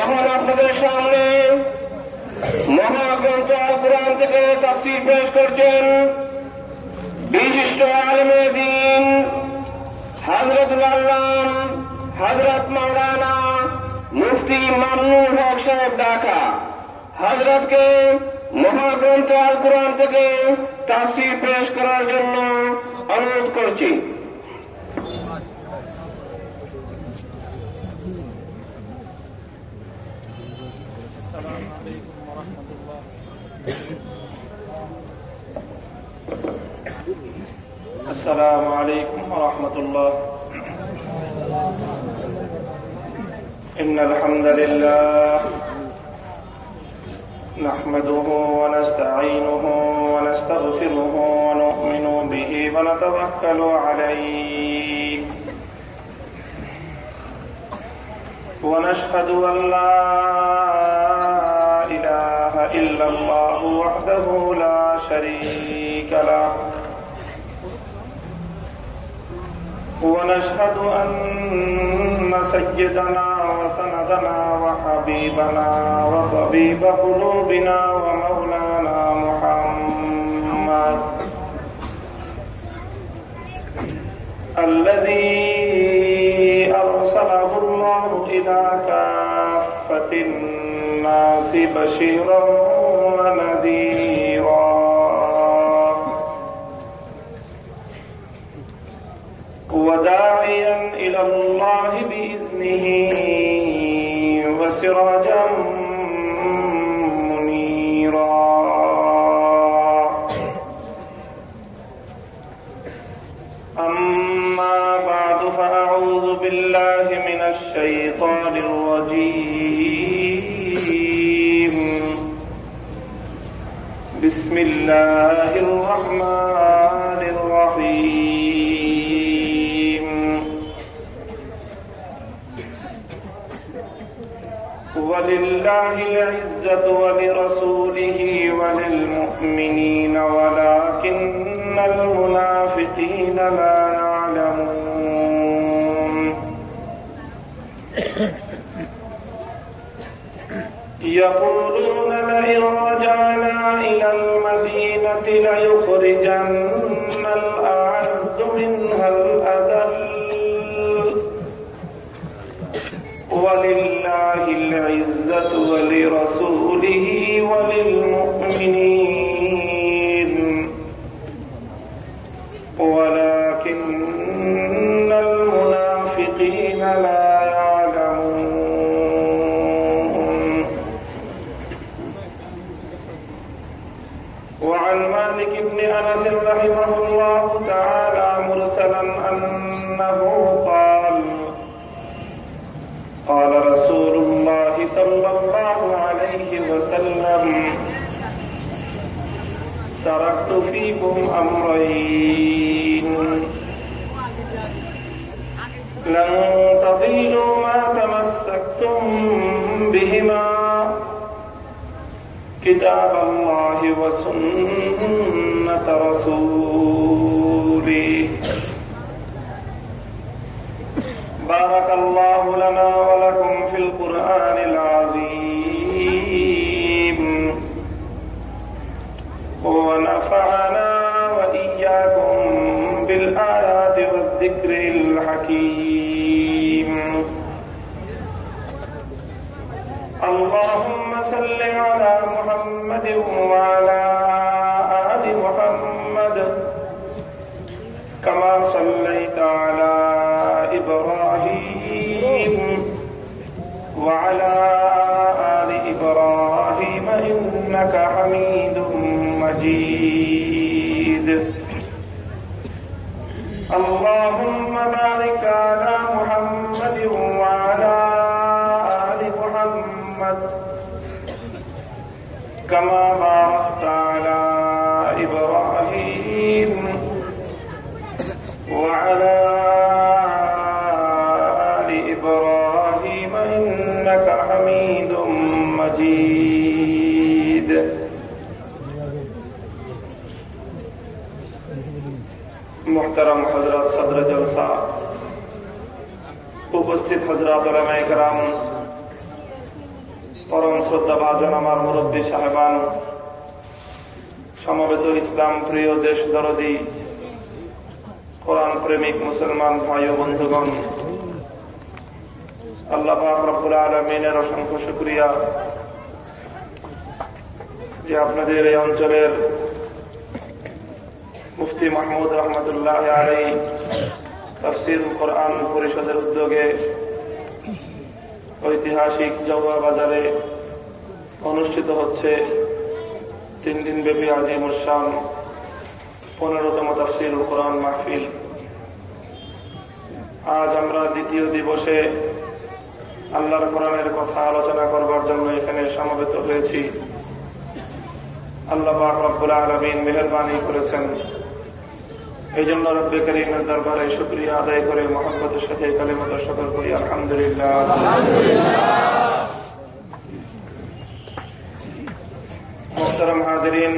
এখন আপনাদের সামনে মহাগ্রন্থ কোরআন থেকে তাফসির পেশ করছেন বিশিষ্ট আলমে দিন হাজরতুল আল্লাম হজরত মাওলানা মুফতি মামনুর হক সাহেব ঢাকা। হজরতকে মহাগ্রন্থ আল কোরআন থেকে তাফসির পেশ করার জন্য অনুরোধ করছি। السلام عليكم ورحمة الله. إن الحمد لله نحمده ونستعينه ونستغفره ونؤمن به ونتوكل عليه. ونشهد أن لا إله إلا الله وحده لا شريك له. ونشهد أن سيدنا وسندنا وحبيبنا وطبيب قلوبنا ومولانا محمد. الذي أرسله الله إلى كافة الناس بشيرا ونذيرا. وداعيا إلى الله بإذنه وسراجا منيرا. أما بعد فأعوذ بالله من الشيطان الرجيم. بسم الله الرحمن الرحيم. ولله العزة ولرسوله وللمؤمنين ولكن المنافقين لا يعلمون. يقولون لئن رجعنا إلى المدينة ليخرجن الأعز منها الأذل. ولله العزة ولرسوله وللمؤمنين تركت فيكم أمرين. لن تضلوا ما تمسكتم بهما. كتاب الله وسنة رسوله. بارك الله لنا ولكم اللهم صل على محمد وعلى آل محمد. كما صليت على إبراهيم وعلى آل إبراهيم إنك حميد مجيد. اللهم بارك كما باركت على إبراهيم وعلى آل إبراهيم إنك حميد مجيد. محترم حضرات صدر جلسہ حضرات हजरात कराम পরম শ্রদ্ধা ভাজন আমার মুরব্বী সাহেবান, সমবেত ইসলাম প্রিয় দেশ দরদি কোরআন প্রেমিক মুসলমান ভাই বন্ধুগণ, আল্লাহ অসংখ্য শুক্রিয়া যে আপনাদের এই অঞ্চলের মুফতি মাহমুদ রহমতুল্লাহ আলী তফসির কোরআন পরিষদের উদ্যোগে ঐতিহাসিক জওয়া বাজারে অনুষ্ঠিত হচ্ছে তিন দিন ব্যাপী আজিম উসাম পনেরোতম তফসির কোরআন মাহফিল। আজ আমরা দ্বিতীয় দিবসে আল্লাহর কোরআনের কথা আলোচনা করবার জন্য এখানে সমবেত হয়েছি। আল্লাহ রব্বুল আলমিন মেহরবানি করেছেন। এই জন্য রব্বে করিমের দরবারে শুক্রিয়া আদায় করে মোহাম্মদের সাথে কালিমত সকল করি আলহামদুলিল্লাহ। মোহতারাম হাজরিন,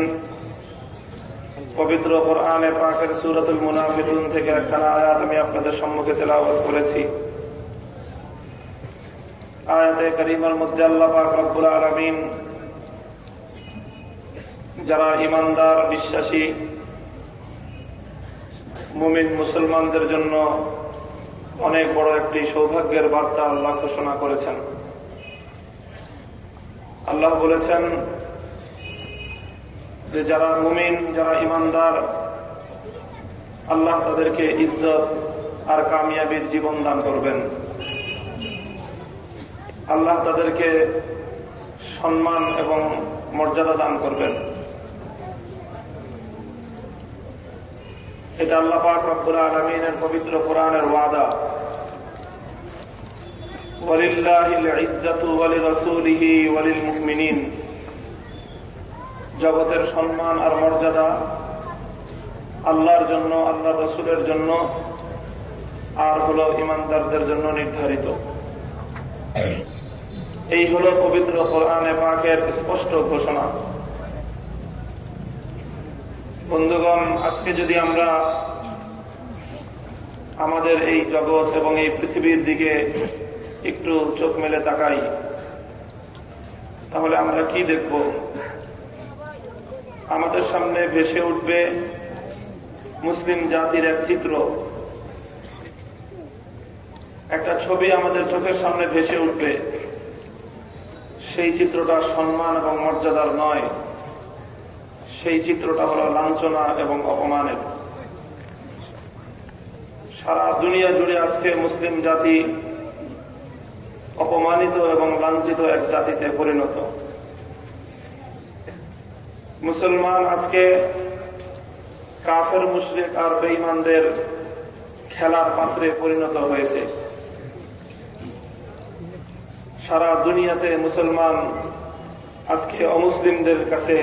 পবিত্র কোরআনে পাকের সুরতুল মুনাফিকুন থেকে আয়াত আমি আপনাদের সম্মুখে তেলাওয়াত করেছি। আয়াতে করিমার মধ্যে আল্লাহ পাক রব্বুল আলমিন, যারা ইমানদার বিশ্বাসী মুমিন মুসলমানদের জন্য অনেক বড় একটি সৌভাগ্যের বার্তা আল্লাহ ঘোষণা করেছেন। আল্লাহ বলেছেন যে যারা মুমিন, যারা ইমানদার, আল্লাহ তাদেরকে ইজ্জত আর কামিয়াবির জীবন দান করবেন। আল্লাহ তাদেরকে সম্মান এবং মর্যাদা দান করবেন। এটা আল্লাহ রব্বুল আলমিনের পবিত্র কোরআনের ওয়াদা। জগতের সম্মান আর মর্যাদা আল্লাহর জন্য আল্লাহ রসুলের জন্য আর হল ইমানদারদের জন্য নির্ধারিত। এই হল পবিত্র কোরআনে পাকের স্পষ্ট ঘোষণা। বন্ধুগণ, আজকে যদি আমরা আমাদের এই জগৎ এবং এই পৃথিবীর দিকে একটু চোখ মেলে তাকাই, তাহলে আমরা কি দেখব? আমাদের সামনে ভেসে উঠবে মুসলিম জাতির এক চিত্র। একটা ছবি আমাদের চোখের সামনে ভেসে উঠবে। সেই চিত্রটা সম্মান এবং মর্যাদার নয়। সেই চিত্রটা হলো লাঞ্ছনা এবং অপমানের। সারা দুনিয়া জুড়ে আজকে মুসলিম জাতি অপমানিত এবং লাঞ্ছিত এক জাতিতে পরিণত। মুসলমান আজকে কাফের, মুশরিক আর বেঈমানদের খেলার পাত্রে পরিণত হয়েছে। সারা দুনিয়াতে মুসলমান আজকে অমুসলিমদের কাছে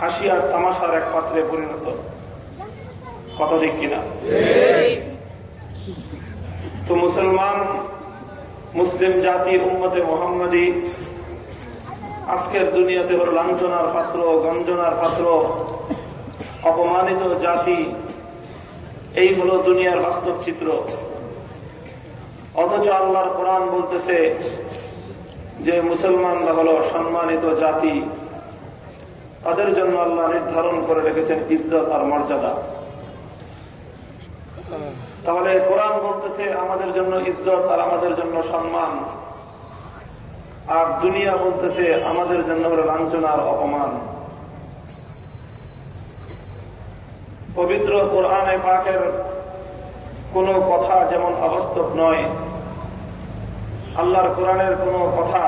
হাসি আর তামাশার এক পাত্রে পরিণত। কত দিক কিনা? তো মুসলমান, মুসলিম জাতি উন্মতে মোহাম্মদী, আজকের দুনিয়াতে হল লাঞ্ছনার পাত্র, গঞ্জনার পাত্র, অপমানিত জাতি। এই হলো দুনিয়ার বাস্তব চিত্র। অথচ আল্লাহর কোরআন বলতেছে যে মুসলমানরা হলো সম্মানিত জাতি। তাদের জন্য আল্লাহ নির্ধারণ করে রেখেছেন ইজ্জত আর মর্যাদা। তাহলে কোরআন বলতেছে, আমাদের জন্য ইজ্জত আর আমাদের জন্য সম্মান। আর দুনিয়া বলতেছে, আমাদের জন্য লাঞ্ছনার অপমান। পবিত্র কোরআনে পাকের কোন কথা যেমন অবাস্তব নয়, আল্লাহর কোরআনের কোন কথা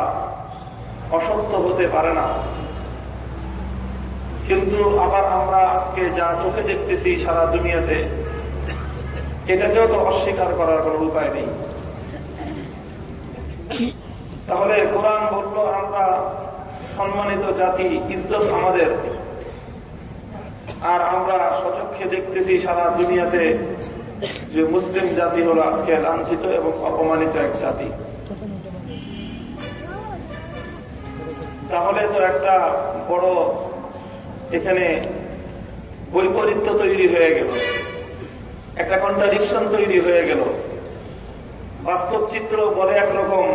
অসত্য হতে পারে না। কিন্তু আবার আমরা আজকে যা চোখে দেখতেছি সারা দুনিয়াতে, এটাকেও তো অস্বীকার করার কোন উপায় নেই। তাহলে কোরআন বলল, আমরা সম্মানিত জাতি, ইজ্জত আমাদের। আর আমরা সচক্ষে দেখতেছি সারা দুনিয়াতে যে মুসলিম জাতি হলো আজকে লাঞ্ছিত এবং অপমানিত এক জাতি। তাহলে তো একটা বড় এখানে বৈপরীত্য তৈরি হয়ে গেল। একটা কন্ট্রাডিকশন তৈরি হয়ে গেল। বাস্তব চিত্র বলে একরকম,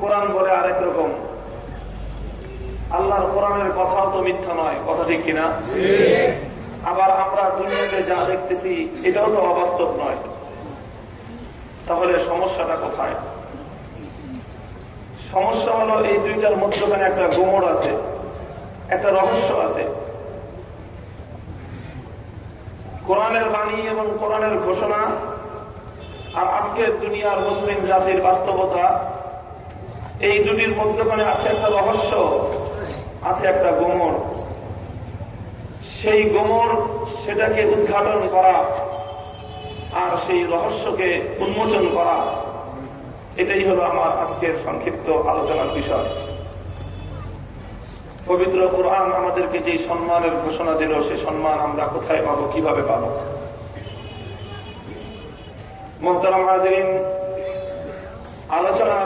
কোরআন বলে আরেক রকম। আল্লাহর কোরআনের কথাও তো মিথ্যা নয়, কথা ঠিক কিনা? আবার আমরা দুনিয়াতে যা দেখতেছি, এটাও তো অবাস্তব নয়। তাহলে সমস্যাটা কোথায়? সমস্যা হলো এই দুইটার মধ্যখানে একটা গোমর আছে। একটা রহস্য আছে। কোরআনের বাণী এবং কোরআনের ঘোষণা আর আজকের দুনিয়ার মুসলিম জাতির বাস্তবতা, এই দুটির মধ্যখানে আছে একটা রহস্য, আছে একটা গোমর। সেই গোমর সেটাকে উদ্ঘাটন করা আর সেই রহস্যকে উন্মোচন করা, এটাই হলো আমার আজকের সংক্ষিপ্ত আলোচনার বিষয়। পবিত্র কোরআন আমাদেরকে যে সম্মানের ঘোষণা দিল, সে সম্মান আমরা কোথায় পাবো, কীভাবে পাবো? মোহতারাম আলোচনা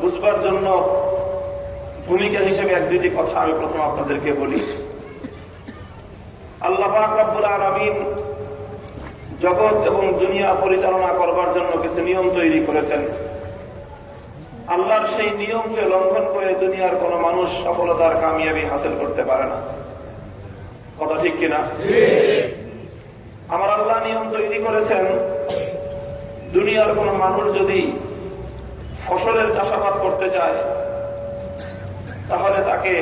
বুঝবার জন্য ভূমিকা হিসেবে এক দুটি কথা আমি প্রথম আপনাদেরকে বলি। আল্লাহ রাব্বুল আলমিন জগৎ এবং দুনিয়া পরিচালনা করবার জন্য কিছু নিয়ম তৈরি করেছেন। আল্লাহর সেই নিয়মকে লঙ্ঘন করে দুনিয়ার কোন মানুষ সফলতার কামিয়াবি হাসিল করতে পারে না। কথা ঠিক কিনা? আমার আল্লাহ নিয়ম তৈরি করেছেন, দুনিয়ার কোন মানুষ যদি ফসলের চাষাবাদ করতে চায়, তাহলে তাকে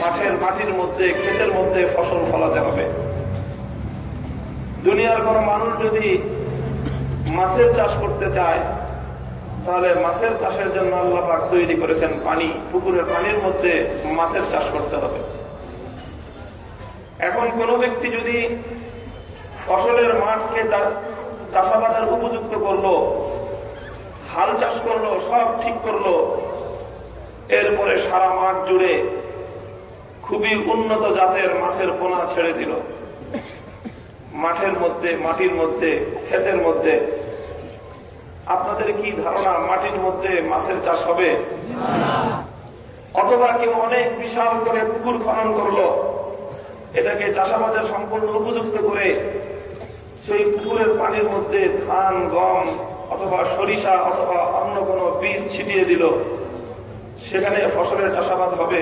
মাঠের মাটির মধ্যে, ক্ষেতের মধ্যে ফসল ফলাতে হবে। দুনিয়ার কোন মানুষ যদি মাছের চাষ করতে চায় তাহলে মাছের চাষের জন্য আল্লাহ পাক তৈরি করেছেন পানি। পুকুরের পানির মধ্যে মাছের চাষ করতে হবে। এখন কোন ব্যক্তি যদি ফসলের মাঠকে চাষাবাদের উপযুক্ত করল, হাল চাষ করল, সব ঠিক করল, এরপরে সারা মাঠ জুড়ে খুবই উন্নত জাতের মাছের পোনা ছেড়ে দিল। মাঠের মধ্যে, মাটির মধ্যে, ক্ষেতের মধ্যে আপনাদের কি ধারণা মাটির মধ্যে মাছের চাষ হবে? অথবা কেউ অনেক বিশাল করে পুকুর খনন করল, এটাকে চাষাবাদের সম্পূর্ণ উপযুক্ত করে সেই পুকুরের পানির মধ্যে ধান, গম অথবা সরিষা অথবা অন্য কোনো বীজ ছিটিয়ে দিল, সেখানে ফসলের চাষাবাদ হবে।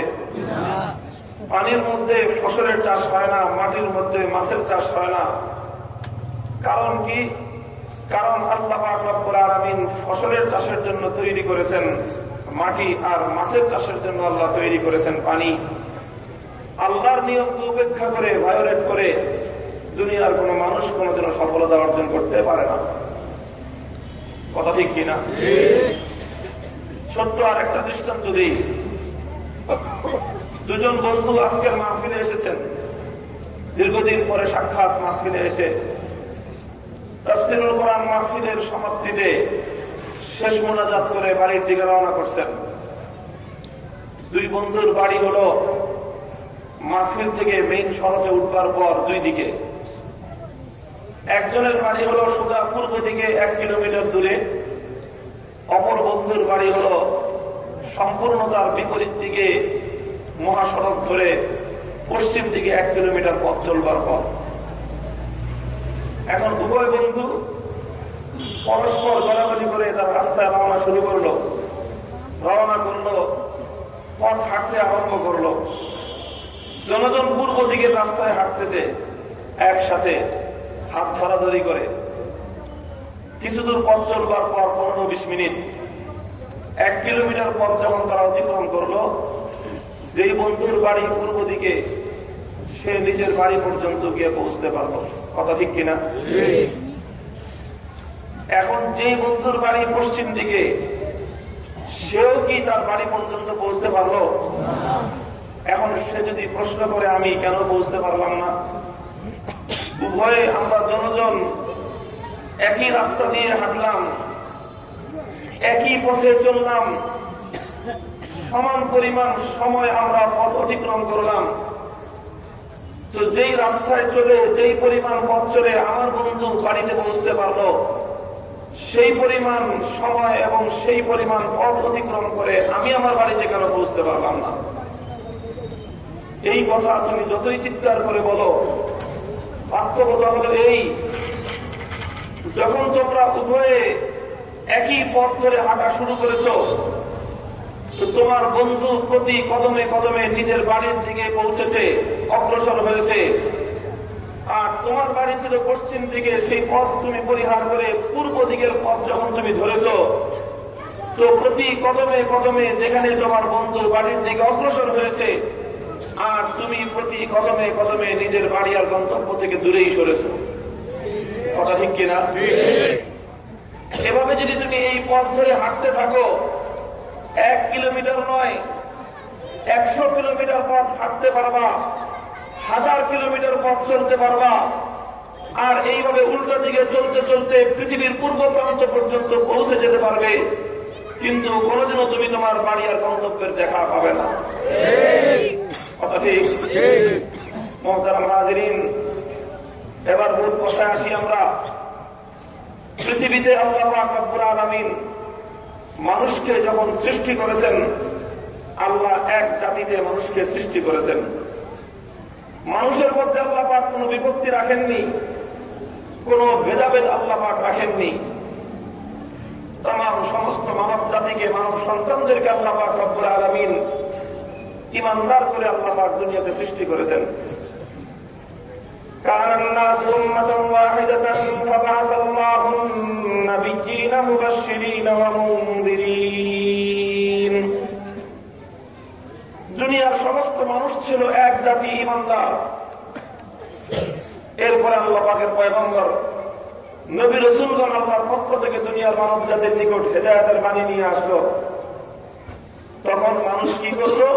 পানির মধ্যে ফসলের চাষ হয় না, মাটির মধ্যে মাছের চাষ হয় না। কারণ কি? কারণ আল্লাহ আলমিন ফসলের চাষের জন্য তৈরি করেছেন মাটি আর মাছের চাষের জন্য আল্লাহ তৈরি করেছেন পানি। আল্লাহর নিয়মকে উপেক্ষা করে ভায়োলেট করে দুনিয়ার কোন মানুষ কোনোদিনও সফলতা অর্জন করতে পারে না। কথা ঠিক কিনা? ছোট্ট আর একটা দৃষ্টান্ত দিই। দুজন বন্ধু আজকের মাহফিলে এসেছেন। দীর্ঘদিন পরে সাক্ষাৎ মাহফিলে এসে মাহফিলের সমাপ্তিতে শেষ মোনাজাত করে বাড়ির দিকে রওনা করছেন। দুই বন্ধুর বাড়ি হল মাহফিল থেকে মেইন শহরে উঠবার পর দুই দিকে। একজনের বাড়ি হলো সোজা পূর্ব দিকে এক কিলোমিটার দূরে। অপর বন্ধুর বাড়ি হলো সম্পূর্ণ তার বিপরীত দিকে মহাসড়ক ধরে পশ্চিম দিকে এক কিলোমিটার পথ চলবার পর এখন উভয় বন্ধু পরস্পর গড়াগড়ি করে তার রাস্তায় রওনা শুরু করল। রওনা করল, পথ হাঁটতে আরম্ভ করল। জনজন পূর্ব দিকে রাস্তায় হাঁটতেছে, একসাথে হাত ধরাধরি করে। কিছু দূর পথ চলবার পর পনেরো বিশ মিনিট, এক কিলোমিটার পথ যখন তারা অতিক্রম করল, যেই বন্ধুর বাড়ি পূর্ব দিকে, সে নিজের বাড়ি পর্যন্ত গিয়ে পৌঁছতে পারল। কথা ঠিক কিনা? এখন যে বন্ধুর বাড়ি পশ্চিম দিকে, সেও কি তার বাড়ি পর্যন্ত পৌঁছতে পারল? এখন সে যদি প্রশ্ন করে, আমি কেন পৌঁছতে পারলাম না? উভয়ে আমরা জনজন একই রাস্তা দিয়ে হাঁটলাম, একই পথে চললাম। সমান পরিমাণ সময় আমরা পথ অতিক্রম করলাম। তো যেই রাস্তায় চলে যেই পরিমাণ পথ চলে আমার বন্ধু বাড়িতে পৌঁছতে পারল, সেই পরিমাণ সময় এবং সেই পরিমাণ পথ অতিক্রম করে আমি আমার বাড়িতে কেন পৌঁছতে পারলাম না? এই কথা তুমি যতই চিৎকার করে বলো, বাস্তবতা হলো এই। যখন তোমরা উভয়ে একই পথ ধরে হাঁটা শুরু করেছ তোমার বন্ধু প্রতি কদমে কদমে নিজের বাড়ির দিকে পৌঁছেছে অগ্রসর হয়েছে। আর তোমার বাড়ি ছিল পশ্চিম দিকে সেই পথ তুমি পরিহার করে পূর্ব দিকের পথ যখন তুমি ধরেছ তো প্রতি কদমে কদমে যেখানে তোমার বন্ধু বাড়ির দিকে অগ্রসর হয়েছে আর তুমি প্রতি কদমে কদমে নিজের বাড়ি আর গন্তব্য থেকে দূরেই সরেছ। কথা ঠিক কিনা? এভাবে যদি তুমি এই পথ ধরে হাঁটতে থাকো এক কিলোমিটার নয়, একশো কিলোমিটার পথ হাঁটতে পারবা, হাজার কিলোমিটার পথ চলতে পারবা। আর এইভাবে উল্টো দিকে চলতে চলতে পৃথিবীর পূর্ব প্রান্ত পর্যন্ত পৌঁছে যেতে পারবে। কিন্তু কোনোদিনও তুমি তোমার বাড়ি আর গন্তব্যের দেখা পাবে না। এবার মূল কথায় আসি আমরা। পৃথিবীতে আল্লাহ আলমিন মানুষকে যখন সৃষ্টি করেছেন, আল্লাহ এক জাতিতে মানুষকে সৃষ্টি করেছেন। মানুষের মধ্যে আল্লাহ পাক কোন বিপত্তি রাখেননি, কোন ভেদাভেদ আল্লাহ পাক রাখেননি। তাম সমস্ত মানব জাতিকে, মানব সন্তানদেরকে আল্লাহ পাক রব্বুল আলমিন ইমানদার করে আল্লাহ পাক দুনিয়াতে সৃষ্টি করেছেন। كان الناس أمة واحدة فبعث الله النبيين مبشرين ومنذرين দুনিয়ার সমস্ত মানুষ ছিল এক জাতি ইমানদার এরপরে আল্লাহ পাকের পয়গম্বর নবী রসুলগণ আল্লাহর পক্ষ থেকে দুনিয়ার মানব জাতির নিকট হেদায়তের বাণী নিয়ে আসলো তখন মানুষ কি করলো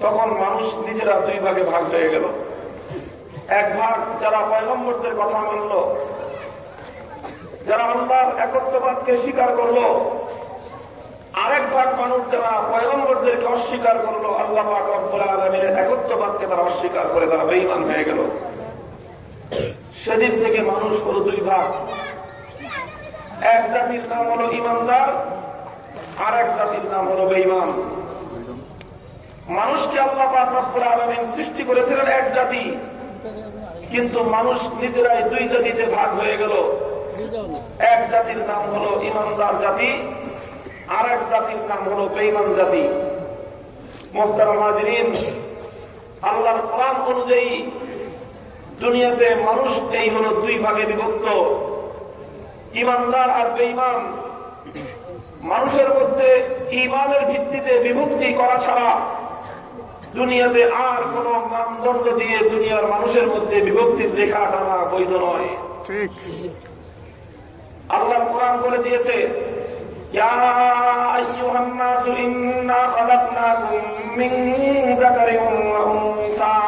তখন মানুষ নিজেরা দুই ভাগে ভাগ হয়ে গেল এক ভাগ যারা পয়গম্বরদের কথা মানল, যারা আল্লাহর একত্রবাদকে স্বীকার করল, আরেক ভাগ মানুষ যারা পয়গম্বরদেরকে অস্বীকার করল, আল্লাহ আলমীর একত্রবাদকে তারা অস্বীকার করে তারা বেইমান হয়ে গেল। সেদিন থেকে মানুষ হলো দুই ভাগ। এক জাতির নাম হলো ইমানদার, আর এক জাতির নাম হলো বেইমান মানুষকে আল্লাহ পাক আলমিন সৃষ্টি করেছিলেন এক জাতি। কিন্তু মানুষ নিজেরাই দুই জাতিতে ভাগ হয়ে গেল। এক জাতির নাম হলো ইমানদার জাতি, আর এক জাতির নাম হলো বেইমান জাতি। আল্লাহর কোরআন অনুযায়ী দুনিয়াতে মানুষ এই হলো দুই ভাগে বিভক্ত। ইমানদার আর বেইমান মানুষের মধ্যে ইমানের ভিত্তিতে বিভক্তি করা ছাড়া দুনিয়াতে আর কোন মানদণ্ড দিয়ে দুনিয়ার মানুষের মধ্যে বিভক্তির রেখা টানা বৈধ নয় ঠিক আল্লাহ কোরআন বলে দিয়েছে يا أيها الناس إنا خلقناكم من ذكر وأنثى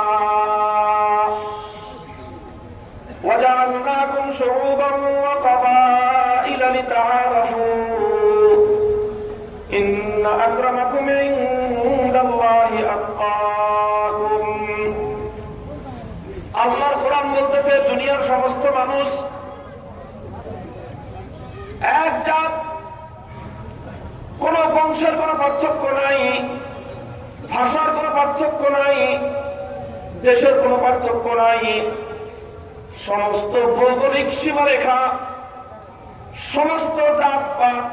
وجعلناكم شعوبا وقبائل لتعارفوا إن أكرمكم عند الله أتقاكم আল্লাহর কোরআন বলতেছে দুনিয়ার সমস্ত মানুষ এক জাত কোন বংশের কোন পার্থক্য নাই ভাষার কোন পার্থক্য নাই দেশের কোন পার্থক্য নাই সমস্ত ভৌগোলিক সীমারেখা সমস্ত জাতপাত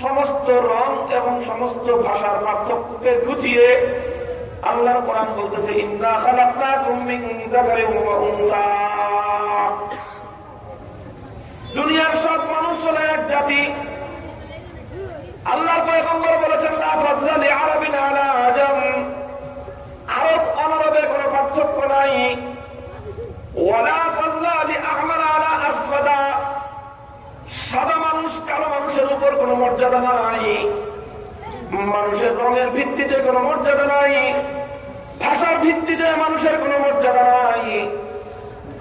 সমস্ত রং এবং সমস্ত ভাষার পার্থক্যকে ঘুচিয়ে আল্লাহর কোরআন বলতেছে দুনিয়ার সব মানুষ হলো এক জাতি। পয়গম্বর বলেছেন, লা আরব অনারবের কোনো পার্থক্য নাই। ওয়ালা ফাদলা লি আহমার আলা আসওয়াদা সাদা মানুষ, কালো মানুষের উপর কোনো মর্যাদা নাই। মানুষের রঙের ভিত্তিতে কোনো মর্যাদা নাই। ভাষার ভিত্তিতে মানুষের কোনো মর্যাদা নাই।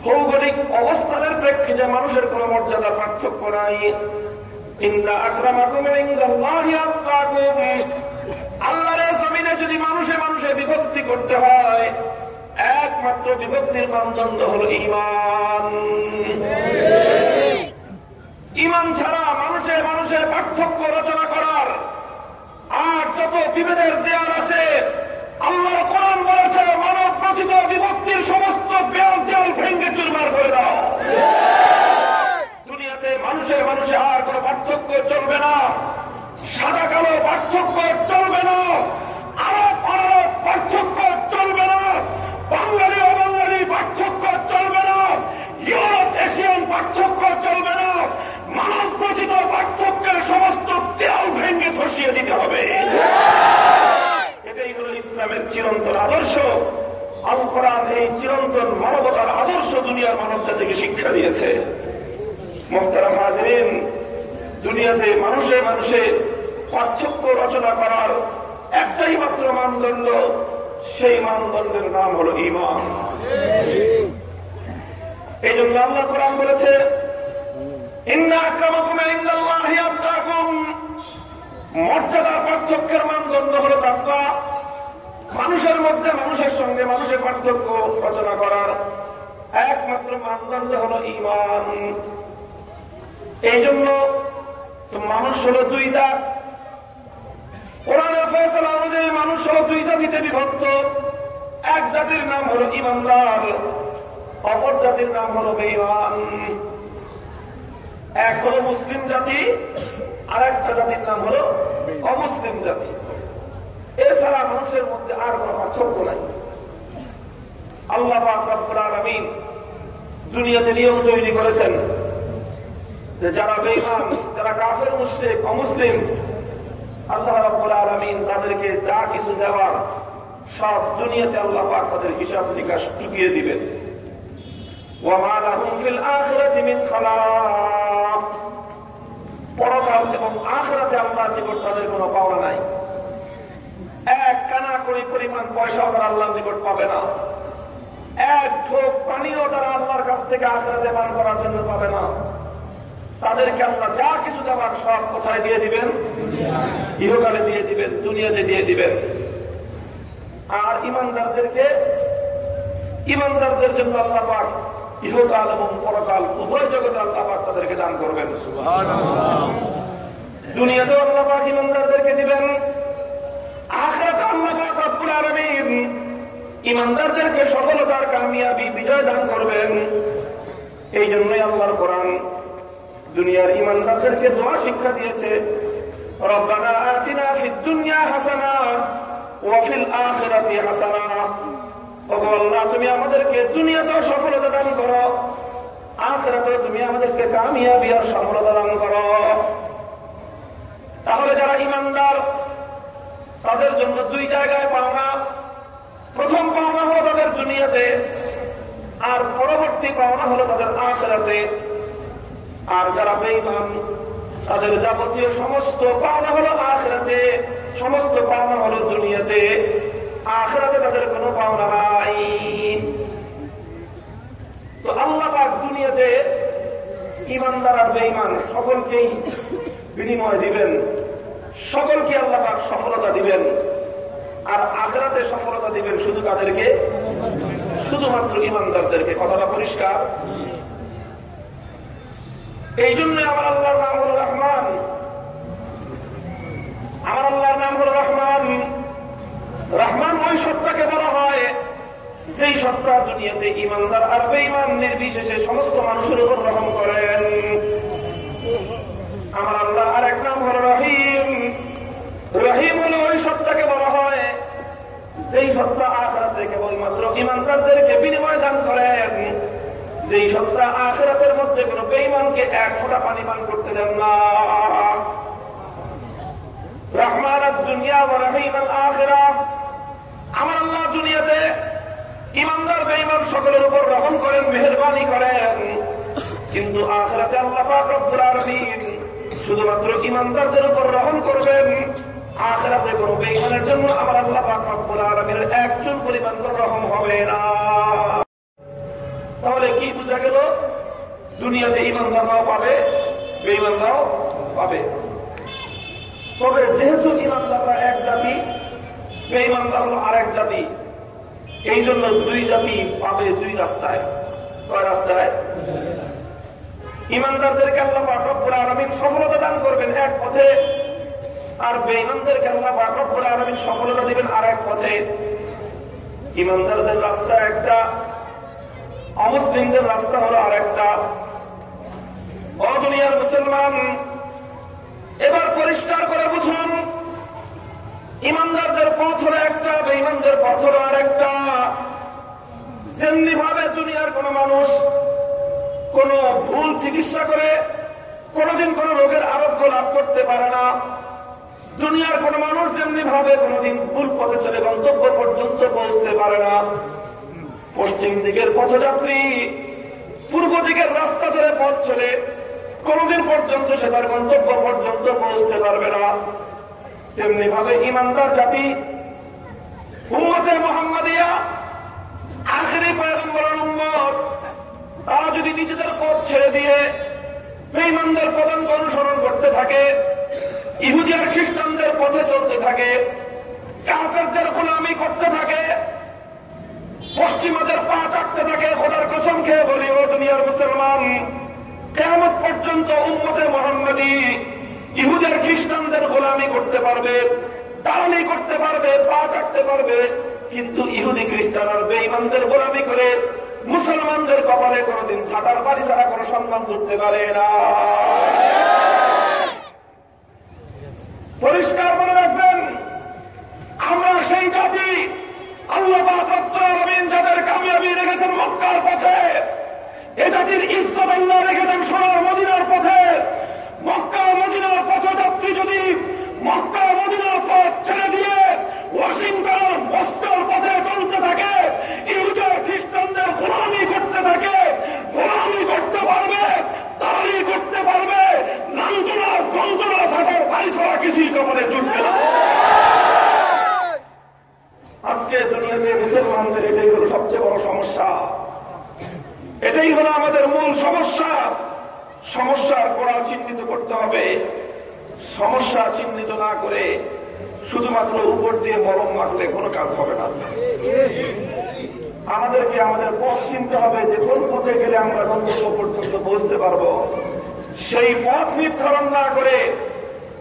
ভৌগোলিক অবস্থানের প্রেক্ষিতে মানুষের কোনো মর্যাদা পার্থক্য নাই। আল্লাহর জমিনে যদি মানুষে মানুষে বিভক্তি করতে হয়, একমাত্র বিভক্তির মানদণ্ড হল ইমান ইমান ছাড়া মানুষের মানুষের পার্থক্য রচনা করার আর যত বিভেদের দেয়াল আছে, আল্লাহর কোরআন বলেছে, মানব রচিত বিভক্তির সমস্ত দেয়াল দেয়াল ভেঙ্গে চুরমার করে দাও। দুনিয়াতে মানুষের মানুষে আর কোনো পার্থক্য চলবে না। সাদা কালো পার্থক্য চলবে না। আরব আরব পার্থক্য চলবে না বাঙালি অবাঙালি পার্থক্য চলবে না ইউরোপ এশিয়ান পার্থক্য চলবে না মানব রচিত পার্থক্যের সমস্ত দেয়াল ভেঙে ধসিয়ে দিতে হবে এটাই হলো ইসলামের চিরন্তন আদর্শ আল কোরআন এই চিরন্তন মানবতার আদর্শ দুনিয়ার মানব জাতিকে শিক্ষা দিয়েছে মোহতারাম হাজরিন দুনিয়াতে মানুষে মানুষে পার্থক্য রচনা করার একটাই মাত্র মানদণ্ড সেই মানদণ্ডের নাম হলো ইমান এই জন্য আল্লাহ কোরআন বলেছে ইন্না আক্রমকুম ইন্দাল্লাহি আত্তাকুম মর্যাদার পার্থক্যের মানদণ্ড হলো তাকওয়া মানুষের মধ্যে মানুষের সঙ্গে মানুষের পার্থক্য রচনা করার একমাত্র মানদণ্ড হলো ইমান এই জন্য মানুষ হলো দুই জাত। কোরআনের ফয়সলা অনুযায়ী মানুষ হলো দুই জাতিতে বিভক্ত। এক জাতির নাম হলো ইমানদার অপর জাতির নাম হলো বেঈমান। এক হলো মুসলিম জাতি আর একটা জাতির নাম হলো অমুসলিম জাতি। এছাড়া মানুষের মধ্যে আর কোন পার্থক্য নাই। আল্লাহ দুনিয়াতে নিয়ম তৈরি করেছেন যারা যারা কাফের, মুশরিক, অমুসলিম, আল্লাহ রাব্বুল আলামিন তাদেরকে যা কিছু দেওয়ার সব দুনিয়াতে আল্লাহ পাক তাদের হিসাব নিকাশ চুকিয়ে দিবেন। ওয়ামা লাহুম ফিল আখিরাতি মিন খালাক পরকাল এবং আখিরাতে আল্লাহর নিকট তাদের কোনো পাওয়া নাই। এক কানা করি পরিমাণ পয়সাও তারা আল্লাহর নিকট পাবে না। এক ঢোক পানিও তারা আল্লাহর কাছ থেকে আখড়াতে পান করার জন্য পাবে না। তাদেরকে আল্লাহ যা কিছু দেওয়ার সব কোথায় দিয়ে দিবেন? ইহকালে দিয়ে দিবেন, দুনিয়াতে দিয়ে দিবেন। আর ইমানদারদেরকে ইমানদারদের জন্য আল্লাহ পাক ইহকাল এবং পরকাল উভয় জগতে আল্লাহ পাক তাদেরকে দান করবেন। দুনিয়াতেও আল্লাহ পাক ইমানদারদেরকে দিবেন আখরাতে রব্বুল আলামিন ইমানদারদেরকে সফলতার কামিয়াবি বিজয় দান করবেন। এই জন্যই আল্লাহর কোরআন দুনিয়ার ইমানদারদেরকে দোয়া শিক্ষা দিয়েছে রব্বানা আতিনা ফিদ দুনিয়া হাসানা ওয়া ফিল আখিরাতি হাসানা ওগো তুমি আমাদেরকে দুনিয়াতেও সফলতা দান করো। আখিরাতেও তুমি আমাদেরকে কামিয়াবি আর সফলতা দান করো। তাহলে যারা ইমানদার, তাদের জন্য দুই জায়গায় পাওনা। প্রথম পাওনা হলো তাদের দুনিয়াতে, আর পরবর্তী পাওনা হলো তাদের আখরাতে। আর যারা বেইমান তাদের যাবতীয় সমস্ত পাওনা হলো আখরাতে। সমস্ত পাওনা হলো দুনিয়াতে। আখরাতে তাদের কোনো পাওনা নাই। তো আল্লাহ পাক দুনিয়াতে ইমানদার আর বেইমান সকলকেই বিনিময় দিবেন। সকলকে আল্লাহ পাক সফলতা দিবেন। আর আখরাতে সফলতা দিবেন শুধু তাদেরকে শুধুমাত্র ইমানদারদেরকে কথাটা পরিষ্কার? এই জন্য আমার আল্লাহর নাম হলো রহমান। আমার আল্লাহর নাম হলো রহমান। রহমান ওই সত্তাকে বলা হয়, যেই সত্তা দুনিয়াতে ইমানদার আর বেঈমান নির্বিশেষে সমস্ত মানুষের উপর রহম করেন। আমার আল্লাহ আর এক নাম হলো রহিম। রহিম হলো ওই সত্তাকে বলা হয়, যেই সত্তা আখরাতে কেবলমাত্র ইমানদারদেরকে বিনিময় দান করেন। যেই সত্তা আখরাতের মধ্যে কোন বেইমানকে এক ফোঁটা পানি পান করতে দেন না। রহমান দুনিয়া ও রহিম আমার আল্লাহ দুনিয়াতে ইমানদার বেইমান সকলের উপর রহম করেন, মেহরবানি করেন। কিন্তু আখরাতে আল্লাহ পাক রব্বুল আলামিন শুধুমাত্র ইমানদারদের উপর রহম করবেন। আখরাতে কোন বেইমানের জন্য আমার আল্লাহ পাক রব্বুল আলামিনের একজন পরিমাণ রহম হবে না। তাহলে কি বোঝা গেল? দুনিয়াতে ইমানদাররাও পাবে বেইমানরাও পাবে। তবে যেহেতু ইমানদাররা এক জাতি বেইমানদার হলো আরেক জাতি এই জন্য দুই জাতি পাবে দুই রাস্তায়। কয় রাস্তায়? ইমানদারদেরকে আল্লাহ পাক রব্বুল আলামিন সফলতা দান করবেন এক পথে, আর বেঈমানদেরকে আল্লাহ পাক রব্বুল আলামিন সফলতা দিবেন আর এক পথে। ইমানদারদের রাস্তা একটা, অমুসলিমদের রাস্তা হলো আর একটা অদুনিয়ার মুসলমান এবার পরিষ্কার করে বুঝুন। ইমানদারদের পথ একটা, বেঈমানদের পথ হলো আর একটা যেমনি ভাবে দুনিয়ার কোন মানুষ কোন ভুল চিকিৎসা করে, কোনদিন কোন রোগের আরোগ্য লাভ করতে পারে না। দুনিয়ার কোন মানুষ যেমনি ভাবে কোনদিন ভুল পথে চলে গন্তব্য পর্যন্ত পৌঁছতে পারে না। পশ্চিম দিকের পথযাত্রী, পূর্ব দিকের রাস্তা ধরে পথ চলে। কোনদিন পর্যন্ত সে তার গন্তব্য পর্যন্ত পৌঁছতে পারবে না। তেমনি ভাবে ইমানদার জাতি তারা যদি নিজেদের পথ ছেড়ে দিয়ে বেঈমানদের পদাঙ্ক অনুসরণ করতে থাকে, ইহুদি আর খ্রিস্টানদের পথে চলতে থাকে, কাফেরদের গোলামি করতে থাকে, পশ্চিমাদের পা চাটতে থাকে, খোদার কসম খেয়ে বলি, ও দুনিয়ার মুসলমান কেমন পর্যন্ত উম্মতে মোহাম্মদী ইহুদের খ্রিস্টানদের গোলামি করতে পারবে তাড়ানি করতে পারবে, পা চাটতে পারবে, কিন্তু ইহুদি খ্রিস্টান আর বেঈমানদের গোলামি করে মুসলমানদের কপালে কোনোদিন ছাতার বাড়ি ছাড়া কোনো সম্মান করতে পারে না। পরিষ্কার করে রাখবেন, আমরা সেই জাতি, আল্লাহ যাদের কামিয়াবি রেখেছেন মক্কার পথে এ জাতির রেখেছেন সোনার মদিনার পথে। মক্কা মদিনার পথযাত্রী যদি মক্কা মদিনার পথ ছেড়ে দিয়ে ওয়াশিংটন মস্কোর পথে চলতে থাকে ইহুদের খ্রিস্টানদের গোলামি করতে থাকে, গোলামি করতে পারবে তাড়ি করতে পারবে নাঞ্জনা গঞ্জনা ছাড়ার বাড়ি ছাড়া কিছুই কপালে জুটবে না। আজকে দুনিয়াতে মুসলমানদের এটাই হলো সবচেয়ে বড় সমস্যা। এটাই হলো আমাদের মূল সমস্যা। সমস্যার গোড়া চিহ্নিত করতে হবে। সমস্যা চিহ্নিত না করে শুধুমাত্র উপর দিয়ে মলম মাখলে কোনো কাজ হবে না। আমাদেরকে আমাদের পথ চিনতে হবে যে কোন পথে গেলে আমরা গন্তব্য পর্যন্ত পৌঁছতে পারব। সেই পথ নির্ধারণ না করে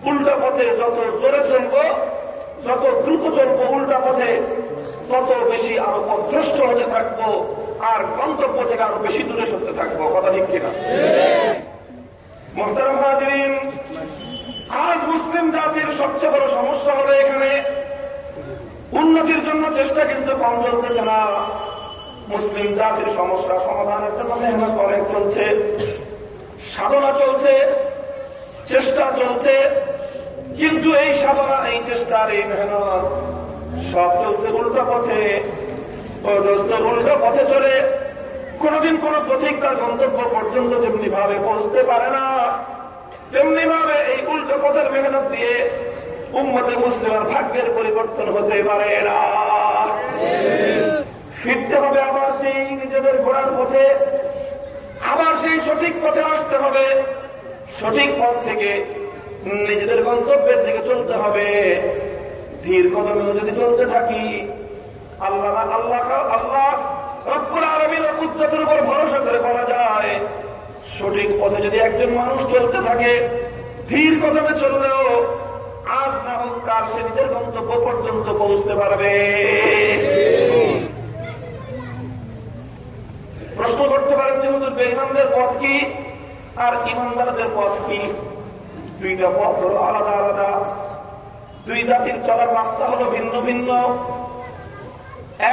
উল্টা পথে যত জোরে চলবো যত দ্রুত চলবো, উল্টা পথে তত বেশি আরও পথভ্রষ্ট হতে থাকব, আর গন্তব্য থেকে আরও বেশি দূরে সরতে থাকব। কথা ঠিক কিনা? মোহতারাম আজ মুসলিম জাতির সবচেয়ে বড় সমস্যা হলো এখানে উন্নতির জন্য চেষ্টা কিন্তু কম চলতেছে না। মুসলিম জাতির সমস্যা সমাধানের জন্য অনেক চলছে, সাধনা চলছে, চেষ্টা চলছে। কিন্তু এই সাধনা, এই চেষ্টার এই মেহনত সব চলছে উল্টা পথে। দোস্ত উল্টা পথে চলে। কোনদিন কোন পথিক তার গন্তব্য পর্যন্ত তেমনি ভাবে পৌঁছতে পারে না তেমনি ভাবে এই উল্টো পথের মেহনত দিয়ে উম্মতে মুসলিমের ভাগ্যের পরিবর্তন হতে পারে না। ফিরতে হবে আবার সেই নিজেদের ঘোরার পথে। আবার সেই সঠিক পথে আসতে হবে। সঠিক পথ থেকে নিজেদের গন্তব্যের দিকে চলতে হবে। ধীর কদমেও যদি চলতে থাকি, আল্লাহ আল্লাহ আল্লাহ রব্বুল আলমীর কুদ্রতের উপর ভরসা করে বলা যায়, সঠিক পথে যদি একজন মানুষ চলতে থাকে, ধীর কদমে চললেও আজ না হোক কাল সে নিজের গন্তব্য পর্যন্ত পৌঁছতে পারবে। প্রশ্ন করতে পারেন যে হুজুর, বেঈমানদের পথ কি? আর ইমানদারদের পথ কি? দুইটা পথ হলো আলাদা আলাদা। দুই জাতির চলার রাস্তা হলো ভিন্ন ভিন্ন।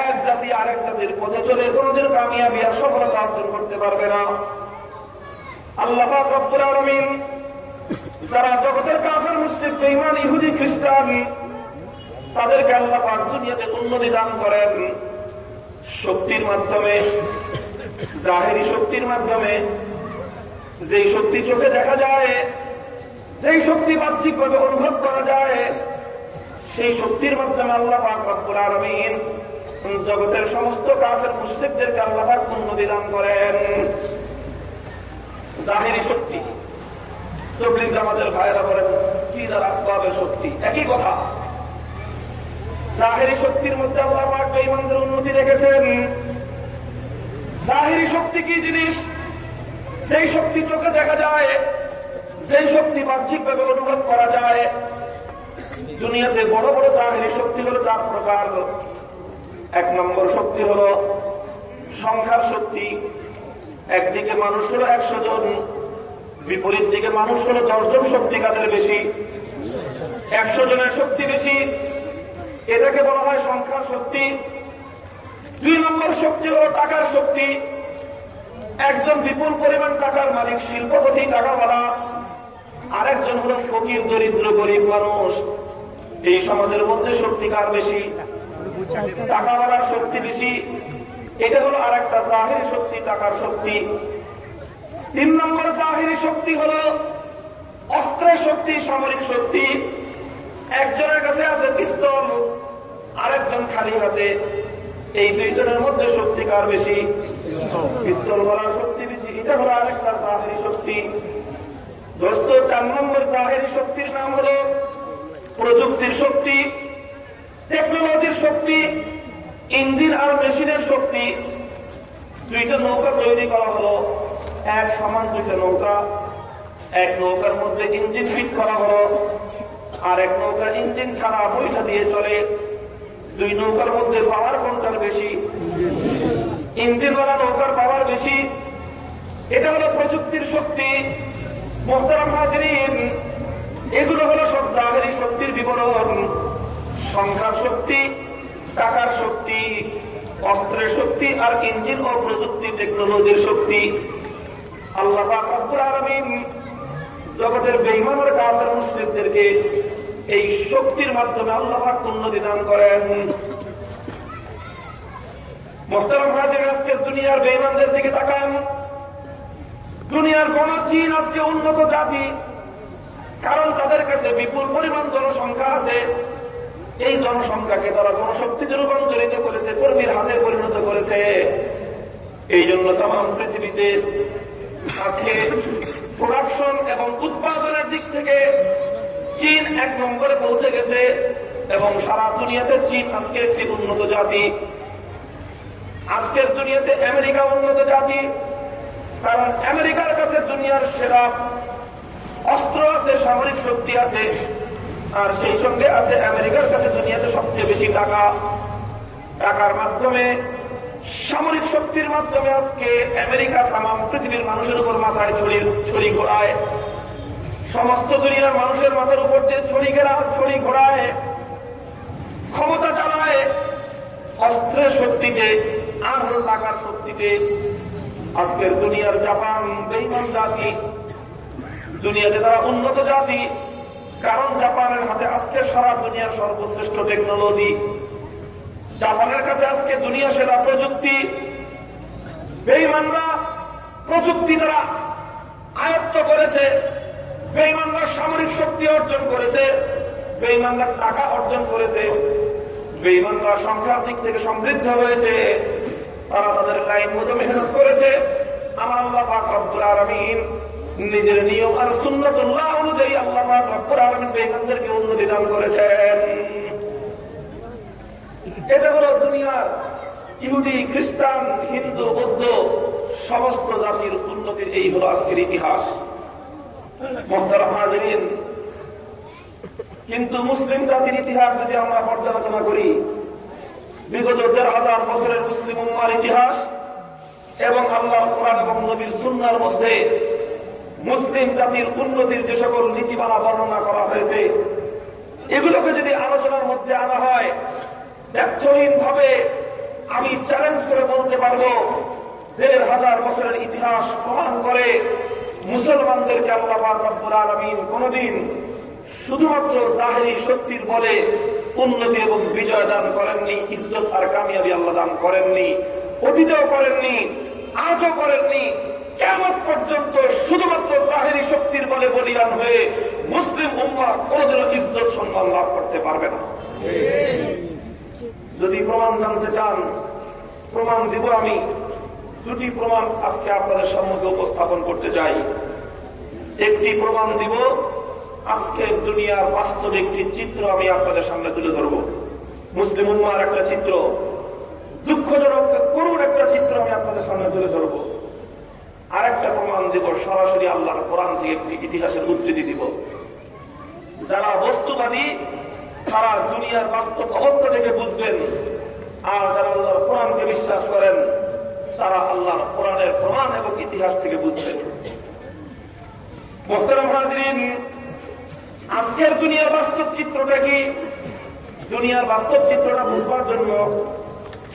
এক জাতি আরেক জাতির পথে চলে কোনদিন কামিয়াবি আর সফলতা অর্জন করতে পারবে না। আল্লাহ রব্বুল আলমিন যারা জগতের কাফের মুসলিম বেইমান ইহুদি, খ্রিস্টান, তাদেরকে আল্লাহ পাক দুনিয়াতে উন্নতি দান করেন। শক্তির মাধ্যমে, জাহেরি শক্তির মাধ্যমে, যেই শক্তি চোখে দেখা যায় যেই শক্তি বাহ্যিকভাবে অনুভব করা যায়, সেই শক্তির মাধ্যমে আল্লাহ পাক রব্বুল আলমিন জগতের সমস্ত কাফের মুসলিমদেরকে আল্লাহ উন্নতি দান করেন। জাহেরি শক্তি একই কথা। জাহেরি শক্তির মধ্যে আল্লাহ উন্নতি রেখেছেন। জাহেরি শক্তি কি জিনিস? সেই শক্তি চোখে দেখা যায় সেই শক্তি বাহ্যিকভাবে অনুভব করা যায়। দুনিয়াতে বড় বড় জাহেরি শক্তি হলো চার প্রকার। এক নম্বর শক্তি হলো সংখ্যার শক্তি। একদিকে মানুষ হলো একশো জন, বিপরীত দিকে মানুষ হলো দশজন শক্তি কাদের বেশি? একশো জনের শক্তি বেশি। এটাকে বলা হয় সংখ্যার শক্তি। দুই নম্বর শক্তি হলো টাকার শক্তি। একজন বিপুল পরিমাণ টাকার মালিক, শিল্পপতি, টাকাওয়ালা। আরেকজন হলো ফকির, দরিদ্র, গরিব মানুষ। এই সমাজের মধ্যে শক্তি কার বেশি? টাকা টাকাওয়ালার শক্তি বেশি। এটা হলো আর একটা জাহিরি শক্তি, টাকার শক্তি। তিন নম্বর জাহিরি শক্তি হলো অস্ত্রের শক্তি, সামরিক শক্তি। একজনের কাছে আছে পিস্তল, আরেকজন খালি হাতে। এই দুইজনের মধ্যে শক্তি কার বেশি? পিস্তল বলার শক্তি বেশি। এটা হলো আরেকটা জাহেরি শক্তি। দোস্ত চার নম্বর জাহেরি শক্তির নাম হলো প্রযুক্তির শক্তি টেকনোলজির শক্তি, ইঞ্জিন আর মেশিনের শক্তি। দুইটা নৌকা তৈরি করা হলো, এক সমান দুইটা নৌকা। এক নৌকার মধ্যে ইঞ্জিন ফিট করা হলো, আর এক নৌকা ইঞ্জিন ছাড়া বইটা দিয়ে চলে। দুই নৌকার মধ্যে পাওয়ার কোনটার বেশি? ইঞ্জিন বালা নৌকার পাওয়ার বেশি। এটা হলো প্রযুক্তির শক্তি। এগুলো হলো সব জাহেরি শক্তির বিবরণ। সংখ্যার শক্তি, টাকার শক্তি, অস্ত্রের শক্তি, আর ইঞ্জিন ও প্রযুক্তি টেকনোলজির শক্তি। আল্লাহ জগতের বেইমানের কাপের মুসলিমদেরকে এই শক্তির মাধ্যমে আল্লাহ উন্নতি দান করেন। মোহতারাম হাজির আজকের দুনিয়ার বেইমানদের দিকে তাকান। দুনিয়ার কোন চীন আজকে উন্নত জাতি, কারণ তাদের কাছে বিপুল পরিমাণ জনসংখ্যা আছে। এই জনসংখ্যাকে তারা জনশক্তিতে রূপান্তরিত করেছে, কর্মীর হাতে পরিণত করেছে। এই জন্য তাম পৃথিবীতে আজকে প্রোডাকশন এবং উৎপাদনের দিক থেকে চীন এক নম্বরে পৌঁছে গেছে এবং সারা দুনিয়াতে চীন আজকে একটি উন্নত জাতি। আজকের দুনিয়াতে আমেরিকা উন্নত জাতি কারণ আমেরিকার কাছে দুনিয়ার সেরা অস্ত্র আছে, সামরিক শক্তি আছে, আর সেই সঙ্গে আছে আমেরিকার কাছে দুনিয়াতে সবচেয়ে বেশি টাকা। টাকার মাধ্যমে, সামরিক শক্তির মাধ্যমে আজকে আমেরিকা তাম পৃথিবীর মানুষের উপর মাথায় ছড়ি ছড়ি ঘোরায়। সমস্ত দুনিয়ার মানুষের মাথার উপর দিয়ে ছড়ি ঘেরা, ছড়ি ঘোরায়। ক্ষমতা চালায়। অস্ত্রের শক্তিতে আর টাকার শক্তিতে আজকের দুনিয়ার জাপান বেইমান জাতি, দুনিয়াতে তারা উন্নত জাতি। কারণ জাপানের হাতে আজকে সারা দুনিয়ার সর্বশ্রেষ্ঠ টেকনোলজি জাপানের কাছে আজকে দুনিয়া সেরা প্রযুক্তি। বেইমানরা প্রযুক্তি তারা আয়ত্ত করেছে। বেইমানরা সামরিক শক্তি অর্জন করেছে। বেইমানরা টাকা অর্জন করেছে। বেইমানরা সংখ্যার দিক থেকে সমৃদ্ধ হয়েছে। তারা তাদের লাইন মতো মেহনত করেছে। নিজের নিয়ম আর সুন্নতুল্লাহ অনুযায়ী আল্লাহ পাক রব্বুল আলামিন বেইমানদেরকে উন্নতি দান করেছেন। এটা হলো দুনিয়ার ইহুদি, খ্রিস্টান, হিন্দু, বৌদ্ধ সমস্ত জাতির উন্নতির এই হলো আজকের ইতিহাস। কিন্তু মুসলিম জাতির ইতিহাস যদি আমরা পর্যালোচনা করি বিগত দেড় হাজার বছরের মুসলিম উম্মার ইতিহাস এবং আল্লাহ কোরআন এবং নবীর সুন্নার মধ্যে মুসলিম জাতির উন্নতির যে সকল নীতিমালা বর্ণনা করা হয়েছে, এগুলোকে যদি আলোচনার মধ্যে আনা হয় ভাবে আমি চ্যালেঞ্জ করে বলতে পারব, দেড় হাজার বছরের ইতিহাস প্রমাণ করে মুসলমানদেরকে আল্লাহ কোনদিন শুধুমাত্র জাহেরি শক্তির বলে উন্নতি এবং বিজয় দান করেননি, ইজ্জত আর কামিয়াবি আল্লাহ দান করেননি, অতীতেও করেননি, আজও করেননি। কেমন পর্যন্ত শুধুমাত্র জাহেরি শক্তির বলে বলিয়ান হয়ে মুসলিম উম্মা কোনদিনও ইজ্জত সম্মান লাভ করতে পারবে না। যদি প্রমাণ জানতে চান, প্রমাণ দিব আমি। দুটি প্রমাণ আজকে আপনাদের সম্মুখে উপস্থাপন করতে চাই। একটি প্রমাণ দিব আজকে দুনিয়ার বাস্তব একটি চিত্র আমি আপনাদের সামনে তুলে ধরব। মুসলিম উম্মার একটা চিত্র, দুঃখজনক করুণ একটা চিত্র আমি আপনাদের সামনে তুলে ধরব। আর একটা প্রমাণ দিব, সরাসরি আল্লাহর কোরআন থেকে একটি ইতিহাসের উদ্ধৃতি দিব। যারা বস্তুবাদী, তারা দুনিয়ার বাস্তব অবস্থা থেকে বুঝবেন, আর যারা আল্লাহর কোরআনকে বিশ্বাস করেন, তারা আল্লাহর কোরআনের প্রমাণ এবং ইতিহাস থেকে বুঝবেন। মোহতারাম হাজরিন আজকের দুনিয়ার বাস্তব চিত্রটা কি? দুনিয়ার বাস্তব চিত্রটা বুঝবার জন্য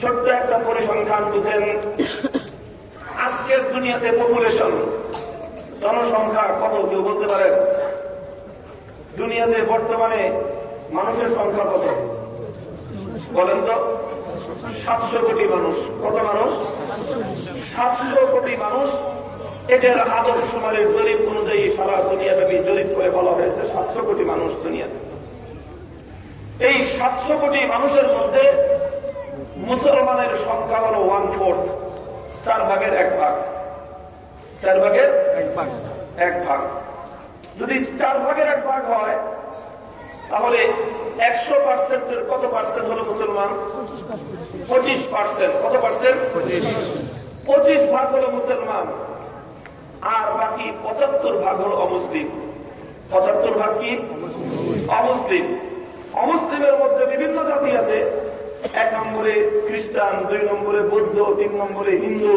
ছোট্ট একটা পরিসংখ্যান বুঝেন। আজকের দুনিয়াতে পপুলেশন জনসংখ্যা কত, কেউ বলতে পারেন? দুনিয়াতে বর্তমানে মানুষের সংখ্যা কত? বলেন তো। সাতশো কোটি মানুষ। কত মানুষ? সাতশো কোটি মানুষ এটার আদর্শমানের জরিপ অনুযায়ী সারা দুনিয়াব্যাপী জরিপ করে বলা হয়েছে সাতশো কোটি মানুষ দুনিয়াতে। এই সাতশো কোটি মানুষের মধ্যে মুসলমানের সংখ্যা হল ওয়ান ফোর্থ চার ভাগের এক ভাগ। চার ভাগের এক ভাগ। যদি চার ভাগের এক ভাগ হয়, তাহলে একশো পার্সেন্টের কত পার্সেন্ট হলো মুসলমান? পঁচিশ পার্সেন্ট। কত পার্সেন্ট? পঁচিশ ভাগ হলো মুসলমান। আর বাকি পঁচাত্তর ভাগ হলো অমুসলিম। পঁচাত্তর ভাগ কি? অমুসলিম। অমুসলিমের মধ্যে বিভিন্ন জাতি আছে। এক নম্বরে খ্রিস্টান, দুই নম্বরে বৌদ্ধ, তিন নম্বরে হিন্দু।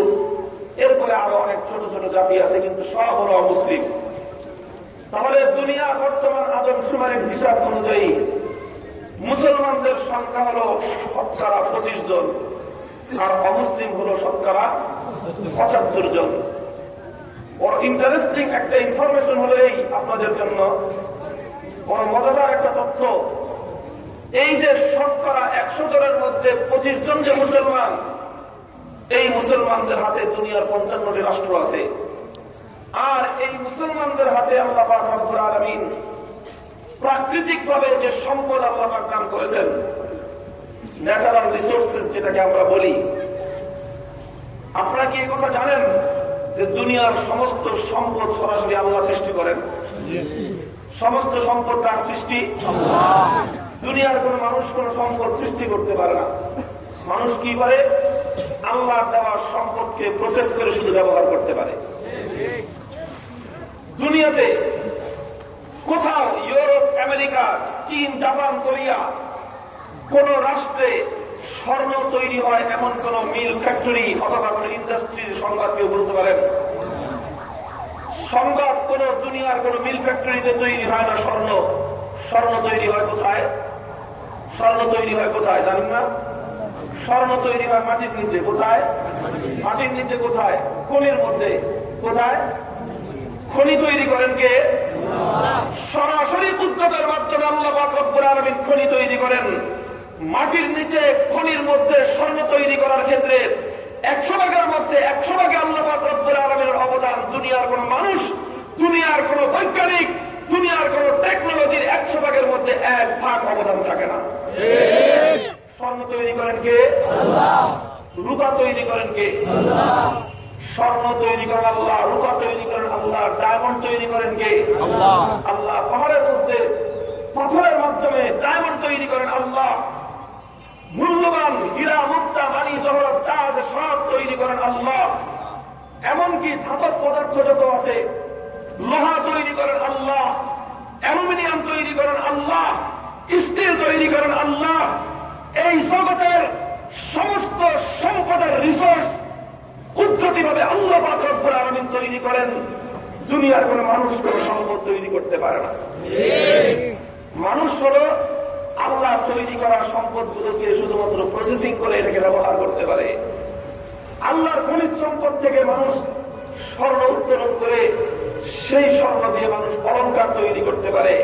এরপরে আরও অনেক ছোট ছোট জাতি আছে, কিন্তু সব হলো অমুসলিম। তাহলে দুনিয়া বর্তমান আদমশুমারির হিসাব অনুযায়ী মুসলমানদের সংখ্যা হলো শতকরা পঁচিশ জন, আর অমুসলিম হলো শতকরা পঁচাত্তর জন। ইন্টারেস্টিং একটা ইনফরমেশন হলো এই আপনাদের জন্য। বড় মজাদার একটা তথ্য। এই যে শতকরা একশো জনের মধ্যে পঁচিশ জন যে মুসলমান, এই মুসলমানদের হাতে দুনিয়ার পঞ্চান্নটি রাষ্ট্র আছে। আর এই মুসলমানদের হাতে আল্লাহ রব্বুল আলামিন প্রাকৃতিক ভাবে যে সম্পদ আল্লাহ দান করেছেন ন্যাচারাল রিসোর্সেস যেটাকে আমরা বলি, আপনারা কি কথা জানেন? যে দুনিয়ার সমস্ত সম্পদ সরাসরি আল্লাহ সৃষ্টি করেন। সমস্ত সম্পদ তার সৃষ্টি। দুনিয়ার কোন মানুষ কোন সম্পদ সৃষ্টি করতে পারে না। মানুষ কি করে? আল্লাহ দেওয়ার সম্পদকে প্রসেস করে শুধু ব্যবহার করতে পারে। দুনিয়াতে কোথাও ইউরোপ, আমেরিকা, চীন, জাপান, কোরিয়া কোন রাষ্ট্রে স্বর্ণ তৈরি হয় এমন কোন মিল ফ্যাক্টরি অথবা কোন ইন্ডাস্ট্রির সংবাদ কেউ বলতে পারেন? সংবাদ কোন দুনিয়ার কোন মিল ফ্যাক্টরিতে তৈরি হয় না স্বর্ণ। স্বর্ণ তৈরি হয় কোথায়? স্বর্ণ তৈরি হয় কোথায়, জানেন না? স্বর্ণ তৈরি হয় মাটির নিচে, কোথায়? মাটির নিচে কোথায়? খনির মধ্যে, কোথায়? খনি তৈরি করেন কে? সরাসরি কুদ্রতের মাধ্যমে আল্লাহ খনি তৈরি করেন। মাটির নিচে খনির মধ্যে স্বর্ণ তৈরি করার ক্ষেত্রে একশো ভাগের মধ্যে একশো ভাগে আল্লাহ রব্বুল আলমিনের অবদান দুনিয়ার কোন মানুষ দুনিয়ার কোন বৈজ্ঞানিক দুনিয়ার কোন টেকনোলজির একশো ভাগের মধ্যে এক ভাগ অবদান থাকে না। স্বর্ণ তৈরি করেন কে? রূপা তৈরি করেন কে? স্বর্ণ তৈরি করেন আল্লাহ রূপা তৈরি করেন আল্লাহ ডায়মন্ড তৈরি করেন কে? আল্লাহ। পাহাড়ের মধ্যে পাথরের মাধ্যমে ডায়মন্ড তৈরি করেন আল্লাহ। মূল্যবান হীরা, মুক্তা বাণী জহরত চা আছে সব তৈরি করেন আল্লাহ। এমনকি ধাতব পদার্থ যত আছে, লোহা তৈরি করেন আল্লাহ, অ্যালুমিনিয়াম তৈরি করেন আল্লাহ, স্টিল তৈরি করেন আল্লাহ। এই জগতের সমস্ত সম্পদের রিসোর্স কুদরতি ভাবে আল্লাহ আলামিন তৈরি করেন। দুনিয়ার কোন মানুষ কোন সম্পদ তৈরি করতে পারে না। মানুষ হলো আল্লাহ তৈরি করা সম্পদ গুলোকে শুধুমাত্র প্রসেসিং করে এটাকে ব্যবহার করতে পারে। আল্লাহর খনিজ সম্পদ থেকে মানুষ স্বর্ণ উত্তোলন করে সেই স্বর্ণ দিয়ে মানুষ অলঙ্কার তৈরি করতে পারে।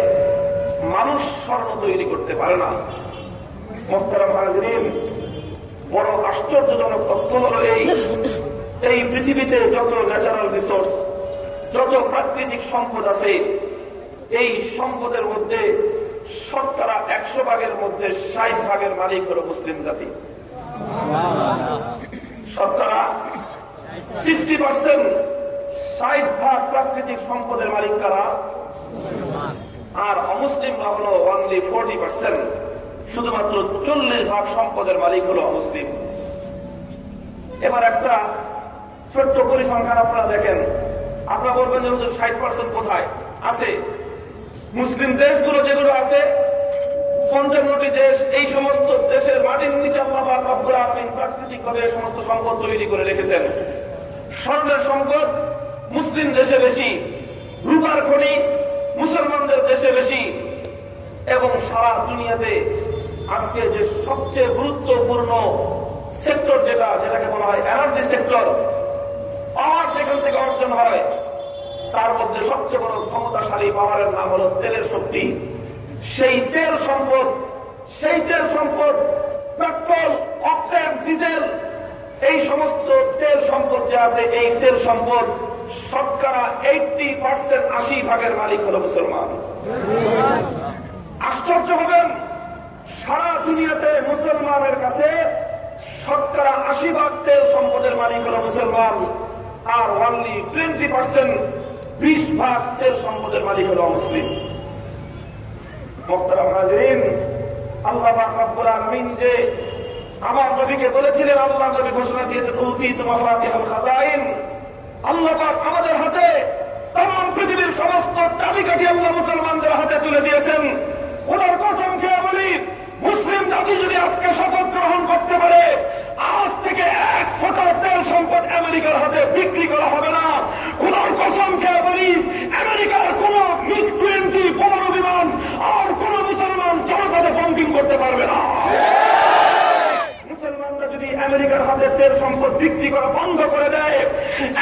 মানুষ স্বর্ণ তৈরি করতে পারে না। বড় আশ্চর্যজনক তথ্য হলো এই এই পৃথিবীতে যত ন্যাচারাল রিসোর্স যত প্রাকৃতিক সম্পদ আছে, এই সম্পদের মধ্যে শতকরা একশো ভাগের মধ্যে ষাট ভাগের মালিক হলো মুসলিম জাতি। শতকরা সিক্সটি পার্সেন্ট ষাট ভাগ প্রাকৃতিক সম্পদের মালিক কারা? আর অমুসলিমরা হলো অনলি ফোরটি পার্সেন্ট শুধুমাত্র চল্লিশ ভাগ সম্পদের মালিক হলো অমুসলিম। এবার একটা ছোট্ট পরিসংখ্যান আপনারা দেখেন। আপনারা বলবেন যে ষাট পার্সেন্ট কোথায়? আছে। মুসলিম দেশগুলো যেগুলো আছে, পঞ্চান্নটি দেশ, এই সমস্ত দেশের মাটির নিচে প্রাকৃতিক ভাবে সমস্ত সম্পদ তৈরি করে রেখেছেন। স্বর্ণের সম্পদ মুসলিম দেশে বেশি, রূপার খনি মুসলমানদের দেশে বেশি, এবং সারা দুনিয়াতে আজকে যে সবচেয়ে গুরুত্বপূর্ণ সেক্টর যেটা, যেটাকে বলা হয় এনার্জি সেক্টর পাওয়ার যেখান থেকে অর্জন হয় তার মধ্যে সবচেয়ে বড় ক্ষমতাশালী পাওয়ারের নাম হলো তেলের শক্তি। সেই তেল সম্পদ, সেই তেল সম্পদ, পেট্রোল, অক্টেন, ডিজেল, এই সমস্ত তেল সম্পদ যে আছে, এই তেল সম্পদ শতকরা এইটটি পার্সেন্ট আশি ভাগের মালিক হলো মুসলমান। আশ্চর্য হবেন, সারা দুনিয়াতে মুসলমানের কাছে শতকরা আশি ভাগ তেল সম্পদের মালিক হলো মুসলমান, আর অনলি টোয়েন্টি পার্সেন্ট বিশ ভাগ তেল সম্পদের মালিক হলো মুসলিম। মোখতারাম হাজরিন, আল্লাহ রাব্বুল আলামিন যে আমার নবীকে বলেছিলেন, আল্লাহ নবী ঘোষণা দিয়েছেন উতি তুমাফাতিহুল খাজাইন। আল্লাহ পাক আমাদের হাতে তাম পৃথিবীর সমস্ত চাবিকাঠি আল্লাহ মুসলমানদের হাতে তুলে দিয়েছেন। ওনার কসম খেয়ে বলি মুসলিম জাতি যদি আজকে শপথ গ্রহণ করতে পারে, আজ থেকে এক ফোটা তেল সম্পদ আমেরিকার হাতে বিক্রি করা হবে না। খোদার কসম খেয়ে বলি, আমেরিকার কোন মিগ টোয়েন্টি পনেরো বিমান আর কোন মুসলমান জনপদে বঙ্কিং করতে পারবে না। যদি আমেরিকার হাতে তেল সম্পদ বিক্রি করা বন্ধ করে দেয়,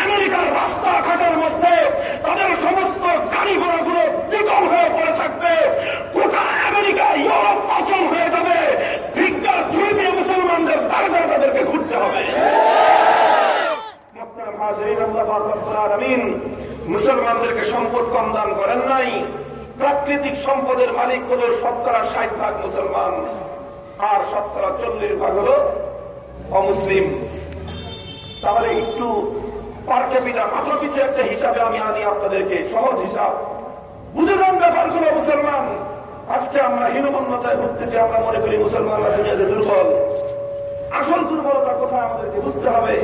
আমেরিকার রাস্তাঘাটের মধ্যে তাদের সমস্ত গাড়ি ঘোড়াগুলো বিকল হয়ে পড়ে থাকবে। গোটা আমেরিকা, ইউরোপ অচল হয়ে যাবে। ভিক্ষা দিয়ে মুসলমানদের তার দ্বারা তাদেরকে ঘুরতে হবে। মুসলমানদেরকে সম্পদ কম দান করেন নাই। প্রাকৃতিক সম্পদের মালিক হল শতকরা ষাট ভাগ মুসলমান, আর শতকরা চল্লিশ ভাগ হল অমুসলিম তাহলে একটু একটা হিসাবে আমি আনি আপনাদেরকে, সহজ হিসাব। মুসলমান। আজকে আমরা আমরা মনে করি আসল আমাদেরকে বুঝতে হবে?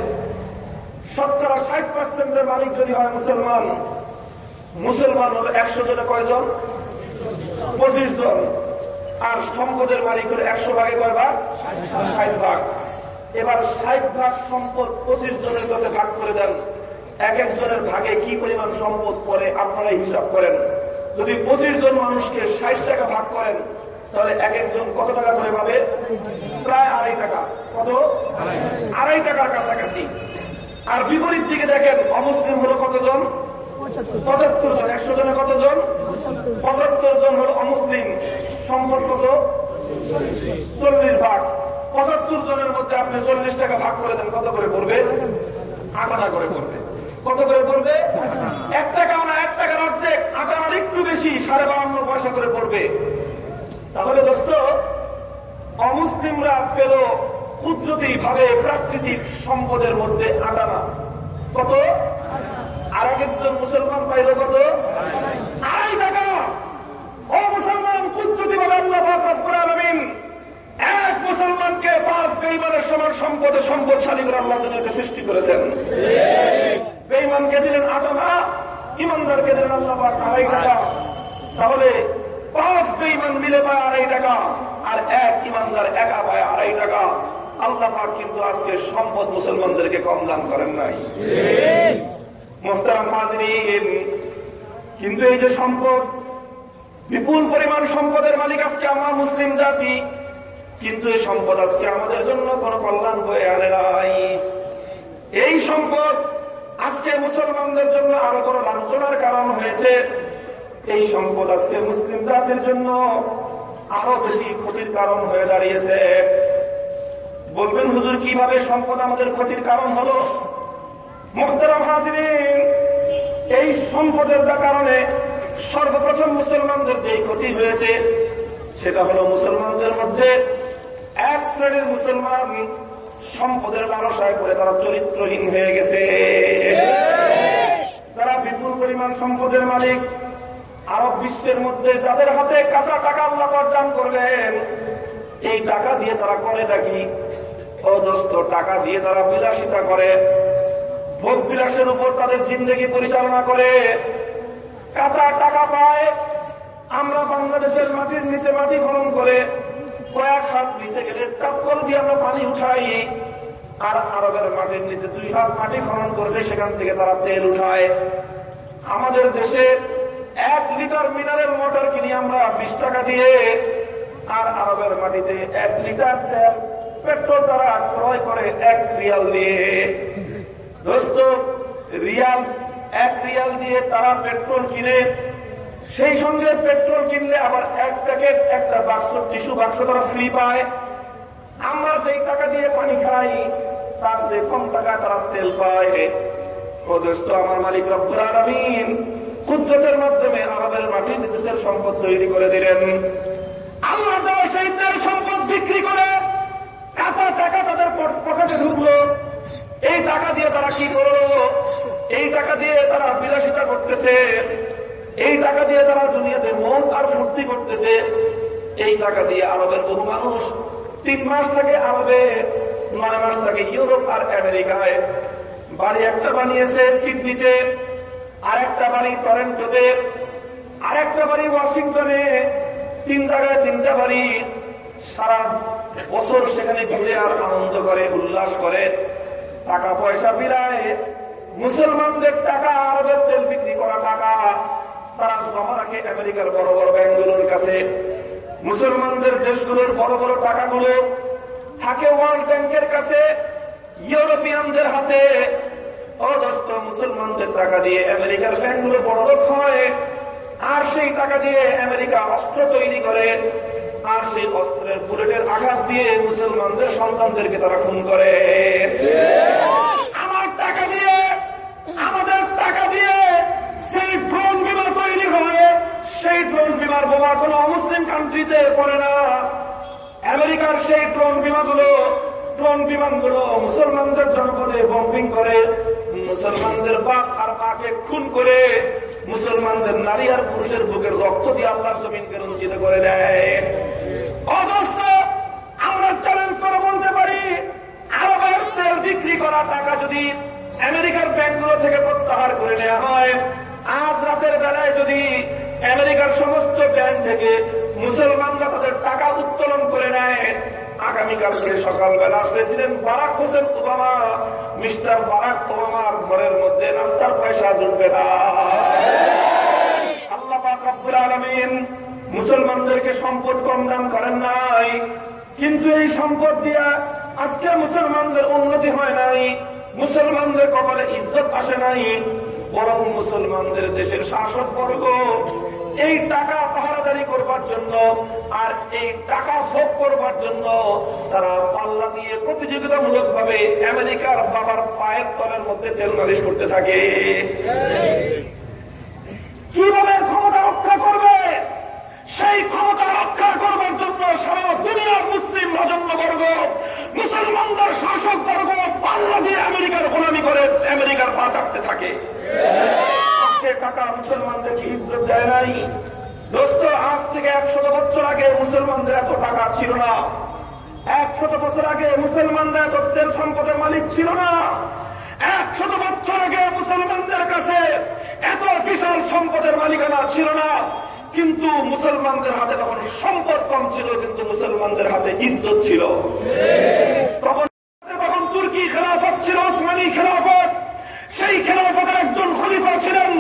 ষাট মালিক যদি হয় মুসলমান মুসলমান হলো একশো জনে কয়জন? পঁচিশ জন। আর সম্পদের মালিক হলো একশো ভাগে কয় ভাগ? ষাট ভাগ। এবার ষাট ভাগ সম্পদ পঁচিশ জনের কাছে ভাগ করে দেন। এক একজনের ভাগে কি পরিমাণ সম্পদ পরে আপনারা হিসাব করেন। যদি পঁচিশ জন মানুষকে ষাট টাকা ভাগ করেন, তাহলে এক একজন কত টাকা করে পাবে? প্রায় আড়াই টাকা। কত? আড়াই টাকার কাছাকাছি। আর বিপরীত দিকে দেখেন, অমুসলিম হলো কতজন? পঁচাত্তর জন। একশো জনে কতজন? পঁচাত্তর জন হলো অমুসলিম। সম্পদ কত? চল্লিশ ভাগ। পঁচাত্তর জনের মধ্যে আপনি চল্লিশ টাকা ভাগ করে দেন, কত করে পড়বে? আট আনা করে পড়বে। কত করে পড়বে? এক টাকা না, এক টাকার অর্ধেক আট আনার একটু বেশি, সাড়ে বাহান্ন পয়সা করে পড়বে। তাহলে দোস্ত, অমুসলিমরা পেল কুদরতি ভাবে প্রাকৃতিক সম্পদের মধ্যে আটানা কত? আর একজন মুসলমান পাইল কত? আড়াই টাকা। ও মুসলমান, কুদরতি ভাবে আল্লাহ রব্বুল আলামিন এক মুসলমানকে পাঁচ বেইমানের সমান সম্পদে সম্পদশালী করে আল্লাহ দুনিয়াতে সৃষ্টি করেছেন। বেইমানকে দিলেন আটানা ইমানদারকে দিলেন আল্লাহ আড়াই টাকা। তাহলে পাঁচ বেইমান মিলে পায় আড়াই টাকা, আর এক ইমানদার একা পায় আড়াই টাকা। আল্লাহ পাক কিন্তু আজকে সম্পদ মুসলমানদেরকে কম দান করেন নাই। মোহতারাম হাজরিন, কিন্তু এই যে সম্পদ, বিপুল পরিমাণ সম্পদের মালিক আজকে আমার মুসলিম জাতি কিন্তু এই সম্পদ আজকে আমাদের জন্য কোন কল্যাণ বয়ে আনে নাই। এই সম্পদ আজকে মুসলমানদের জন্য আরও বড় লাঞ্ছনার কারণ হয়েছে। এই সম্পদ আজকে মুসলিম জাতির জন্য আরও বেশি ক্ষতির কারণ হয়ে দাঁড়িয়েছে। বলবেন, হুজুর, কীভাবে সম্পদ আমাদের ক্ষতির কারণ হলো? হাজিরিন, এই সম্পদের কারণে সর্বপ্রথম মুসলমানদের যে ক্ষতি হয়েছে, সেটা হলো মুসলমানদের মধ্যে এক শ্রেণির মুসলমান সম্পদের লালসায় পড়ে, তারা চরিত্রহীন হয়ে গেছে। তারা বিপুল পরিমাণ সম্পদের মালিক, আরব বিশ্বের মধ্যে যাদের হাতে কাঁচা টাকা আল্লাহ দান করলেন এই টাকা দিয়ে তারা করে নাকি? অদস্ত টাকা দিয়ে তারা বিলাসিতা করে, ভোগ বিলাসের উপর তাদের জিন্দগি পরিচালনা করে। কাঁচা টাকা পায়, আমরা বাংলাদেশের মাটির নিচে মাটি খনন করে কয়েক হাত নিচে গেলে চাপকল দিয়ে আমরা পানি উঠাই। আর আরবের মাটির নিচে দুই হাত মাটি খনন করলে সেখান থেকে তারা তেল উঠায়। আমাদের দেশে এক লিটার মিনারেল ওয়াটার কিনি আমরা বিশ টাকা দিয়ে। আর আরবের মাটিতে এক লিটার তেল পেট্রোল তারা ক্রয় করে এক রিয়াল দিয়ে। দোস্ত, রিয়াল, এক রিয়াল দিয়ে তারা পেট্রোল কিনে সেই সঙ্গে পেট্রোল কিনলে আবার এক প্যাকেট, একটা বাক্স, টিস্যু বাক্স তারা ফ্রি পায়। আমরা যেই টাকা দিয়ে পানি খাই, তার চেয়ে কম টাকা তারা তেল পায়। ও দোস্ত আমার মালিক রব্বুল আলামিন কুদরতের মাধ্যমে আরবের মাটি নিজেদের সম্পদ তৈরি করে দিলেন, আল্লাহ তারা সেই তেল সম্পদ বিক্রি করে কাঁচা টাকা তাদের পকেটে ঢুকলো। এই টাকা দিয়ে তারা কি করল? এই টাকা দিয়ে তারা বিলাসিতা করতেছে। এই টাকা দিয়ে তারা দুনিয়াতে মন আর ফুর্তি করতেছে, এই টাকা দিয়ে আরবের বহু মানুষ তিন মাস থাকে আরবে, নয় মাস থাকে ইউরোপ আর আমেরিকায়। বাড়ি একটা বানিয়েছে সিডনিতে আর একটা বাড়ি টরেন্টোতে আর একটা বাড়ি ওয়াশিংটনে, তিন জায়গায় তিনটা বাড়ি। সারা বছর সেখানে ঘুরে আর আনন্দ করে, উল্লাস করে। টাকা পয়সা বিলায় মুসলমানদের টাকা, আরবের তেল বিক্রি করা টাকা। তারা জমা রাখে আমেরিকার বড় বড় ব্যাংকগুলোর কাছে মুসলমানদের দেশগুলোর বড় বড় টাকাগুলো থাকে ওয়ার্ল্ড ব্যাংকের কাছে ইউরোপিয়ানদের হাতে। অদস্ত মুসলমানদের টাকা দিয়ে আমেরিকার ব্যাংকগুলো বড় লোক হয়। আর সেই টাকা দিয়ে আমেরিকা অস্ত্র তৈরি করে আর সেই অস্ত্রের বুলেটের আঘাত দিয়ে মুসলমানদের সন্তানদেরকে তারা খুন করে। আমার টাকা দিয়ে আমাদের টাকা দিয়ে সেই ড্রোন বিমা তৈরি হয়, সেই ড্রোন বিমার বোমা কোন মুসলিম কান্ট্রিতে পড়ে না। আমেরিকার সেই ড্রোন বিমাগুলো ড্রোন বিমানগুলো মুসলমানদের জনপদে বম্পিং করে, মুসলমানদের বাপ আর মাকে খুন করে, মুসলমানদের নারী আর পুরুষের বুকের রক্ত দিয়ে আল্লাহর জমিনকে রঞ্জিত করে দেয়। আমরা চ্যালেঞ্জ করে বলতে পারি, আরবের তেল বিক্রি করা টাকা যদি আমেরিকার ব্যাংকগুলো থেকে প্রত্যাহার করে নেওয়া হয় আজ রাতের বেলায় যদি আমেরিকার সমস্ত ব্যাংক থেকে মুসলমানরা তাদের টাকা উত্তোলন করে নেয়, আগামীকালকে সকালবেলা president Barack Hussein Obama, mister Barack ওবামার ঘরের মধ্যে নাস্তার পয়সা জুটবে না। মুসলমানদেরকে সম্পদ কম দান করেন নাই, কিন্তু এই সম্পদ দিয়া আজকে মুসলমানদের উন্নতি হয় নাই, মুসলমানদের কপালে ইজ্জত আসে নাই বরং মুসলমানদের দেশের শাসক বর্গ এই টাকা পাহারাদারি করবার জন্য আর এই টাকা ভোগ করবার জন্য তারা পাল্লা দিয়ে প্রতিযোগিতামূলক ভাবে আমেরিকার বাবার পায়ের তলের মধ্যে তেল নালিশ করতে থাকে। কীভাবে ক্ষমতা রক্ষা করবে? সেই ক্ষমতা রক্ষা করবার জন্য সারা দুনিয়ার মুসলিম রাজন্যবর্গ, মুসলমানদের শাসক বর্গ পাল্লা দিয়ে আমেরিকার গোলামি করে আমেরিকার পা চাপতে থাকে। ইজ্জত দেয় নাই। আজ থেকে আগে মুসলমানদের এত টাকা ছিল না। বছর আগে এত তেল সম্পদের মালিক ছিল না। আগে মুসলমানদের কাছে এত বিশাল সম্পদের মালিকানা ছিল না। কিন্তু মুসলমানদের হাতে তখন সম্পদ কম ছিল, কিন্তু মুসলমানদের হাতে ইজ্জত ছিল। তখন তখন তুর্কি খেলাফত ছিল, ওসমানী খেলাফত, সেই খেলাফতের একজন খলিফা ছিলেন।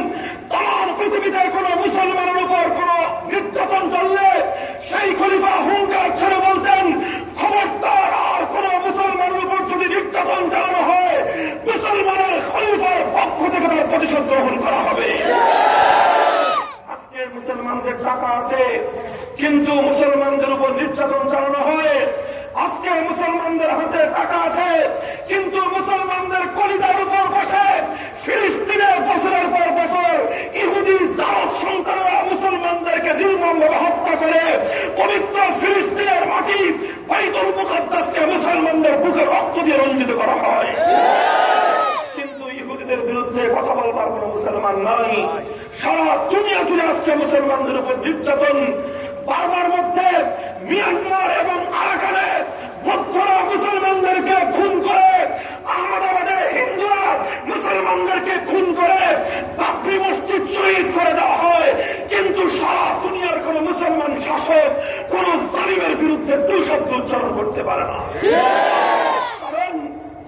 তাম পৃথিবীতে কোন মুসলমানের উপর কোন নির্যাতন চললে সেই খলিফা হুঙ্কার ছেড়ে বলতেন, খবরদার, আর কোন মুসলমানের উপর যদি নির্যাতন চালানো হয়, মুসলমানের খলিফার পক্ষ থেকে তার প্রতিশোধ গ্রহণ করা হবে। মুসলমানদের টাকা আছে, কিন্তু মুসলমানদের উপর নির্যাতন চালানো হয়। আজকে মুসলমানদের হাতে টাকা আছে, কিন্তু মুসলমানদের কলিজার উপর বসে, ফিলিস্তিনের বছরের পর বছর ইহুদি জারক সন্তানরা মুসলমানদেরকে নির্মমভাবে হত্যা করে, পবিত্র ফিলিস্তিনের মাটি বাইতুল মুকদ্দাসকে মুসলমানদের বুকে রক্ত দিয়ে রঞ্জিত করা হয়। ইহুদিদের বিরুদ্ধে কথা বলবার কোন মুসলমান নাই। সারা দুনিয়া জুড়ে আজকে মুসলমানদের উপর নির্যাতন। বারবার মধ্যে মিয়ানমার এবং আরাকানে বৌদ্ধরা মুসলমানদেরকে খুন করে, আহমদাবাদে হিন্দুরা মুসলমানদেরকে খুন করে, বাবরি মসজিদ শহীদ করে দেওয়া হয়। কিন্তু সারা দুনিয়ার কোন মুসলমান শাসক কোন জালিমের বিরুদ্ধে দুই শব্দ উচ্চারণ করতে পারে না।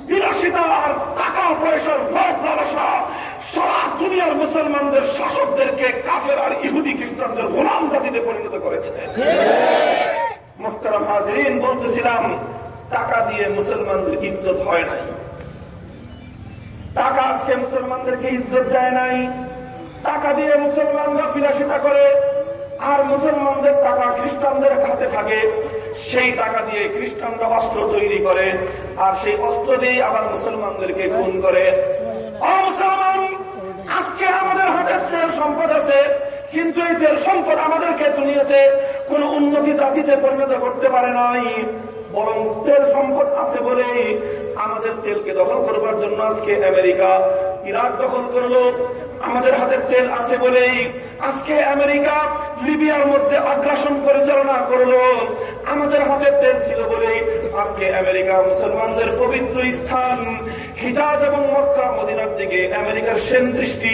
টাকা মুসলমানদের দিয়ে মুসলমানদের ইজ্জত হয় নাই। টাকা আজকে মুসলমানদেরকে ইজ্জত দেয় নাই। টাকা দিয়ে মুসলমানরা বিলাসিতা করে আর মুসলমানদের টাকা খ্রিস্টানদের হাতে থাকে, সেই টাকা দিয়ে খ্রিস্টানরা অস্ত্র তৈরি করে, আর সেই অস্ত্র দিয়ে আবার মুসলমানদেরকে খুন করে। মুসলমান, আজকে আমাদের হাতে তেল সম্পদ আছে, কিন্তু এই তেল সম্পদ আমাদেরকে দুনিয়াতে কোন উন্নতি জাতিতে পরিণত করতে পারে নাই। বরং তেল সম্পদ আছে বলেই আমাদের তেলকে দখল করবার জন্য আজকে আমেরিকা, ইরাক দখল করল। আমাদের হাতে তেল আছে বলেই আজকে আমেরিকা লিবিয়ার মধ্যে আগ্রাসন পরিচালনা করল। আমাদের হাতে তেল ছিল বলেই আজকে আমেরিকা মুসলমানদের পবিত্র স্থান, হিজাজ এবং মক্কা, মদিনার দিকে আমেরিকার সেন দৃষ্টি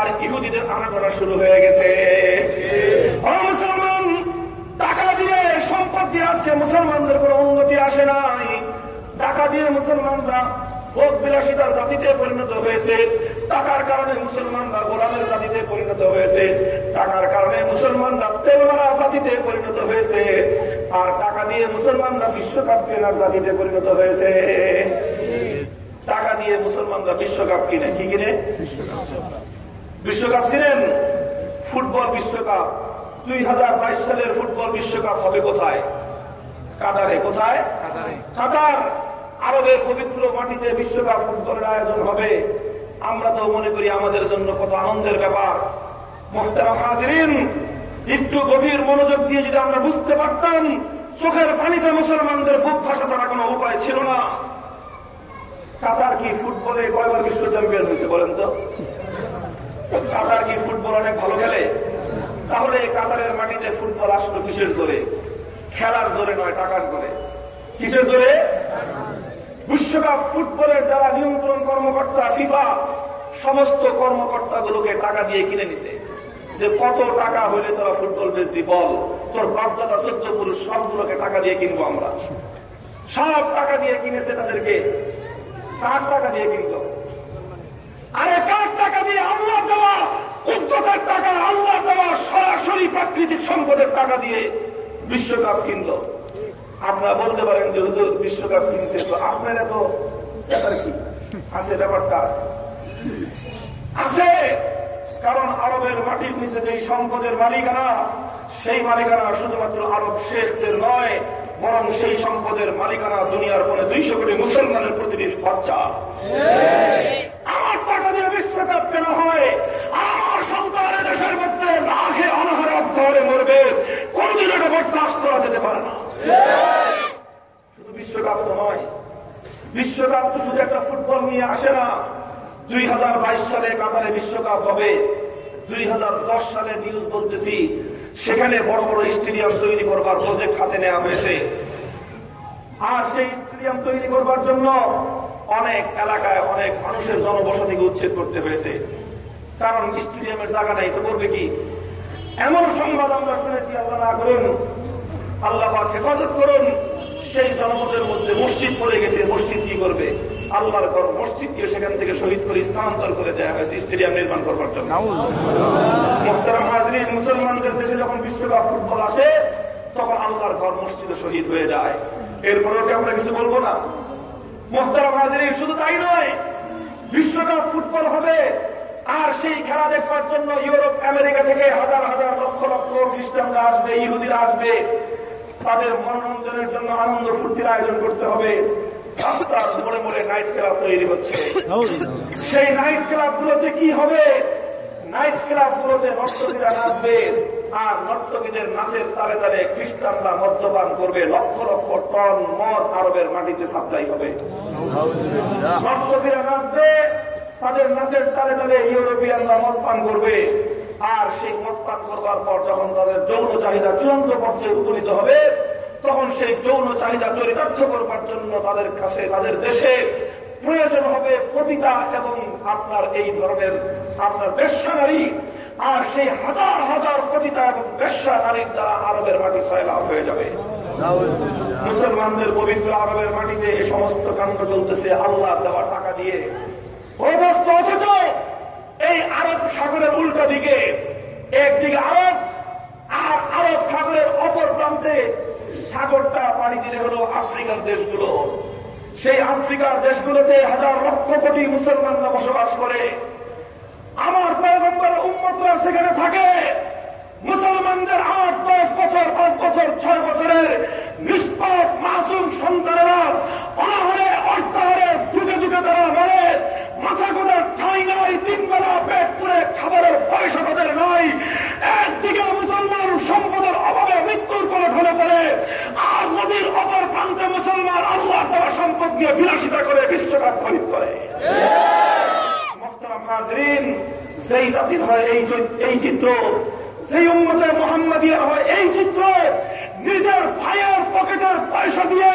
আর ইহুদিদের আনাগোনা শুরু হয়ে গেছে। মুসলমান! টাকা দিয়ে সম্পদ দিয়ে আজকে মুসলমানদের কোন উন্নতি আসে নাই। টাকা দিয়ে মুসলমানরা বিলাসিতার জাতিতে পরিণত হয়েছে। কারণে মুসলমানরা জাতিতে পরিণত হয়েছে। টাকার কারণে মুসলমানরা জাতিতে পরিণত হয়েছে। আর টাকা দিয়ে মুসলমানরা বিশ্বকাপ কেনার জাতিতে পরিণত হয়েছে। টাকা দিয়ে মুসলমানরা বিশ্বকাপ কিনে, কি কিনে? বিশ্বকাপ ছিলেন। ফুটবল বিশ্বকাপ। দুই হাজার বাইশ সালের ফুটবল বিশ্বকাপ হবে কোথায়? কাতারে। কোথায়? কাতার। আরবের পবিত্র মাটিতে বিশ্বকাপ ফুটবলের আয়োজন হবে। আমরা তো মনে করি আমাদের জন্য কত আনন্দের ব্যাপার। মোহতারাম হাজরিন একটু গভীর মনোযোগ দিয়ে যদি আমরা বুঝতে পারতাম চোখের পানিতে মুসলমানদের বুক ভাষা ছাড়া কোনো উপায় ছিল না। কাতার কি ফুটবলে কয়বার বিশ্ব চ্যাম্পিয়ন হয়েছে বলেন তো? কাতার কি ফুটবল অনেক ভালো খেলে? তাহলে কাতারের মাটিতে ফুটবল আসলো কিসের জোরে? খেলার জোরে নয়, টাকার জোরে। কিসের জোরে? বিশ্বকাপ ফুটবলের যারা নিয়ন্ত্রণ কর্মকর্তা, ফিফা, সমস্ত কর্মকর্তা গুলোকে টাকা দিয়ে কিনে নিছে। যে কত টাকা হইলে তোরা ফুটবল বেচবি বল? তোর বাপদাদা চোদ্দ পুরুষ, সবগুলোকে টাকা দিয়ে কিনবো আমরা। সব টাকা দিয়ে কিনেছে তাদেরকে। কার টাকা দিয়ে কিনবো? আরে কার টাকা দিয়ে? আল্লাহ দেওয়া টাকা আল্লাহ দেওয়া সরাসরি প্রাকৃতিক সম্পদের টাকা দিয়ে বিশ্বকাপ কিনলো। আপনারা বলতে পারেন যে হুজুর বিশ্বকাপ কিনছে তো আপনারা তো ব্যাপার কি? আছে ব্যাপারটা আছে। কারণ আরবের মাটির নিচে যে সম্পদের মালিকানা সেই মালিকানা শুধুমাত্র আরব শেখদের নয় বরং সেই সম্পদের মালিকানা দুনিয়ার পরে দুইশো কোটি মুসলমানের প্রতিটি বাচ্চা। আমার টাকা দিয়ে বিশ্বকাপ কেন হয় দেশের মধ্যে খেয়ে অনাহারে অর্থরে মরবে কোনদিন এটা বরদাস্ত করা যেতে পারে না। শুধু বিশ্বকাপ তো নয়, বিশ্বকাপ তো শুধু একটা ফুটবল নিয়ে আসে না। দুই হাজার বাইশ সালে কাতারে বিশ্বকাপ হবে, দুই হাজার দশ সালে নিউজ বলতেছি, সেখানে বড় বড় স্টেডিয়াম তৈরি করবার প্রজেক্ট হাতে নেওয়া হয়েছে। আর সেই স্টেডিয়াম তৈরি করবার জন্য অনেক এলাকায় অনেক মানুষের জনবসতিকে উচ্ছেদ করতে হয়েছে। কারণ স্টেডিয়ামের জায়গা নাই তো করবে কি? এমন সংবাদ আমরা শুনেছি আল্লাহ না করুন আল্লাহ হেফাজত করুন সেই জনপদের মধ্যে মসজিদ পড়ে গেছে মসজিদ কি করবে? আল্লাহর ঘর মসজিদকে সেখান থেকে শহীদ করে স্থানান্তর করে দেওয়া হয়েছে স্টেডিয়াম নির্মাণ করবার জন্য। মুসলমানদের দেশে যখন বিশ্বকাপ ফুটবল আসে তখন আল্লাহর ঘর মসজিদে শহীদ হয়ে যায়। এরপরেও কি আমরা কিছু বলব না? মোহতারাম হাজরিন শুধু তাই নয় বিশ্বকাপ ফুটবল হবে। আর সেই খেলা দেখবার জন্য ইউরোপ আমেরিকা থেকে হাজার হাজার লক্ষ লক্ষ খ্রিস্টানরা আসবে ইহুদিরা আসবে। তাদের মনোরঞ্জনের জন্য আনন্দ ফুর্তির আয়োজন করতে হবে। রাস্তার মোড়ে মোড়ে নাইট ক্লাব তৈরি হচ্ছে। সেই নাইট ক্লাব গুলোতে কি হবে? নাইট ক্লাব গুলোতে নর্তকীরা নাচবে আর নর্তকীদের নাচের তালে তালে খ্রিস্টানরা মদ্যপান করবে। লক্ষ লক্ষ টন মদ আরবের মাটিতে সাপ্লাই হবে। নর্তকীরা নাচবে তাদের নাচের তালে তালে ইউরোপিয়ানরা মদ পান করবে। আর সেই মদ পান করবার পর যখন তাদের যৌন চাহিদা চূড়ান্ত পর্যায়ে উপনীত হবে, তখন সেই যৌন চাহিদা চরিতার্থ করবার জন্য তাদের কাছে, তাদের দেশে প্রয়োজন হবে পতিতা এবং আপনার এই ধরনের আপনার বেশ্যানারী আর সেই হাজার হাজার পতিতা এবং বেশ্যানারীর দ্বারা আরবের মাটি ছয়লাভ হয়ে যাবে। মুসলমানদের পবিত্র আরবের মাটিতে এই সমস্ত কাণ্ড চলতেছে, আল্লাহ দেওয়া টাকা দিয়ে। অথচ এই আরব সাগরের উল্টো দিকে, একদিকে আরব আর আরব সাগরের অপর প্রান্তে সাগরটা পানি দিলে হলো আফ্রিকার দেশগুলো। সেই আফ্রিকার দেশগুলোতে হাজার লক্ষ কোটি মুসলমানরা বসবাস করে। আমার পয়গম্বর উন্মতরা সেখানে থাকে। মুসলমানদের আট, দশ বছর, পাঁচ বছর, ছয় বছরের নিষ্পাপ, মাসুম সন্তানেরা অনাহারে অর্থাহারে যুগে যুগে তারা মরে। মাথা গোটার ঠাঁই নাই তিন বেলা পেট পুরে খাবারের পয়সা তাদের নাই। একদিকে মুসলমান সম্পদের অভাবে মৃত্যুর কোলে ঢলে পড়ে, আর নদীর অপর প্রান্তে মুসলমান আল্লাহ তারা সম্পদ নিয়ে বিলাসিতা করে, বিশ্বকাপ খরিদ করে। মোহতারাম হাজরিন সেই জাতির হয় এই চিত্র সেই উন্মতের মোহাম্মদিয়ার হয় এই চিত্র। নিজের ভাইয়ের পকেটের পয়সা দিয়ে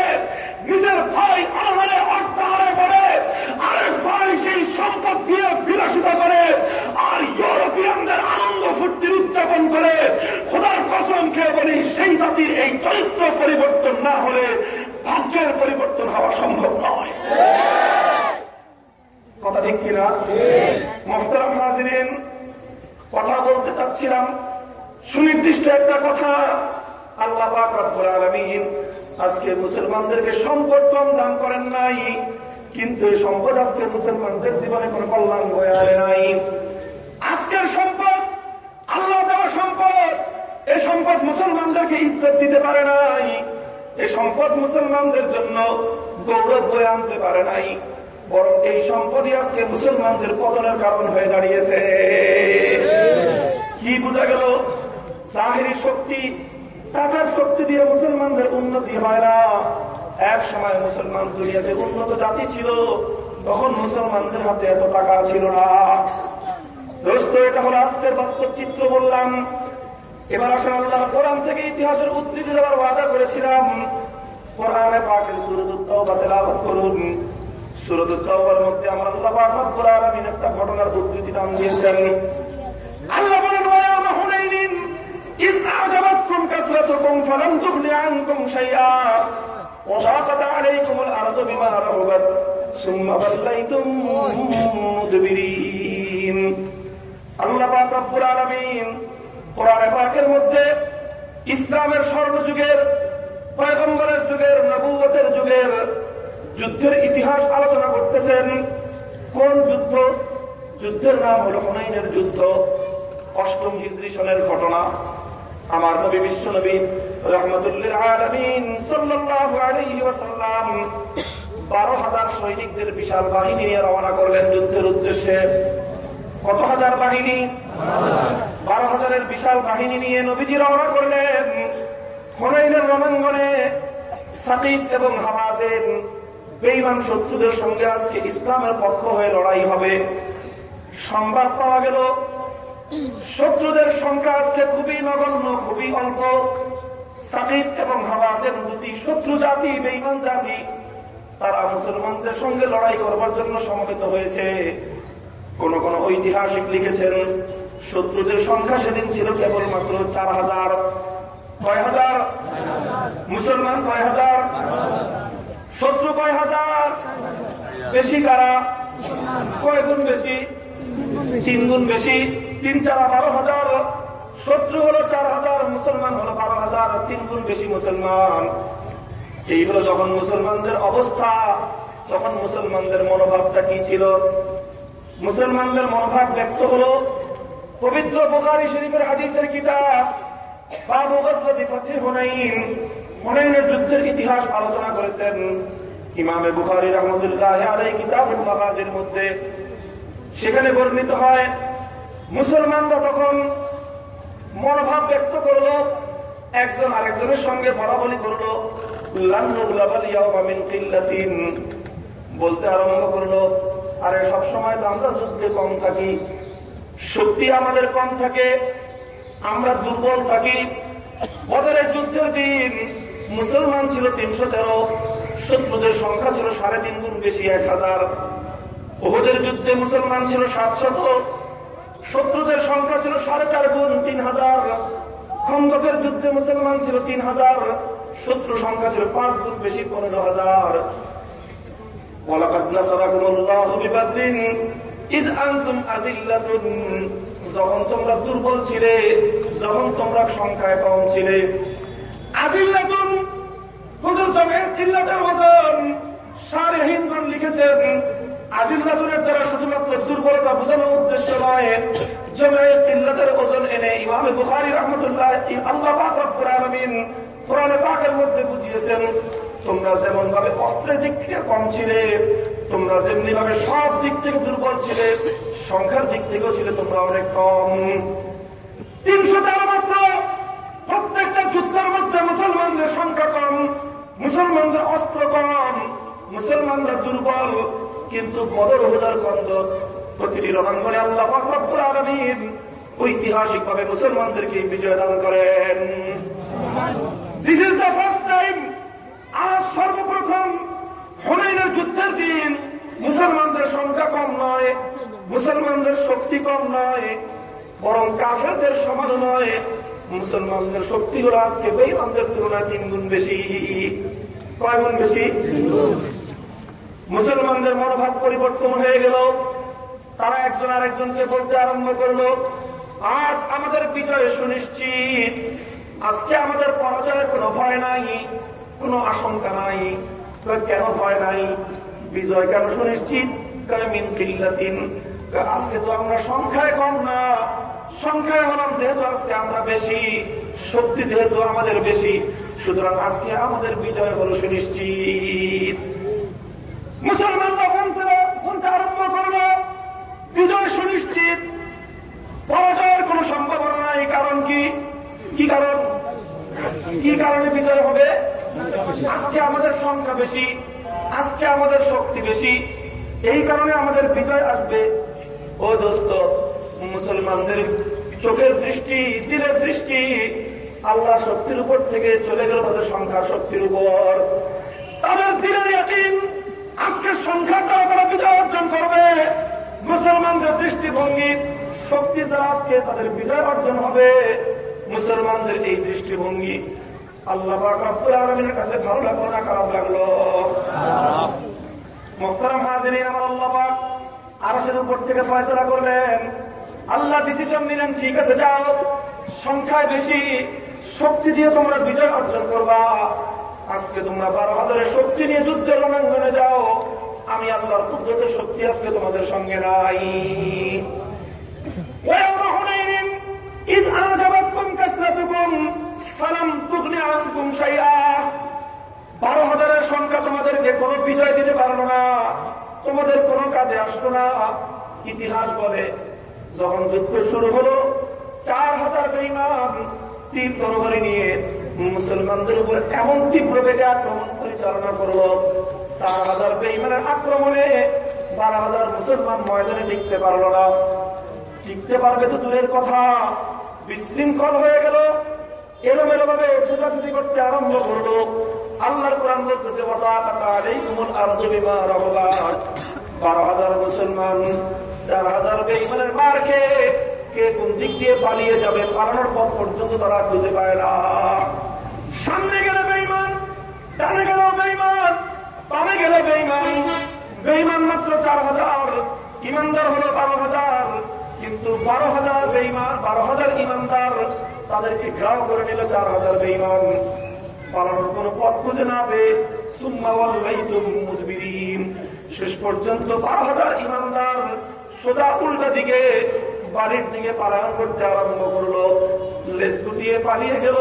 নিজের ভাই অনাহারে অর্থাহারে করে আরেক ভাই সেই সম্পদ দিয়ে বিলাসিতা করে আর ইউরোপিয়ানদের আনন্দ ফুর্তির উদযাপন করে। খোদার কসম খেয়ে বলি সেই জাতির এই চরিত্র পরিবর্তন না হলে ভাগ্যের পরিবর্তন হওয়া সম্ভব নয়। কথা ঠিক কিনা? মোহতারাম হাজিরিন কথা বলতে চাচ্ছিলাম। সুনির্দিষ্ট একটা কথা আল্লাহ আলামিন আজকে মুসলমানদেরকে সম্পদ কম দান করেন নাই, কিন্তু এই সম্পদ আজকে মুসলমানদের জীবনে কোনো কল্যাণ বয়ে আনে নাই। আজকের সম্পদ, আল্লাহ দেওয়া সম্পদ, এই সম্পদ মুসলমানদেরকে ইজ্জত দিতে পারে নাই, এই সম্পদ মুসলমানদের জন্য গৌরব বয়ে আনতে পারে নাই, বরং এই সম্পদই আজকে মুসলমানদের পতনের কারণ হয়ে দাঁড়িয়েছে। কি বোঝা গেল? জাহেরি শক্তি টাকার শক্তি দিয়ে মুসলমানদের উন্নতি হয় না। এক সময় মুসলমান দুনিয়াতে উন্নত জাতি ছিল, তখন মুসলমানদের হাতে এত টাকা ছিল না। এটা হলো চিত্র বললাম। এবার আল্লাহ কোরআন থেকে ইতিহাসের করেছিলাম। কোরআনে করুন। মধ্যে একটা ঘটনার ইজ আজাবাতকুম কাসরাতুকুম ফালাম তুগনি আনকুম শাইআ وضاقت عليكم الأرض بما رحبت ثم وليتم مدبرين আল্লাহ পাক রব্বুল আলামিন কোরআনে পাকের মধ্যে ইসলামের স্বর্ণযুগের পয়গম্বরের যুগের নবুয়তের যুগের যুদ্ধের ইতিহাস আলোচনা করতেছেন কোন যুদ্ধ যুদ্ধের নাম হলো হুনাইনের যুদ্ধ অষ্টম হিজরি সনের ঘটনা আমার নবী বিশ্ব নবী ওয়াসাল্লাম বারো হাজার সৈনিকদের বিশাল বাহিনী নিয়ে রওনা করলেন যুদ্ধের উদ্দেশ্যে। কত হাজার বাহিনী? বারো হাজারের বিশাল বাহিনী নিয়ে নবীজি রওনা করলেন। হুনাইনের রণাঙ্গনে সাকিব এবং হামাজের বেইমান শত্রুদের সঙ্গে আজকে ইসলামের পক্ষ হয়ে লড়াই হবে। সংবাদ পাওয়া গেল শত্রুদের সংখ্যা আজকে খুবই নগণ্য, খুবই অল্প। সাকিব এবং হামাজের দুটি শত্রু জাতি বেইমান জাতি, তারা মুসলমানদের সঙ্গে লড়াই করবার জন্য সমবেত হয়েছে। কোন কোন ঐতিহাসিক লিখেছেন, শত্রুদের সংখ্যা সেদিন ছিল কেবলমাত্র চার হাজার। কয় হাজার? মুসলমান কয় হাজার? শত্রু কয় হাজার? বেশি কারা? কয় গুণ বেশি? তিন গুণ বেশি? তিন চারা বারো হাজার, শত্রু হলো চার হাজার, মুসলমান হলো বারো হাজার, তিন গুণ বেশি মুসলমান। এই হলো যখন মুসলমানদের অবস্থা, তখন মুসলমানদের মনোভাবটা কি ছিল? মুসলমানদের মনোভাব ব্যক্ত হলো, পবিত্র বোকারি শরীফের হাদিসের কিতাব হুনাইন, হুনাইনের যুদ্ধের ইতিহাস আলোচনা করেছেন। ইমামে বুখারী রহমতুল্লাহ আলাই কিতাবুল মাগাজির মধ্যে, সেখানে বর্ণিত হয় মুসলমানরা তখন মনোভাব ব্যক্ত করল, একজন আরেকজনের সঙ্গে বলাবলি করল। বলতে আরম্ভ করল, আরে সব সময় তো আমরা যুদ্ধে কম থাকি। শক্তি আমাদের কম থাকে, আমরা দুর্বল থাকি। বদরের যুদ্ধের দিন মুসলমান ছিল তিনশো তেরো, শত্রুদের সংখ্যা ছিল সাড়ে তিন গুণ বেশি, এক হাজার। ওহদের যুদ্ধে মুসলমান ছিল সাতশত শত্রুদের সংখ্যা ছিল সাড়ে চার গুণ তিন হাজার। খন্দকের যুদ্ধে মুসলমান ছিল তিন হাজার। শত্রু সংখ্যা ছিল পাঁচ গুণ বেশি, পনেরো হাজার। যখন তোমরা দুর্বল ছিলে, যখন তোমরা কম ছিলে লিখেছেন আজিল্লাতুনের দ্বারা শুধুমাত্র দুর্বলতা বোঝানোর উদ্দেশ্য নয়। জমিয়ত তিল্লাতের ওজন এনে ইমামে বুখারী রহমতুল্লাহ আল্লাহ পাক রব্বুল আলামিন কোরআনে পাকের মধ্যে বুঝিয়েছেন, তোমরা যেমন ভাবে অস্ত্রের দিক থেকে কম ছিলে, তোমরা যেমনি ভাবে সব দিক থেকে দুর্বল ছিলে, সংখ্যার দিক থেকেও ছিলে তোমরা অনেক কম। তিনশো তেরো মাত্র, প্রত্যেকটা যুদ্ধের মধ্যে মুসলমানদের সংখ্যা কম, মুসলমানদের অস্ত্র কম, মুসলমানরা দুর্বল। কিন্তু বদর হুদার কন্দ প্রতিটি রণাঙ্গনে আল্লাহ রব্বুল আলামিন ঐতিহাসিক ভাবে মুসলমানদেরকে বিজয় দান করেন। This is the first time আজ সর্বপ্রথম হুনাইনের যুদ্ধের দিন। মুসলমানদের সংখ্যা কম নয়, মুসলমানদের শক্তি কম নয়, বরং কাফেরদের সমান নয়। মুসলমানদের শক্তি হলো আজকে বেইমানদের তুলনায় তিন গুণ বেশি। কয় গুণ বেশি? মুসলমানদের মনোভাব পরিবর্তন হয়ে গেল। তারা একজন আরেকজনকে বলতে আরম্ভ করল, আজ আমাদের বিজয় সুনিশ্চিত। আজকে আমাদের পরাজয়ের কোনো ভয় নাই, কোনো আশঙ্কা নাই। কেন ভয় নাই? বিজয় কেন সুনিশ্চিত? আজকে তো আমরা সংখ্যায় কম না। সংখ্যায় হলাম যেহেতু আজকে আমরা বেশি। শক্তি যেহেতু আমাদের বেশি। সুতরাং আজকে আমাদের বিজয় হলো সুনিশ্চিত। মুসলমানরা বলতে বলতে আরম্ভ করল। বিজয় সুনিশ্চিত। পরাজয়ের কোন সম্ভাবনা নাই। কারণ কি? কি কারণ? কি কারণে বিজয় হবে? আজকে আমাদের সংখ্যা বেশি। আজকে আমাদের শক্তি বেশি। এই কারণে আমাদের বিজয় আসবে। ও দোস্ত, মুসলমানদের চোখের দৃষ্টি, দিলের দৃষ্টি, আল্লাহ শক্তির উপর থেকে চলে গেল তাদের সংখ্যা শক্তির উপর। তাদের দিলের আজকে সংখ্যা দ্বারা তারা বিজয় অর্জন করবে। মুসলমানদের দৃষ্টিভঙ্গি শক্তি দ্বারা আজকে তাদের বিজয় অর্জন হবে। মুসলমানদের এই দৃষ্টিভঙ্গি আল্লাহ আলামিনের কাছে ভালো লাগল না খারাপ লাগল? আমার আল্লাহ নিলেন, ঠিক আছে, যাও। বেশি শক্তি দিয়ে তোমরা বিজয় অর্জন করবা। আজকে তোমরা বারো হাজারের শক্তি নিয়ে যুদ্ধের রণাঙ্গনে যাও আমি আল্লাহর কুদরতের শক্তি আজকে তোমাদের সঙ্গে নাই ويوم حنين إذ أعجبتكم كثرتكم فلم تغن عنكم شيئا বারো হাজারের সংখ্যা তোমাদেরকে কোনো বিজয় দিতে পারলো না তোমাদের কোনো কাজে আসলো না ইতিহাস বলে যখন যুদ্ধ শুরু হলো চার হাজার বেইমান তীর তরবারি নিয়ে মুসলমানদের উপর এমন তীব্র বেগে আক্রমণ পরিচালনা করল। চার হাজার বেইমানের আক্রমণে বারো হাজার মুসলমান ময়দানে টিকতে পারল না। টিকতে পারবে তো দূরের কথা। বিশৃঙ্খল হয়ে গেল। আরম্ভ করল। আল্লাহর বারো হাজার মুসলমান, চার হাজার মার কে কোন দিক দিয়ে পালিয়ে যাবে পালানোর পথ পর্যন্ত তারা খুঁজে পায় না। সামনে গেলে বেইমান ডানে গেল বেইমান বামে গেলে বেইমান বেইমান মাত্র চার হাজার, ইমানদার হলো বারো হাজার। কিন্তু বারো হাজার বেইমান বারো হাজার ইমানদার, তাদেরকে গ্রাহ করে নিল চার হাজার বেইমান পালানোর কোন পথ খুঁজে না পেয়ে শেষ পর্যন্ত বারো হাজার ইমানদার সোজা উল্টা দিকে বাড়ির দিকে পালায়ন করতে আরম্ভ করল। লেজ গুটিয়ে পালিয়ে গেল।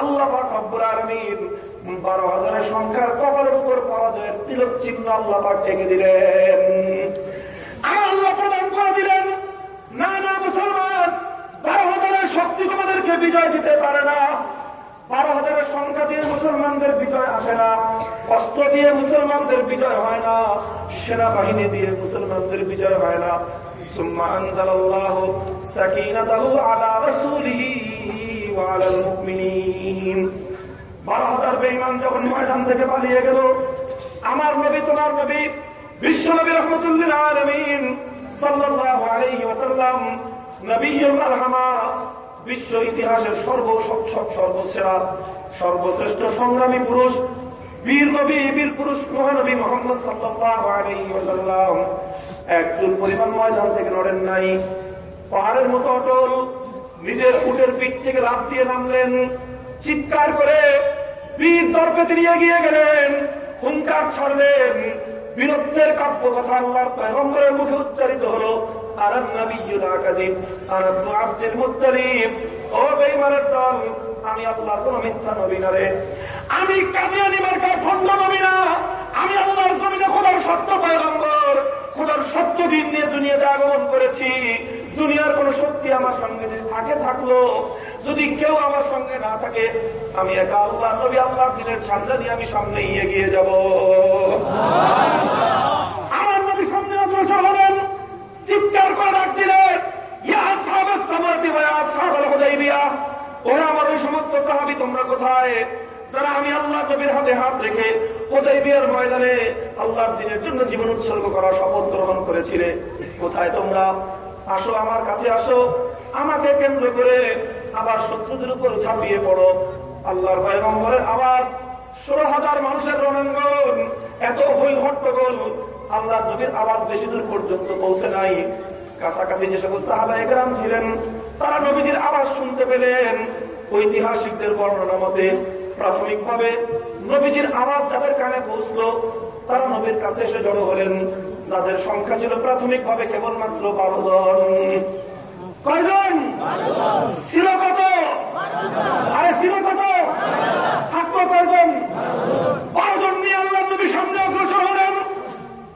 আল্লাহ খবর আলমীর বারো হাজারের সংখ্যার কবরের উপর পরাজয়ের তিলক চিহ্ন আল্লাহ পাক ঠেকে দিলেন। আর আল্লাহ দিলেন, না না, মুসলমান, বারো হাজারের শক্তি তোমাদেরকে বিজয় দিতে পারে না। বারো হাজারের সংখ্যা দিয়ে মুসলমানদের বিজয় আসে না। অস্ত্র দিয়ে মুসলমানদের বিজয় হয় না। সেনাবাহিনী দিয়ে মুসলমানদের বিজয় হয় না। সুম্মা বারো হাজার থেকে পালিয়ে আমার তোমার বিশ্ব বিশ্ব ইতিহাসের সর্ব সব সর্বসেরা, সর্বশ্রেষ্ঠ সংগ্রামী পুরুষ, বীর নবী বীর পুরুষ মহানবী মোহাম্মদ সাল্লাল্লাহু আলাইহি ওয়াসাল্লাম। এক চুল পরিমাণ ময়দান থেকে নড়েন নাই। পাহাড়ের মতো অটল, নিজের উটের পিঠ থেকে লাভ দিয়ে নামলেন। চিৎকার করে বীর দর্পে তিনি এগিয়ে গেলেন। হুঙ্কার ছাড়লেন। বীরত্বের কাব্য কথা আল্লাহর পয়গম্বরের মুখে উচ্চারিত হলো আরাম নাবিয়ুল মুত্তালিব। ও বেঈমানের দল, আমি আল্লাহর কোন মিথ্যা নবী রে। আমি কাদিয়ানি মার্কার না। আমি আল্লাহর জমিনে খোদার সত্য পয়গম্বর, খোদার সত্য নিয়ে দুনিয়াতে আগমন করেছি। দুনিয়ার কোন শক্তি আমার সঙ্গে যদি থাকে, থাকল। যদি কেউ আমার সঙ্গে না থাকে, আমি একা আল্লাহ নবী, আল্লাহর দিনের ঠান্ডা নিয়ে আমি সামনে এগিয়ে যাব। চিৎকার করে ডাক দিলেন তোমরা কোথায়? যারা আমি আল্লাহ হাতে হাত রেখে ময়দানে আল্লাহর দিনের জন্য জীবন উৎসর্গ শপথ গ্রহণ করেছিলে। কোথায় তোমরা? আমার কাছে আসো। আমাকে কেন্দ্র করে আবার শত্রুদের উপর ঝাঁপিয়ে পড়ো। আল্লাহর পয়গম্বরের আওয়াজ, ষোলো হাজার মানুষের রণাঙ্গন, এত হই হট্টগোল আল্লাহ নবীর আওয়াজ বেশি দূর পর্যন্ত পৌঁছে নাই। কাছাকাছি যে সকল সাহাবা একরাম ছিলেন, তারা নবীজির আওয়াজ শুনতে পেলেন। ঐতিহাসিকদের বর্ণনা মতে প্রাথমিকভাবে নবীজির আওয়াজ যাদের কানে পৌঁছলো, তারা নবীর কাছে এসে জড়ো হলেন, যাদের সংখ্যা ছিল প্রাথমিকভাবে কেবলমাত্র বারো জন। কয়জন? ছিল কত? আরে ছিল কত? থাকল কয়জন? বারো জন নিয়ে আল্লাহ নবী সামনে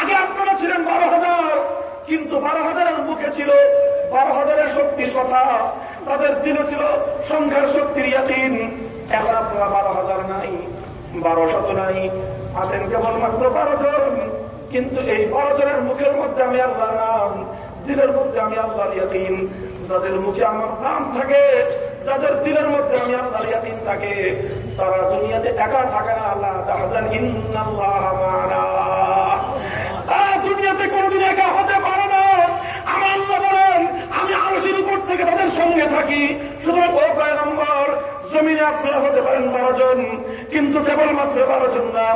আগে আপনারা ছিলেন বারো হাজার, কিন্তু বারো হাজারের মুখে ছিল বারো হাজারের শক্তির কথা। তাদের দিলে ছিল সংখ্যার শক্তির ইয়াকিন। এখন আপনারা বারো হাজার নাই, বারো শত নাই। আছেন কেবলমাত্র বারো জন, কিন্তু এই বারো জনের মুখের মধ্যে আমি আল্লাহর নাম, দিলের মধ্যে আমি আল্লাহর ইয়াকিন। যাদের মুখে আমার নাম থাকে, যাদের দিলের মধ্যে আমি আল্লাহর ইয়াকিন থাকে, তারা দুনিয়াতে একা থাকে না, আল্লাহ তাহজান ইন্নাল্লাহ দুনিয়াতে কোনোদিন একা হতে পারে না। আমার আল্লাহ বলেন, আমি আরশের উপর থেকে তাদের সঙ্গে থাকি। সুতরাং ও পয়গম্বর, জমিনে আপনারা হতে পারেন বারো জন, কিন্তু কেবলমাত্র বারো জন না,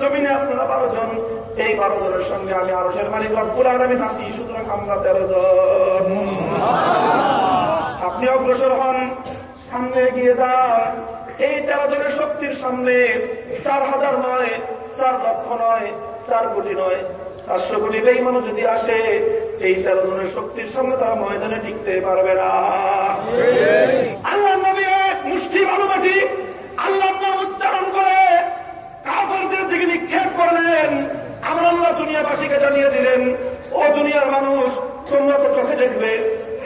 জমিনে আপনারা বারো জন। এই বারো জনের সঙ্গে আমি আরশের মালিক রব্বুল আলামিন আছি, সুতরাং আমরা তেরো জন। আপনি অগ্রসর হন, সামনে এগিয়ে যান। এই তেরো জনের শক্তির সামনে চার হাজার নয়, চার লক্ষ নয়, চার কোটি নয়, চারশো কোটি বেইমানো যদি আসে, এই তেরো জনের শক্তির সামনে তারা ময়দানে টিকতে পারবে না। আল্লাহ নবী মুষ্টি ভালো মাটি আল্লাহ নাম উচ্চারণ করে কাফারদের দিকে নিক্ষেপ করলেন। আমার আল্লাহ দুনিয়াবাসীকে জানিয়ে দিলেন, ও দুনিয়ার মানুষ, তোমরা তো চোখে দেখবে,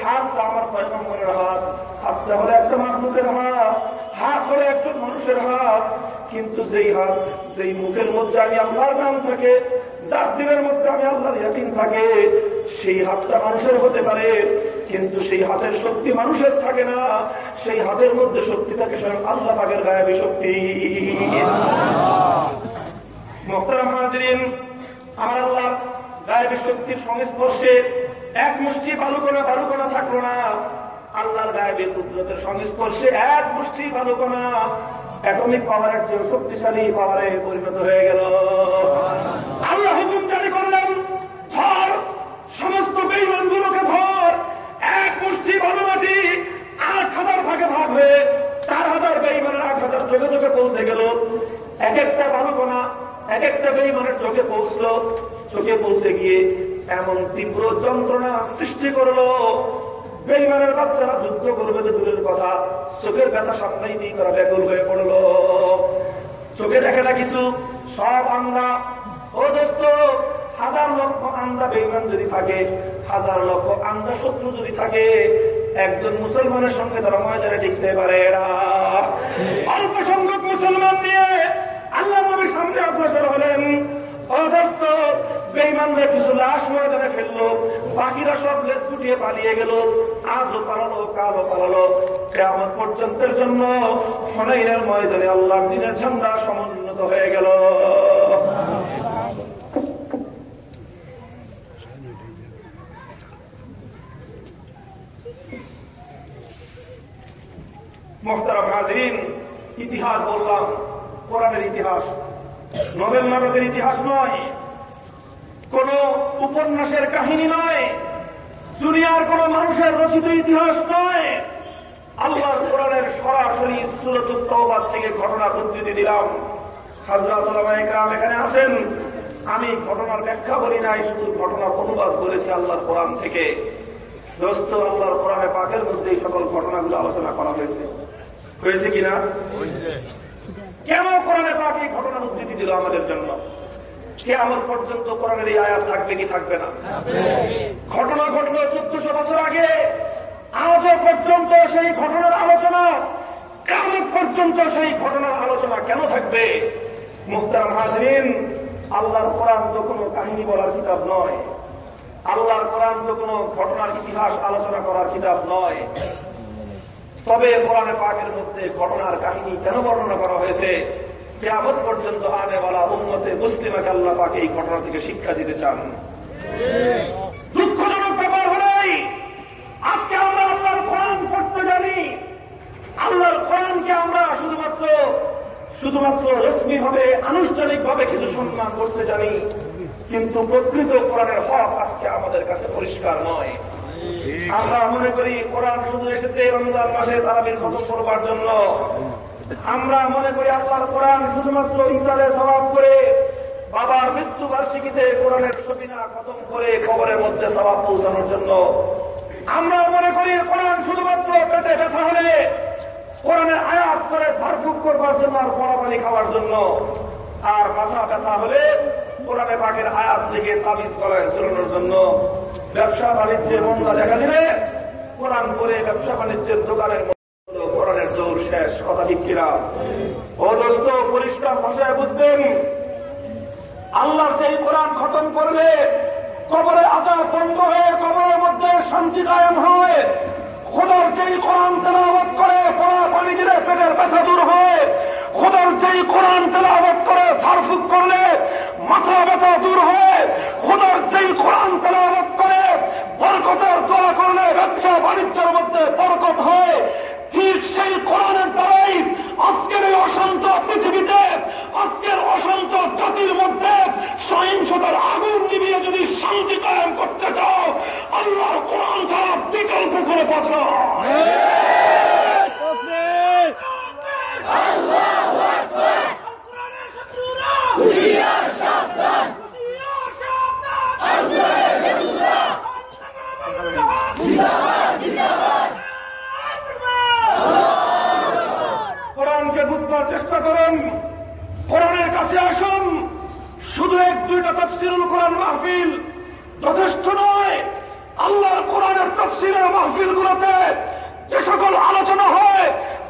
হাতটা আমার পয়গম্বরের হাত হাতটা হলো একটা মানুষের হাত হাত হলো একজন মানুষের হাত। কিন্তু যেই হাত, যেই মুখের মধ্যে আমি আল্লাহর নাম থাকে, যার দিনের মধ্যে আমি আল্লাহর ইয়াকিন থাকে, সেই হাতটা মানুষের হতে পারে। কিন্তু সেই হাতের শক্তি মানুষের থাকে না। সেই হাতের মধ্যে শক্তি থাকে স্বয়ং আল্লাহ পাকের গায়েবী শক্তি। মোহতারাম আমার আল্লাহ গায়েবী শক্তির সংস্পর্শে এক মুষ্টি বালুকোনা বালুকোনা থাকল না। আল্লাহর গায়েবী কুদরতের সংস্পর্শে এক মুষ্টি বালুকোনা অ্যাটমিক পাওয়ারের চেয়ে শক্তিশালী পাওয়ারে পরিণত হয়ে গেল। আল্লাহ হুকুম জারি করলেন, ধর, সমস্ত বেইমান গুলোকে ধর, এক মুষ্টি ভালো মাটি আট হাজার ভাগে ভাগ হয়ে চার হাজার বেইমানের আট হাজার চোখে চোখে পৌঁছে গেল। এক একটা বালুকোনা এক একটা বেইমানের চোখে পৌঁছলো, চোখে পৌঁছে গিয়ে এমন তীব্র যন্ত্রণা সৃষ্টি করল বেইমানের বাচ্চারা যুদ্ধ করবে তো দূরের কথা, চোখের ব্যথা সামনেই দিয়ে তারা ব্যাকুল হয়ে পড়ল। চোখে দেখে না কিছু? সব আন্দা। ও দোস্ত, হাজার লক্ষ আন্দা বেইমান যদি থাকে, হাজার লক্ষ আন্দা শত্রু যদি থাকে, একজন মুসলমানের সঙ্গে তারা ময়দানে টিকতে পারে না। অল্প সংখ্যক মুসলমান নিয়ে আল্লাহ নবীর সামনে অগ্রসর হলেন। বেইমানরা কিছু লাশ ময়দানে ফেলল, বাকিরা সব লেজ গুটিয়ে পালিয়ে গেল, আজও পালালো, কালও পালালো। কেমন পর্যন্তের জন্য হনাইনের ময়দানে আল্লাহর দিনের ঝান্ডা সমুন্নত হয়ে গেল। ইতিহাস বললাম, কোরআনের ইতিহাস। নোবেল নাটকের ইতিহাস নয়। কোন উপন্যাসের কাহিনী নয়। দুনিয়ার কোন মানুষের রচিত ইতিহাস নয়। আল্লাহর কোরআনের সরাসরি সুরতুল তওবাদ থেকে ঘটনার উদ্ধৃতি দিলাম। হাজরাত এখানে আছেন। আমি ঘটনার ব্যাখ্যা বলি নাই, শুধু ঘটনার অনুবাদ করেছি আল্লাহর কোরআন থেকে। দোস্ত, আল্লাহর কোরআনে পাকের মধ্যে এই সকল ঘটনাগুলো আলোচনা করা হয়েছে। হয়েছে কিনা? কেন কোরআনে পাক এই ঘটনার উদ্ধৃতি দিল আমাদের জন্য? পর্যন্ত আয়াত থাকবে কি থাকবে না? ঘটনা বছর আগে। আজও পর্যন্ত সেই ঘটনার আলোচনা কেমন পর্যন্ত সেই ঘটনার আলোচনা কেন থাকবে? আল্লাহর কোরআন তো কোনো কাহিনী বলার কিতাব নয়। আল্লাহর কোরআন তো কোনো ঘটনার ইতিহাস আলোচনা করার কিতাব নয়। তবে কোরআনে পাকের মধ্যে ঘটনার কাহিনী কেন বর্ণনা করা হয়েছে? কেমন পর্যন্ত আনে বলা উন্নতে মুসলিমাকে আল্লাহ পাকে এই ঘটনা থেকে শিক্ষা দিতে চান। দুঃখজনক ব্যাপার হলেই আজকে আমরা আল্লাহর কোরআন পড়তে জানি। আল্লাহর কোরআনকে আমরা শুধুমাত্র শুধুমাত্র রশ্মি ভাবে আনুষ্ঠানিক ভাবে কিছু সম্মান করতে জানি। কিন্তু প্রকৃত কোরআনের হক আজকে আমাদের কাছে পরিষ্কার নয়। আমরা মনে করি কোরআন শুধু এসেছে রমজান মাসে তারাবির খতম করবার জন্য। আমরা মনে করি আল্লাহর কোরআন শুধুমাত্র ইসারে স্বভাব করে বাবার মৃত্যু বার্ষিকীতে কোরআনের সবিনা খতম করে কবরের মধ্যে স্বভাব পৌঁছানোর জন্য। আমরা মনে করি কোরআন শুধুমাত্র পেটে ব্যথা হলে কোরআনের আয়াত করে ঝাড়ফুক করবার জন্য আর পড়াপানি খাওয়ার জন্য। আর মাথা ব্যথা হলে কোরআনে পাকের আয়াত থেকে তাবিজ করায় ঝুলানোর জন্য ব্যবসা বাণিজ্যের মন্দা দেখা দিলে কোরআন করে ব্যবসা বাণিজ্যের দোকানের আল্লাহ হয়ে খোদার কোরআন করে পেটের ব্যথা দূর হয়। খোদার যেই কোরআন তেলাওয়াত করে মাথা ব্যথা দূর হয় খোদার যেই কোরআন তেলাওয়াত করে বরকতের দোয়া করলে ব্যবসা বাণিজ্যের মধ্যে বরকত হয়। ঠিক সেই কোরআনের দ্বারাই আজকের এই অশান্ত পৃথিবীতে আজকের অশান্ত জাতির মধ্যে সহিংসতার আগুন নিবিয়ে যদি শান্তি কায়েম করতে চাও আল্লাহর কোরআন ছাড়া বিকল্প করে পথ কোরআনকে চেষ্টা করুন। কোরআনের কাছে আসুন। শুধু এক দুইটা তফসিরুল কোরআন মাহফিল যথেষ্ট নয়। আল্লাহর কোরআনের তফসিলের মাহফিল গুলোতে যে সকল আলোচনা হয়,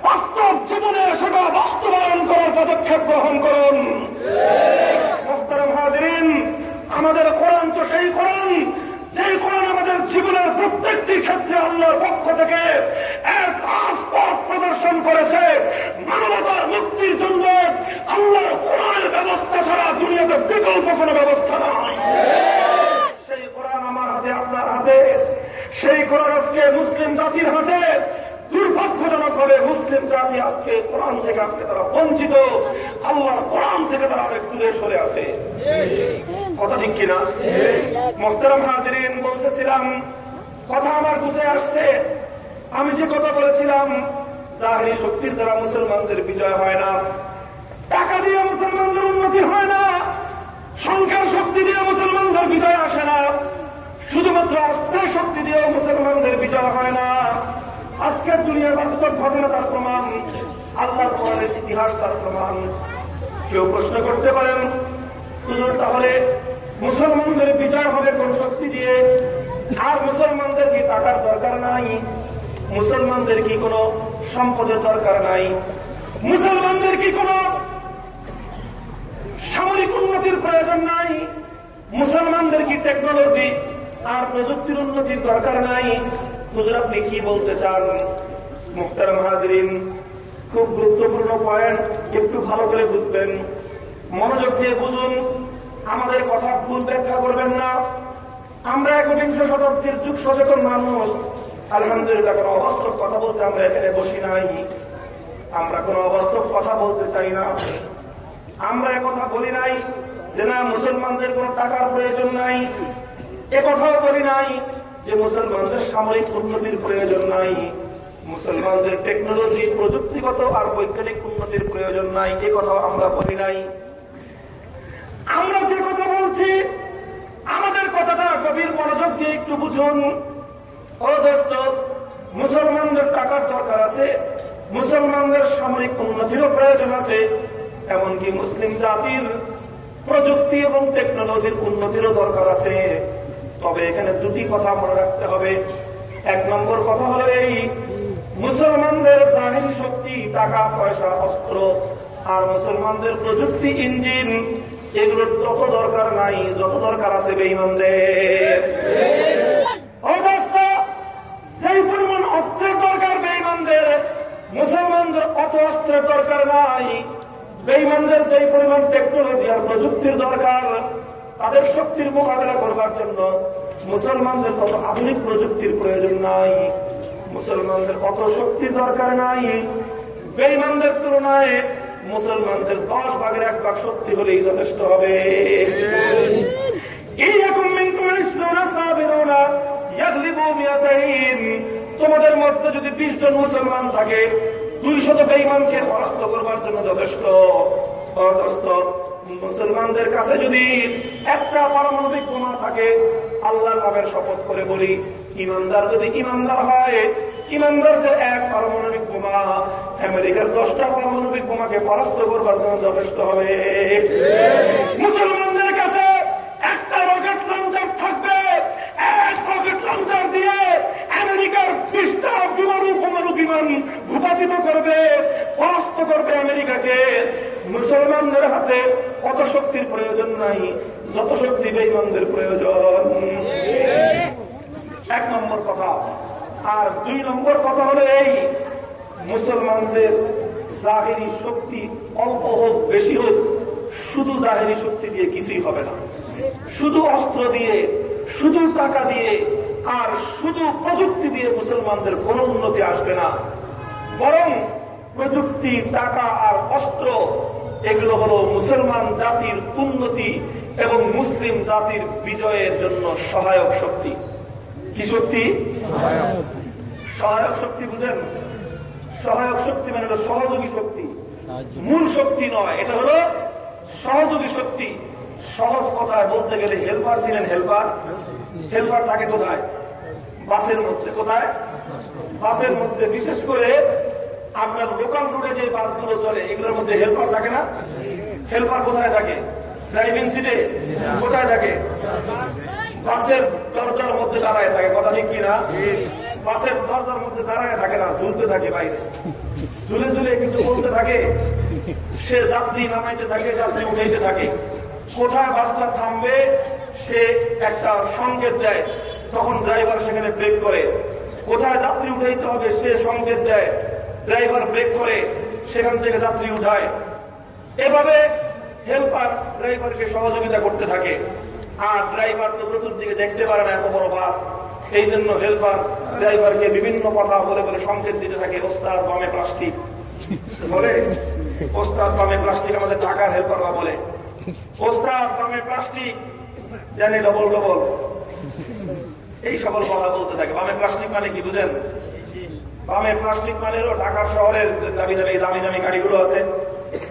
বাস্তব জীবনে সেটা বাস্তবায়ন করার পদক্ষেপ গ্রহণ করুন। আমাদের কোরআন তো সেই কোরআন। যেই কোরআন আমাদের জীবনের প্রত্যেকটি ক্ষেত্রে আল্লাহর পক্ষ থেকে এক আসপথ প্রদর্শন করেছে। মানবতার মুক্তির জন্য আল্লাহর কোরআনের ব্যবস্থা ছাড়া দুনিয়াতে বিকল্প কোনো ব্যবস্থা নাই। সেই কোরআন আমার হাতে আপনার হাতে। সেই কোরআন আজকে মুসলিম জাতির হাতে। দুর্ভাগ্যজনক ভাবে মুসলিম জাতি আজকে কোরআন থেকে আজকে তারা বঞ্চিত। আল্লাহর কোরআন থেকে তারা অনেক দূরে সরে আছে। কথা ঠিক কিনা? মোহতারাম বলতেছিলাম, কথা আমার বুঝে আসছে। আমি যে কথা বলেছিলাম, জাহারি শক্তির দ্বারা মুসলমানদের বিজয় হয় না। টাকা দিয়ে মুসলমানদের উন্নতি হয় না। সংখ্যার শক্তি দিয়ে মুসলমানদের বিজয় আসে না। শুধুমাত্র অস্ত্রের শক্তি দিয়ে মুসলমানদের বিজয় হয় না। আজকের দুনিয়ার বাস্তব ঘটনা তার প্রমাণ। কোরআনের ইতিহাস তার প্রমাণ। কেউ প্রশ্ন করতে পারেন তাহলে মুসলমানদের বিজয় হবে কোন শক্তি দিয়ে? আর মুসলমানদের কি টাকার দরকার নাই? মুসলমানদের কি কোনো সম্পদের দরকার নাই? মুসলমানদের কি কোনো সামরিক উন্নতির প্রয়োজন নাই? মুসলমানদের কি টেকনোলজি আর প্রযুক্তির উন্নতির দরকার নাই? হুজুর, আপনি কি বলতে চান? মুক্তার মাহাজরিন, খুব গুরুত্বপূর্ণ পয়েন্ট একটু ভালো করে বুঝবেন। মনোযোগ দিয়ে বুঝুন, আমাদের কথা ভুল ব্যাখ্যা করবেন না। আমরা একবিংশ শতাব্দীর যুগ সচেতন মানুষ। আলহামদুলিল্লাহ, কোনো অবাস্তব কথা বলতে আমরা এখানে বসি নাই। আমরা কোনো অবাস্তব কথা বলতে চাই না। আমরা কথা বলি নাই যে না, মুসলমানদের কোন টাকার প্রয়োজন নাই। এ কথাও বলি নাই যে মুসলমানদের সামরিক উন্নতির প্রয়োজন নাই। মুসলমানদের টেকনোলজি, প্রযুক্তিগত আর বৈজ্ঞানিক উন্নতির প্রয়োজন নাই। এ কথাও আমরা বলি নাই। আমরা যে কথা বলছি, আমাদের কথাটা গভীর মনোযোগ দিয়ে একটু বুঝুন। মুসলমানদের টাকার দরকার আছে, মুসলমানদের সামরিক উন্নতিরও প্রয়োজন আছে, এমনকি মুসলিম জাতির প্রযুক্তি এবং টেকনোলজির উন্নতিরও দরকার আছে। তবে এখানে দুটি কথা মনে রাখতে হবে। এক নম্বর কথা হলো এই, মুসলমানদের জাহিরি শক্তি, টাকা, পয়সা, অস্ত্র আর মুসলমানদের প্রযুক্তি, ইঞ্জিন এগুলোর তত দরকার নাই, যত দরকার আছে বেইমানদের অবস্থা যেই পরিমাণ অস্ত্রের দরকার মুসলমানদের অত অস্ত্রের দরকার নাই। যেই পরিমাণ প্রযুক্তির দরকার, তাদের শক্তির মোকাবেলা জন্য মুসলমানদের তত আধুনিক প্রযুক্তির প্রয়োজন নাই। মুসলমানদের অত শক্তির দরকার নাই। বেইমানদের তুলনায় মুসলমানদের দশ ভাগের এক ভাগ সত্যি হলেই যথেষ্ট হবে। তোমাদের মধ্যে যদি বিশ জন মুসলমান থাকে দুই শত বেইমানকে পরাস্ত করবার জন্য যথেষ্ট। মুসলমানদের কাছে যদি একটা পারমাণবিক বোমা থাকে আল্লাহ নামের শপথ করে বলি ইমানদার যদি ইমানদার হয় ইমানদারদের এক পারমাণবিক বোমা আমেরিকার দশটা পারমাণবিক বোমাকে পরাস্ত করবার জন্য যথেষ্ট হবে। মুসলমানদের কাছে একটা রকেট লঞ্চার থাকবে। এক রকেট লঞ্চার দিয়ে আমেরিকার বিশটা বিমানু ভূপাতিত করবে, পরাস্ত করবে আমেরিকাকে। মুসলমানদের হাতে কত শক্তির প্রয়োজন নাই, যত শক্তি বেইমানদের প্রয়োজন। এক নম্বর কথা। আর দুই নম্বর কথা হলো এই মুসলমানদের জাহেরি শক্তি অল্প হোক, বেশি হোক, শুধু জাহেরি শক্তি দিয়ে কিছুই হবে না। শুধু অস্ত্র দিয়ে, শুধু টাকা দিয়ে, আর শুধু প্রযুক্তি দিয়ে মুসলমানদের কোন উন্নতি আসবে না। বরং প্রযুক্তি, টাকা আর অস্ত্র, এগুলো হলো মুসলমান জাতির উন্নতি এবং মুসলিম জাতির বিজয়ের জন্য সহায়ক শক্তি। কি শক্তি? সহায়ক। শক্তি বুঝেন? সহায়ক শক্তি মানে হলো সহযোগী শক্তি। মূল শক্তি নয় এটা হলো সহযোগী শক্তি। সহজ কথায় বলতে গেলে হেল্পার ছিলেন হেল্পার হেল্পার থাকে কোথায়? বাসের মধ্যে। কোথায়? বাসের মধ্যে। বিশেষ করে আপনার লোকাল রুটে যে বাসগুলো চলে এগুলোর মধ্যে হেল্পার থাকে না? হেল্পার কোথায় থাকে? ড্রাইভিং সিটে কোথায় থাকে? বাসের দরজার মধ্যে দাঁড়ায় থাকে। কথা ঠিক কিনা? বাসের দরজার মধ্যে দাঁড়ায় থাকে না, ঝুলতে থাকে বাইরে। ঝুলে ঝুলে কিছু বলতে থাকে, সে যাত্রী নামাইতে থাকে, যাত্রী উঠাইতে থাকে। কোথায় বাসটা থামবে, সে একটা সংকেত দেয়, তখন ড্রাইভার সেখানে ব্রেক করে। কোথায় যাত্রী উঠাইতে হবে, সে সংকেত দেয়। ড্রাইভার ব্রেক করে, সেখান থেকে যাত্রী উঠায়। এভাবে হেল্পার ড্রাইভারকে সহযোগিতা করতে থাকে। আর ড্রাইভার তো চতুর্দিকে দেখতে পারে না, এত বড় বাস। এই জন্য হেল্পার ড্রাইভারকে বিভিন্ন কথা বলে বলে সংকেত দিতে থাকে, ওস্তাদ বামে প্লাস্টিক। বলে, ওস্তাদ বামে প্লাস্টিক আমাদের ঢাকার হেল্পাররা বলে। ওস্তাদ বামে প্লাস্টিক। জানি ডবল ডবল। এই সকল কথা বলতে থাকে। বামে প্লাস্টিক মানে কি, বুঝেন? বামে প্লাস্টিক মানে হলো ঢাকা শহরের দামি দামি দামি দামি গাড়িগুলো আছে।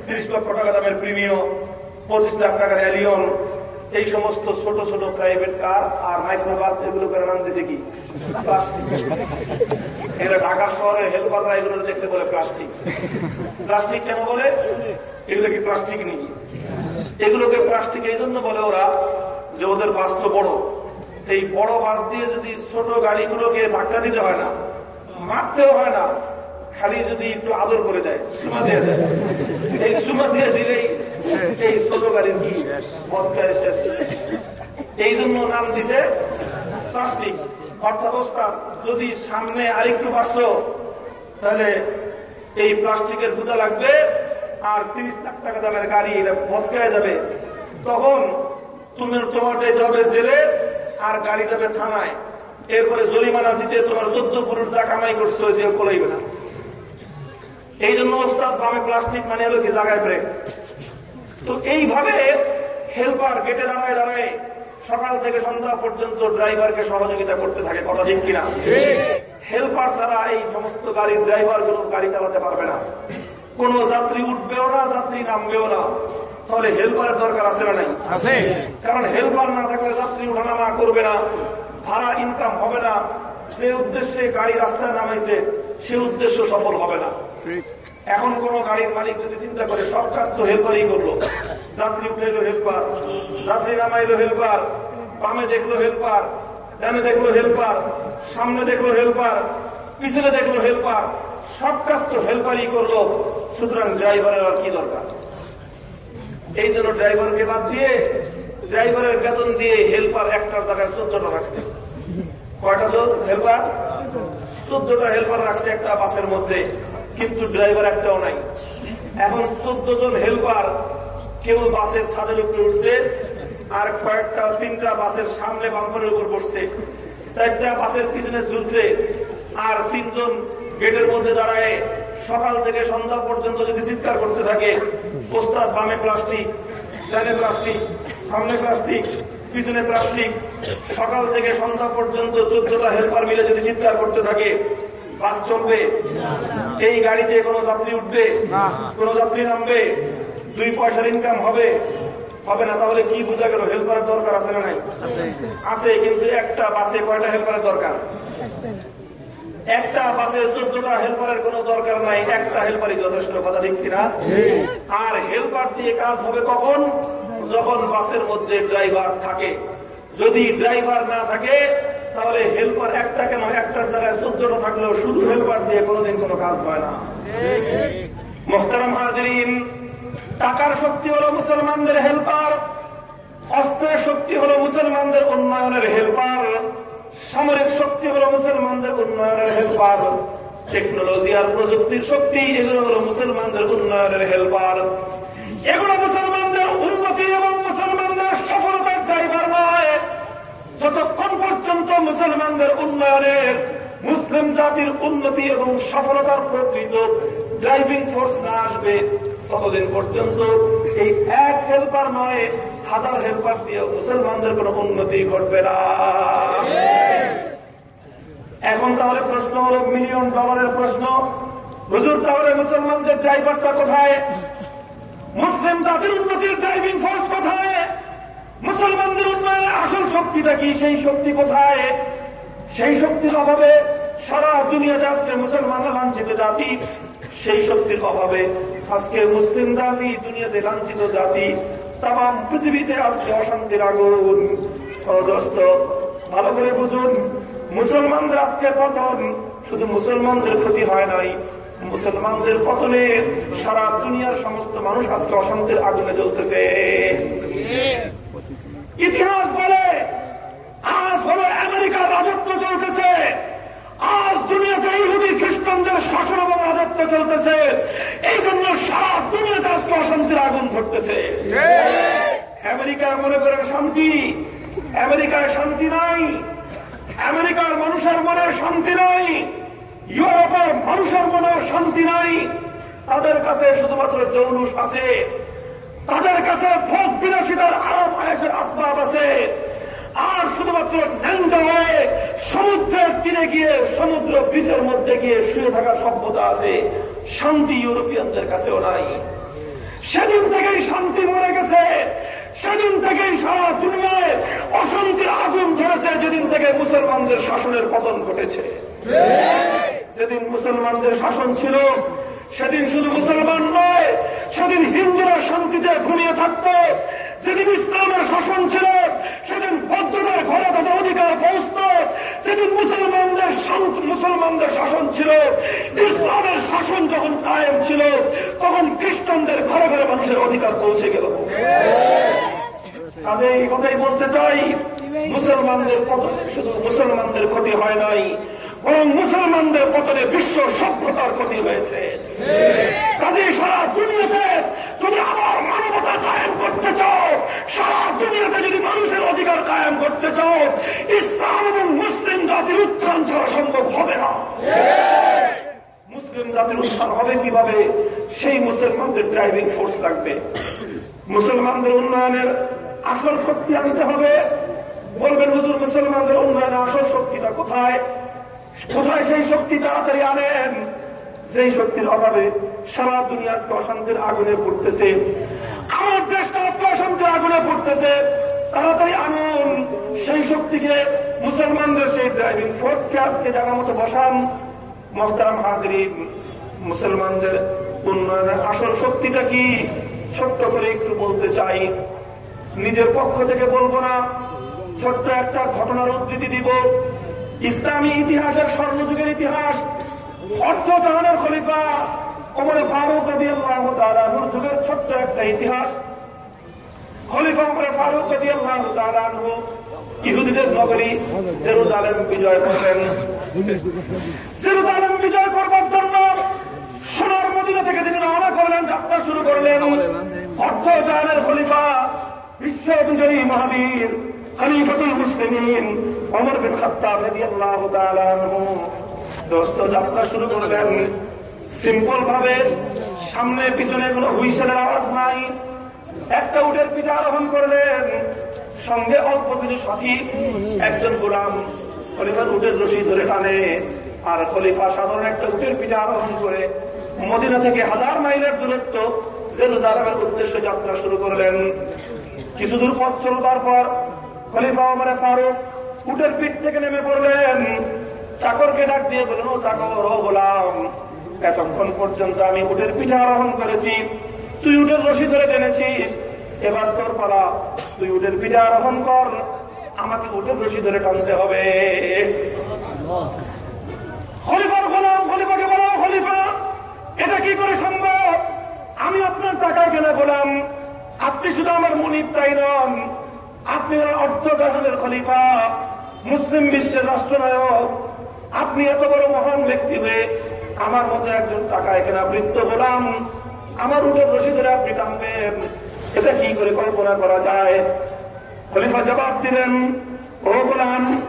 তিরিশ লক্ষ টাকা দামের প্রিমিয়ম, পঁচিশ লাখ টাকার অ্যালিয়ন এই সমস্ত ছোট ছোট প্রাইভেট কার আর মাইক্রো বাস এগুলো করে নাম দিতে কি? এরা ঢাকা শহরের হেল্পাররা এগুলো দেখতে বলে প্লাস্টিক প্লাস্টিক কেন বলে? এগুলো কি প্লাস্টিক নাকি? এগুলোকে প্লাস্টিক এই জন্য বলে ওরা যে ওদের বাস তো বড়। এই বড় বাস দিয়ে যদি ছোট গাড়িগুলোকে ধাক্কা দিতে হয় না, মারতেও হয় না, খালি যদি একটু আদর করে দেয় সুমা দিয়ে দেয়। এই সুমা দিয়ে দিলেই এই ছোট গাড়ির কি? শেষ। এই জন্য নাম দিছে প্লাস্টিক অর্থাৎ ওস্তাদ যদি সামনে আরেকটু বাড়ছো তাহলে এই প্লাস্টিকের গুদা লাগবে আর তিরিশ লাখ টাকা দামের গাড়ি এটা মস্কায় যাবে। তখন তুমি তোমার যেতে হবে জেলে আর গাড়ি যাবে থানায়। এরপরে জরিমানা দিতে তোমার চোদ্দ পুরুষ যা কামাই করছ যে কোলাইবে না। এই জন্য ওস্তাদ বামে প্লাস্টিক মানে হলো কি? জায়গায় ব্রেক। তো এইভাবে হেল্পার গেটে দাঁড়ায় দাঁড়ায় সকাল থেকে সন্ধ্যা পর্যন্ত ড্রাইভারকে সহযোগিতা করতে থাকে কথা ঠিক কিনা? হেল্পার ছাড়া এই সমস্ত গাড়ির ড্রাইভারগুলো গাড়ি চালাতে পারবে না। কোন যাত্রী উঠবেও না যাত্রী নামবেও না। তাহলে হেল্পারের দরকার আছে না নাই? আছে। কারণ হেল্পার না থাকলে যাত্রী উঠানামা করবে না। ভাড়া ইনকাম হবে না। যে উদ্দেশ্যে গাড়ি রাস্তায় নামাইছে সে উদ্দেশ্য সফল হবে না। এখন কোন গাড়ির মালিক যদি চিন্তা করে, সব কাজ তো হেল্পারই করল। যাত্রী উঠাইলো হেল্পার, যাত্রী নামাইলো হেল্পার, বামে দেখল হেল্পার, ডানে দেখল হেল্পার, সামনে দেখল হেল্পার, পিছনে দেখল হেল্পার, সব কাজ তো হেল্পারই করল। সুতরাং ড্রাইভারের আর কি দরকার? এই জন্য ড্রাইভারকে বাদ দিয়ে, ড্রাইভারের বেতন দিয়ে হেল্পার একটা জায়গায় চোদ্দটা রাখছে। কয়টা হেল্পার? চোদ্দটা হেল্পার রাখছে একটা বাসের মধ্যে। কিন্তু ড্রাইভার একটাও নাই। এখন চোদ্দ জন হেল্পার কেউ বাসের ছাদের উপরে উঠছে, আর কয়েকটা তিনটা বাসের সামনে বাম্পারের উপর বসছে। চারটা বাসের পিছনে ঝুলছে, আর তিনজন গেটের মধ্যে দাঁড়ায়। সকাল থেকে সন্ধ্যা পর্যন্ত যদি চিৎকার করতে থাকে পোস্টার বামে প্লাস্টিক, ডানে প্লাস্টিক, সামনে প্লাস্টিক, পিছনে প্লাস্টিক। সকাল থেকে সন্ধ্যা পর্যন্ত চোদ্দটা হেল্পার মিলে যদি চিৎকার করতে থাকে বাস চলবে। এই গাড়িতে কোনো যাত্রী উঠবে কোন যাত্রী নামবে দুই পয়সার ইনকাম হবে। হবে না তাহলে কি বোঝা গেল? হেল্পারের দরকার আছে না নাই? আছে। কিন্তু একটা বাসে কয়টা হেল্পারের দরকার? একটা বাসে চোদ্দটা হেল্পারের কোনো দরকার নাই একটা হেল্পারই যথেষ্ট কথা ঠিক কিনা? আর হেল্পার দিয়ে কাজ হবে কখন? যখন বাসের মধ্যে ড্রাইভার থাকে। যদি ড্রাইভার না থাকে তাহলে হেল্পার একটা কেন একটার জায়গায় চোদ্দটা থাকলেও শুধু হেল্পার দিয়ে কোনোদিন কোনো কাজ হয় না। টাকার শক্তি হলো মুসলমানদের হেল্পার অস্ত্রের শক্তি হলো মুসলমানদের উন্নয়নের হেল্পার সামরিক শক্তি হলো মুসলমানদের উন্নয়নের হেল্পার টেকনোলজি আর প্রযুক্তির শক্তি, এগুলো হলো মুসলমানদের উন্নয়নের হেল্পার এগুলো মুসলমানদের উন্নতি এবং মুসলমানদের সফলতার ড্রাইভার নয়। যতক্ষণ পর্যন্ত মুসলমানদের উন্নয়নের মুসলিম জাতির উন্নতি এবং সফলতার প্রকৃত ড্রাইভিং ফোর্স না আসবে, ততদিন পর্যন্ত এই এক হেল্পার নয়, হাজার হেল্পার দিয়ে মুসলমানদের কোন উন্নতি ঘটবে না। এখন তাহলে প্রশ্ন হলো মিলিয়ন ডলারের প্রশ্ন। হুজুর, তাহলে মুসলমানদের ড্রাইভারটা কোথায়? মুসলিম জাতির উন্নতির ড্রাইভিং ফোর্স কোথায়? মুসলমানদের উন্নয়নের আসল শক্তিটা কি? সেই শক্তি কোথায়? সেই শক্তির অভাবে সারা দুনিয়াতে আজকে মুসলমানরা লাঞ্ছিত জাতি, সেই শক্তির অভাবে আজকে মুসলিম জাতি, দুনিয়াতে লাঞ্ছিত জাতি তাম পৃথিবীতে আজকে অশান্তির আগুন। সহদস্ত ভালো করে বুঝুন, মুসলমানদের আজকে পতন শুধু মুসলমানদের ক্ষতি হয় নাই, মুসলমানদের পতনে সারা দুনিয়ার সমস্ত মানুষ আজকে অশান্তির আগুনে জ্বলতেছে। ইতিহাস বলে, আজ হলো আমেরিকার রাজত্ব চলতেছে। আজ দুনিয়াতে ইহুদি, খ্রিস্টানদের শাসন এবং রাজত্ব চলতেছে। এই জন্য সারা দুনিয়াতে আজকে অশান্তির আগুন ধরতেছে। আমেরিকার মনে করেন শান্তি, আমেরিকায় শান্তি নাই, আমেরিকার মানুষের মনে শান্তি নাই, ইউরোপের মানুষের মনে শান্তি নাই। তাদের কাছে শুধুমাত্র জৌলুস আছে। তাদের কাছে ভোগ বিলাসিতার আরাম আয়েসের আসবাব আছে। আর শুধুমাত্র ন্যাংটা হয়ে সমুদ্রের তীরে গিয়ে সমুদ্র বীজের মধ্যে গিয়ে শুয়ে থাকা সভ্যতা আছে। শান্তি ইউরোপিয়ানদের কাছেও নাই। সেদিন থেকেই শান্তি মরে গেছে। সেদিন থেকেই সারা দুনিয়ায় অশান্তির আগুন ধরেছে। যেদিন থেকে মুসলমানদের শাসনের পতন ঘটেছে। যেদিন মুসলমানদের শাসন ছিল সেদিন শুধু মুসলমান নয়, সেদিন হিন্দুরা শান্তিতে ঘুমিয়ে থাকত। যেদিন ইসলামের শাসন ছিল, সেদিন বৌদ্ধদের ঘরে তাদের অধিকার পৌঁছত। সেদিন মুসলমানদের মুসলমানদের শাসন ছিল, ইসলামের শাসন যখন কায়েম ছিল, তখন খ্রিস্টানদের ঘরে ঘরে মানুষের অধিকার পৌঁছে গেল। কাজে এই কথাই বলতে চাই, মুসলমানদের শুধু মুসলমানদের ক্ষতি হয় নাই বরং মুসলমানদের পতনে বিশ্ব সভ্যতার ক্ষতি হয়েছে। কাজে সারা দুনিয়াতে যদি আবার মানবতা কায়েম করতে চাও, সারা দুনিয়াতে যদি মানুষের অধিকার কায়েম করতে চাও, ইসলাম এবং মুসলিম জাতির উত্থান ছাড়া সম্ভব হবে না। মুসলিম জাতির উত্থান হবে কীভাবে? সেই মুসলমানদের ড্রাইভিং ফোর্স লাগবে। মুসলমানদের উন্নয়নের আসল শক্তি আনতে হবে। বলবেন, হুজুর, মুসলমানদের উন্নয়নের আসল শক্তিটা কোথায়? কোথায় সেই শক্তি তাড়াতাড়ি আনেন? যেই শক্তির অভাবে সারা দুনিয়া আজকে অশান্তির আগুনে পড়তেছে। আমার দেশটা আজকে অশান্তির আগুনে পড়তেছে। তাড়াতাড়ি আনুন। সেই শক্তিকে মুসলমানদের সেই ড্রাইভিং ফোর্সকে আজকে মতো বসান। মহতারাম হাজরিন মুসলমানদের উন্নয়নের আসল শক্তিটা কি? ছোট্ট করে একটু বলতে চাই। নিজের পক্ষ থেকে বলব না, ছোট্ট একটা ঘটনার উদ্ধৃতি দিব। ইসলামী ইতিহাসের স্বর্ণযুগের ইতিহাস, অর্থ জাহানের খলিফা ওমরে ফারুক রবি আল্লাহ তালাহুর যুগের ছোট্ট একটা ইতিহাস। খলিফা ওমরে ফারুক রবি আল্লাহ তালাহু ইহুদিদের নগরী জেরুজালেম বিজয় করলেন। জেরুজালেম বিজয় করবার জন্য সোনার মদিনা থেকে তিনি রওনা করলেন, যাত্রা শুরু করলেন। অর্থ জাহানের খলিফা বিশ্ব বিজয়ী মহাবীর খলিফাতুল মুসলিমিন ওমর বিন খাত্তাব রাদিয়াল্লাহু তাআলা আনহু। দোস্ত, যাত্রা শুরু করলেন সিম্পল ভাবে, সামনে, পিছনে কোনো হুইসেলের আওয়াজ নাই। একটা উটের পিঠে আরোহণ করলেন। সঙ্গে অল্প কিছু সাথী, একজন গোলাম, খলিফার উটের রশি ধরে টানে। আর খলিফা সাধারণ একটা উটের পিঠে আরোহণ করে মদিনা থেকে হাজার মাইলের দূরত্ব জেরুজালামের উদ্দেশ্যে যাত্রা শুরু করলেন। কিছু দূর পথ চলবার পর খলিফা ওমরে ফারুক উটের পিঠ থেকে নেমে পড়লেন। চাকরকে ডাক দিয়ে বললেন, ও চাকর, ও গোলাম, এতক্ষণ পর্যন্ত আমি উটের পিঠে আরোহণ করেছি, তুই উটের রশি ধরে টেনেছিস, এবার তোর পালা, তুই উটের পিঠে আরোহণ কর, আমাকে উটের রশি ধরে টানতে হবে। খলিফার গোলাম, খলিফাকে বলো, খলিফা, এটা কি করে সম্ভব? আমি আপনার টাকা কেনা গোলাম, আপনি শুধু আমার মনিব তাই নন আপনি অর্থ গ্রহণের খলিফা, মুসলিম বিশ্বের রাষ্ট্রনায়ক। আপনি এত বড় মহান ব্যক্তি হয়ে আমার মতো একজন টাকা এখানে বৃত্ত গোলাম আমার উঠে রশি ধরে আপনি টানবেন। এটা কি করে কল্পনা করা যায়? খলিফা জবাব দিলেন, ও গোলাম,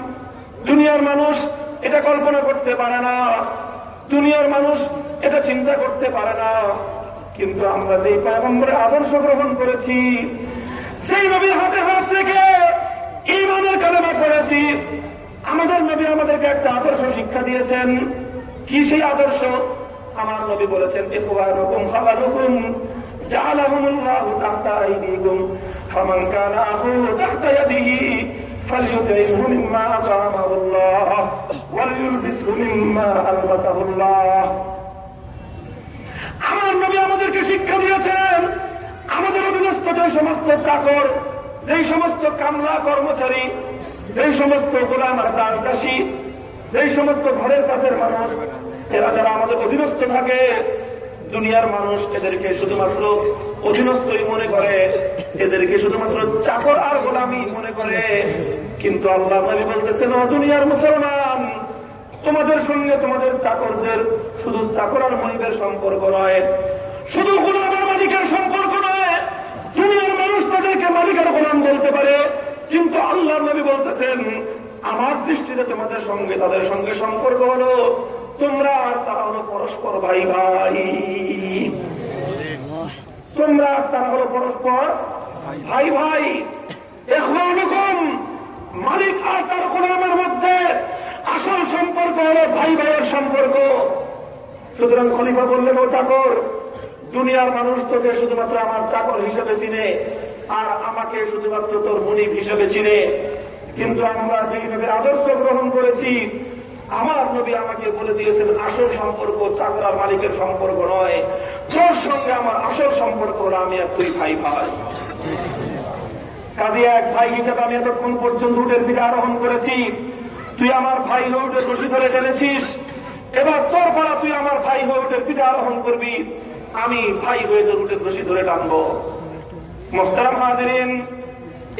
দুনিয়ার মানুষ এটা কল্পনা করতে পারে না। দুনিয়ার মানুষ এটা চিন্তা করতে পারে না। কিন্তু আমরা যেই পয়গম্বরের আদর্শ গ্রহণ করেছি সেই নবীর হাতে হাত রেখে ইমানের কালেমা করেছি আমাদের নবী আমাদেরকে একটা আদর্শ শিক্ষা দিয়েছেন কি সেই আদর্শ আমার নবী বলেছেন ইখওয়ানুকুম খাওয়ানুকুম জাআলাহুমুল্লাহু তাহতা আইদিকুম ফামান কানা আখুহু তাহতা ইয়াদিহি فليطعمه مما أطعمه الله وليلبسه مما ألبسه الله আমার নবী আমাদেরকে শিক্ষা দিয়েছেন আমাদের অধীনস্থ যে সমস্ত চাকর যেই সমস্ত কামলা কর্মচারী যেই সমস্ত গোলাম আর দান চাষী যেই সমস্ত ঘরের কাছের মানুষ, এরা যারা আমাদের অধীনস্থ থাকে, দুনিয়ার মানুষ এদেরকে শুধুমাত্র অধীনস্থই মনে করে, এদেরকে শুধুমাত্র চাকর আর গোলামি মনে করে। কিন্তু আল্লাহ নবী বলতেছেন দুনিয়ার মুসলমান, তোমাদের সঙ্গে তোমাদের চাকরদের শুধু চাকর আর মনিবের সম্পর্ক নয়, শুধু গোলামের মালিকের সম্পর্ক নয় দুনিয়ার তাদেরকে মালিকের গোলাম বলতে পারে, কিন্তু আল্লাহ নবী বলতেছেন, আমার দৃষ্টিতে তোমাদের সঙ্গে, তাদের সঙ্গে সম্পর্ক হলো, তোমরা তারা হলো পরস্পর ভাই ভাই। তোমরা তারা হলো পরস্পর ভাই ভাই। এখন মালিক আর তার গোলামের মধ্যে আসল সম্পর্ক হলো ভাই ভাইয়ের সম্পর্ক। সুতরাং খলিফা বললেন, ও চাকর, দুনিয়ার মানুষ তোকে শুধুমাত্র আমার চাকর হিসেবে চিনে আর আমাকে শুধুমাত্র তোর মনিব হিসেবে চিনে। কিন্তু আমরা যেইভাবে আদর্শ গ্রহণ করেছি, আমার নবী আমাকে বলে দিয়েছেন, আসল সম্পর্ক চাকর আর মালিকের সম্পর্ক নয়। তোর সঙ্গে আমার আসল সম্পর্ক হলো আমি আর তুই ভাই ভাই। কাজে এক ভাই হিসেবে আমি এতক্ষণ পর্যন্ত উটের পিঠে আরোহণ করেছি। তুই আমার ভাই হয়ে উঠে ধরে টেনেছিস। এবার তোর পাড়া তুই আমার ভাই হয়ে উঠে পিঠে আরোহণ করবি। আমি ভাই হয়ে উঠে রশি ধরে টানবো। মোস্তারাম হাজরিন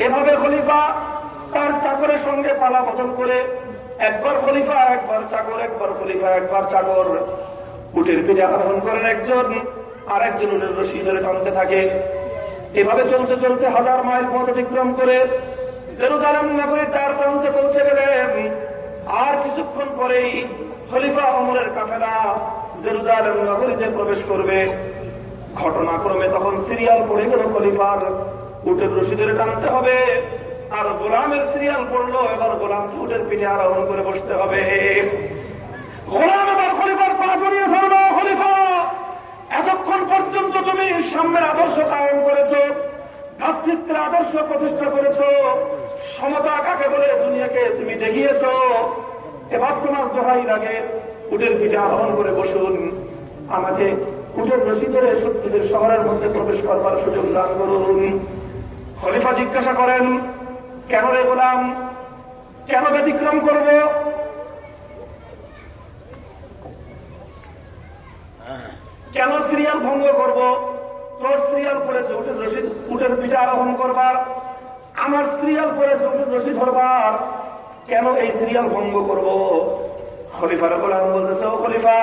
এভাবে খলিফা তার চাকরের সঙ্গে পালা বদল করে একবার খলিফা, একবার চাকর, একবার খলিফা, একবার চাকর। উটের পিঠে আরোহণ করেন একজন আর একজন উটের রশি ধরে টানতে থাকে। এভাবে চলতে চলতে হাজার মাইল পথ অতিক্রম করে জেরুজালেম নগরী তার প্রান্তে পৌঁছে গেলেন। আর কিছুক্ষণ পরেই খলিফা অমরের কাফেলা জেরুজালেম নগরীতে প্রবেশ করবে। ঘটনাক্রমে তখন সিরিয়াল পড়ে গেল খলিফার। উটের রশিদের টানতে হবে। আর গোলামের সিরিয়াল পড়ল, এবার গোলামকে উটের পিঠে আরোহণ করে বসতে হবে। গোলাম এবার খলিফার পা জড়িয়ে ধরলো, খলিফা! এতক্ষণ পর্যন্ত তুমি সামনের আদর্শ কায়ন করেছ ভাতৃত্বের আদর্শ প্রতিষ্ঠা করেছ। সমতা কাকে বলে দুনিয়াকে তুমি দেখিয়েছো? এবার তোমার দোহাই লাগে, উটের পিঠে আরোহণ করে বসুন। আমাকে উটের রশি ধরে শত্রুদের শহরের মধ্যে প্রবেশ করবার সুযোগ দান করুন খলিফা জিজ্ঞাসা করেন, কেন রে গোলাম? কেন ব্যতিক্রম করব? কেন সিরিয়াল ভঙ্গ করব? তোর সিরিয়াল করেছে উটের রশিদ, উটের পিঠা আরোহণ করবার। আমার সিরিয়াল করেছে উটের রশি ধরবার কেন এই সিরিয়াল ভঙ্গ করব? খলিফার গোলাম বলতেছে, ও খলিফা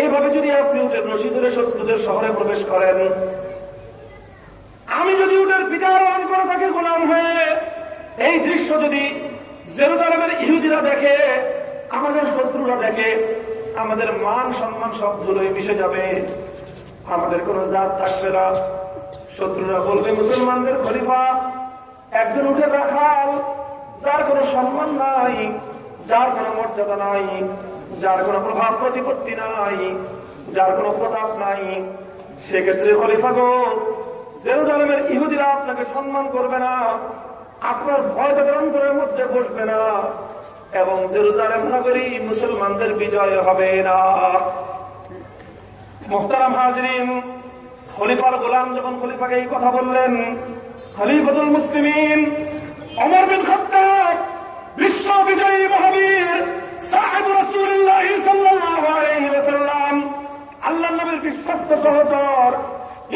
এইভাবে যদি আপনি উটের রশি শত্রুদের শহরে প্রবেশ করেন, আমি যদি উটের পিঠা আরোহণ করে থাকি গোলাম হয়ে, এই দৃশ্য যদি জেরুজালেমের ইহুদিরা দেখে, আমাদের শত্রুরা দেখে, আমাদের মান সম্মান সব ধুলোয় মিশে যাবে। আমাদের কোন জাত থাকবে না। শত্রুরা বলবে, মুসলমানদের খলিফা, একজন উঠে রাখাল যার কোনো সম্মান নাই, যার কোনো মর্যাদা নাই। যার কোনো প্রভাব প্রতিপত্তি নাই, যার কোনো প্রতাপ নাই সেক্ষেত্রে খলিফা গো, জেরুজালেমের ইহুদিরা আপনাকে সম্মান করবে না, আপনার ভয় তাদের অন্তরের মধ্যে বসবে না, এবং জেরুজালেম নগরী মুসলমানদের বিজয় হবে না। মোহতারাম হাজরিন, খলিফার গোলাম যখন খলিফাকে এই কথা বললেন, খলিফাতুল মুসলিমিন অমর বিন খত্তাব, বিশ্ব বিজয়ী মহাবীর সাহেব রাসূলুল্লাহ সাল্লাল্লাহু আলাইহি ওয়াসাল্লাম আল্লাহ নবীর বিশ্বস্ত সহচর,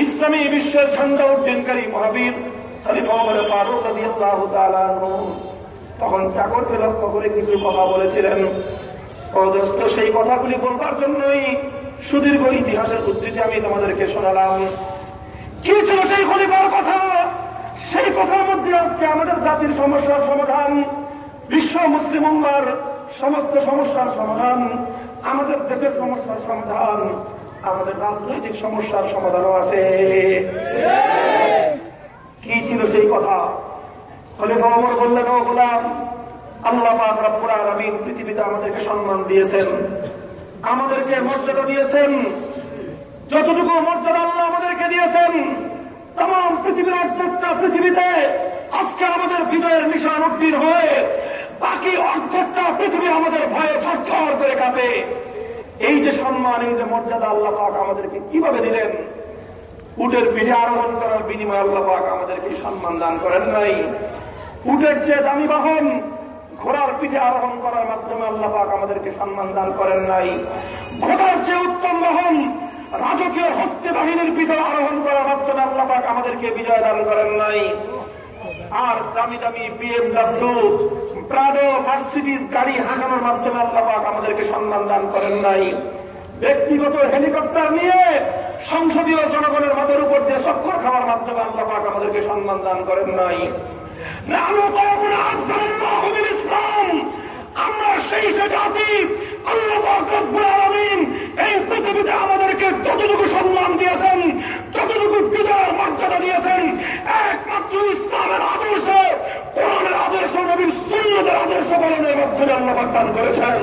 ইসলামী বিশ্বের ঝান্ডা উদ্দিনকারী মহাবীর তখন চাকরকে লক্ষ্য করে কিছু কথা বলেছিলেন। অজস্ত সেই কথাগুলি বলবার জন্যই সুদীর্ঘ ইতিহাসের উদ্ধৃতি আমি তোমাদেরকে শোনালাম। কি ছিল সেই খলিফার কথা? সেই কথার মধ্যে আজকে আমাদের জাতির সমস্যার সমাধান, বিশ্ব মুসলিম সমস্ত সমস্যার সমাধান, আমাদের দেশের সমস্যার সমাধান, আমাদের রাজনৈতিক সমস্যার সমাধানও আছে। কি ছিল সেই কথা? খলিফা ওমর বললেন, ও গোলাম, আল্লাহ রব্বুল আলামিন পৃথিবীতে আমাদেরকে সম্মান দিয়েছেন। আমাদেরকে মর্যাদা দিয়েছেন। যতটুকু মর্যাদা আল্লাহ আমাদেরকে দিয়েছেন, তাম, পৃথিবীর পৃথিবীতে আজকে আমাদের বিজয়ের নিশান উত্তীর্ণ হয়ে বাকি অর্ধেকটা পৃথিবী আমাদের ভয়ে থর করে কাঁপে। এই যে সম্মান, এই যে মর্যাদা আল্লাহ পাক আমাদেরকে কীভাবে দিলেন? উটের পিঠে আরোহণ করার বিনিময়ে আল্লাহ পাক আমাদেরকে সম্মান দান করেন নাই। উটের চেয়ে দামি বাহন ঘোড়ার পিঠে আরোহণ করার মাধ্যমে আল্লাহ পাক আমাদেরকে সম্মান দান করেন নাই। ঘোড়ার চেয়ে উত্তম বাহন রাজকীয় হস্তে বাহিনীর পিঠে আরোহণ করার মাধ্যমে আল্লাহ পাক আমাদেরকে বিজয় দান করেন নাই। আর দামি দামি বিএমডাব্লিউ প্রাডো মার্সিডিজ গাড়ি হাঁকানোর মাধ্যমে আল্লাপাক আমাদেরকে সম্মান দান করেন নাই। ব্যক্তিগত হেলিকপ্টার নিয়ে সংসদীয় জনগণের মাথার উপর দিয়ে চক্কর খাওয়ার মাধ্যমে আল্লাপাক আমাদেরকে সম্মান দান করেন নাই। ইসলাম। আমরা সেই সে জাতি এই পৃথিবীতে আমাদেরকে যতটুকু সম্মান দিয়েছেন, যতটুকু বিজয়ের মর্যাদা দিয়েছেন, একমাত্র ইসলামের আদর্শ, কোরআনের আদর্শ, নবীর আদর্শ করেছেন।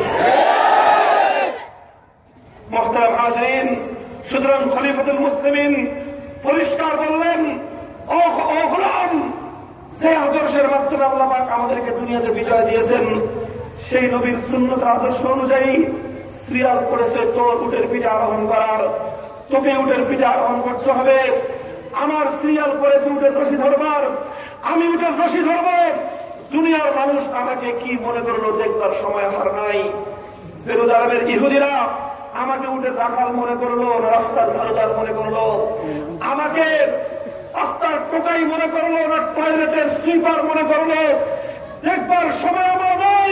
সুতরাং মুসলিমিন পরিষ্কার বললেন যে আদর্শের মাধ্যমে আল্লাহ আমাদেরকে দুনিয়াতে বিজয় দিয়েছেন। সেই নবীর শূন্যতার আদর্শ অনুযায়ী সিরিয়াল করেছে তোর উটের পিঠে আরোহণ করার। তোকে উটের পিঠে আরোহণ করতে হবে। আমার সিরিয়াল করেছে উটের রশি ধরবার। আমি উটের রশি ধরব। দুনিয়ার মানুষ আমাকে কি মনে করল দেখবার সময় আমার নাই। জেরুজালেমের ইহুদিরা আমাকে উঠে রাখাল মনে করল রাস্তার ধারদার মনে করল? আমাকে রাস্তার টোকাই মনে করল না টয়লেটের সুইপার মনে করল? দেখবার সময় আমার নাই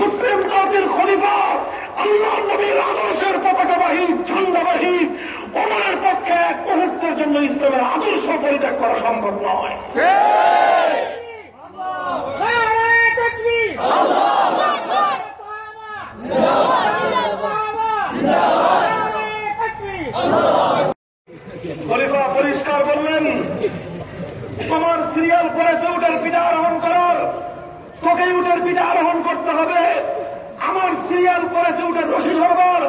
মুসলিম জাতির খলিফা, আল্লাহ নবীর আদর্শের পতাকাবাহী, ঝান্ডাবাহী ওমরের পক্ষে এক মুহূর্তের জন্য ইসলামের আদর্শ পরিত্যাগ করা সম্ভব নয়। পরিষ্কার বললেন তোমার সিরিয়াল পড়েছে উটের পিঠা আরোহণ করার তোকে উটের পিঠা আরোহণ করতে হবে। আমার সিরিয়াল পড়েছে উটের রশি ধরবার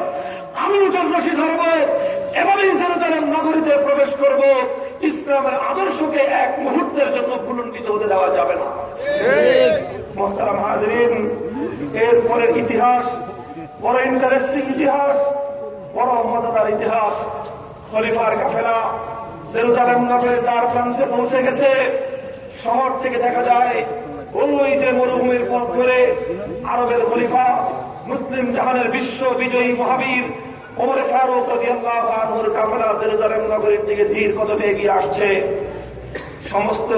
আমি উটের রশি ধরবো, এভাবেই জেরুজালেম নগরীতে প্রবেশ করব। ইসলামের আদর্শকে এক মুহূর্তের জন্য পুলন্ডিত হতে দেওয়া যাবে না। মোহতারাম হাজরিন এরপরের ইতিহাস, বড় ইন্টারেস্টিং ইতিহাস, বড় মজাদার ইতিহাস। খলিফার কাফেলা জেরুজালেম নগরের তার প্রান্তে পৌঁছে গেছে। শহর থেকে দেখা যায় ওই যে মরুভূমির পথ ধরে আরবের খলিফা, মুসলিম জাহানের বিশ্ব বিজয়ী মহাবীর ওমরে নগরীর দিকে ধীর এগিয়ে আসছে। সমস্ত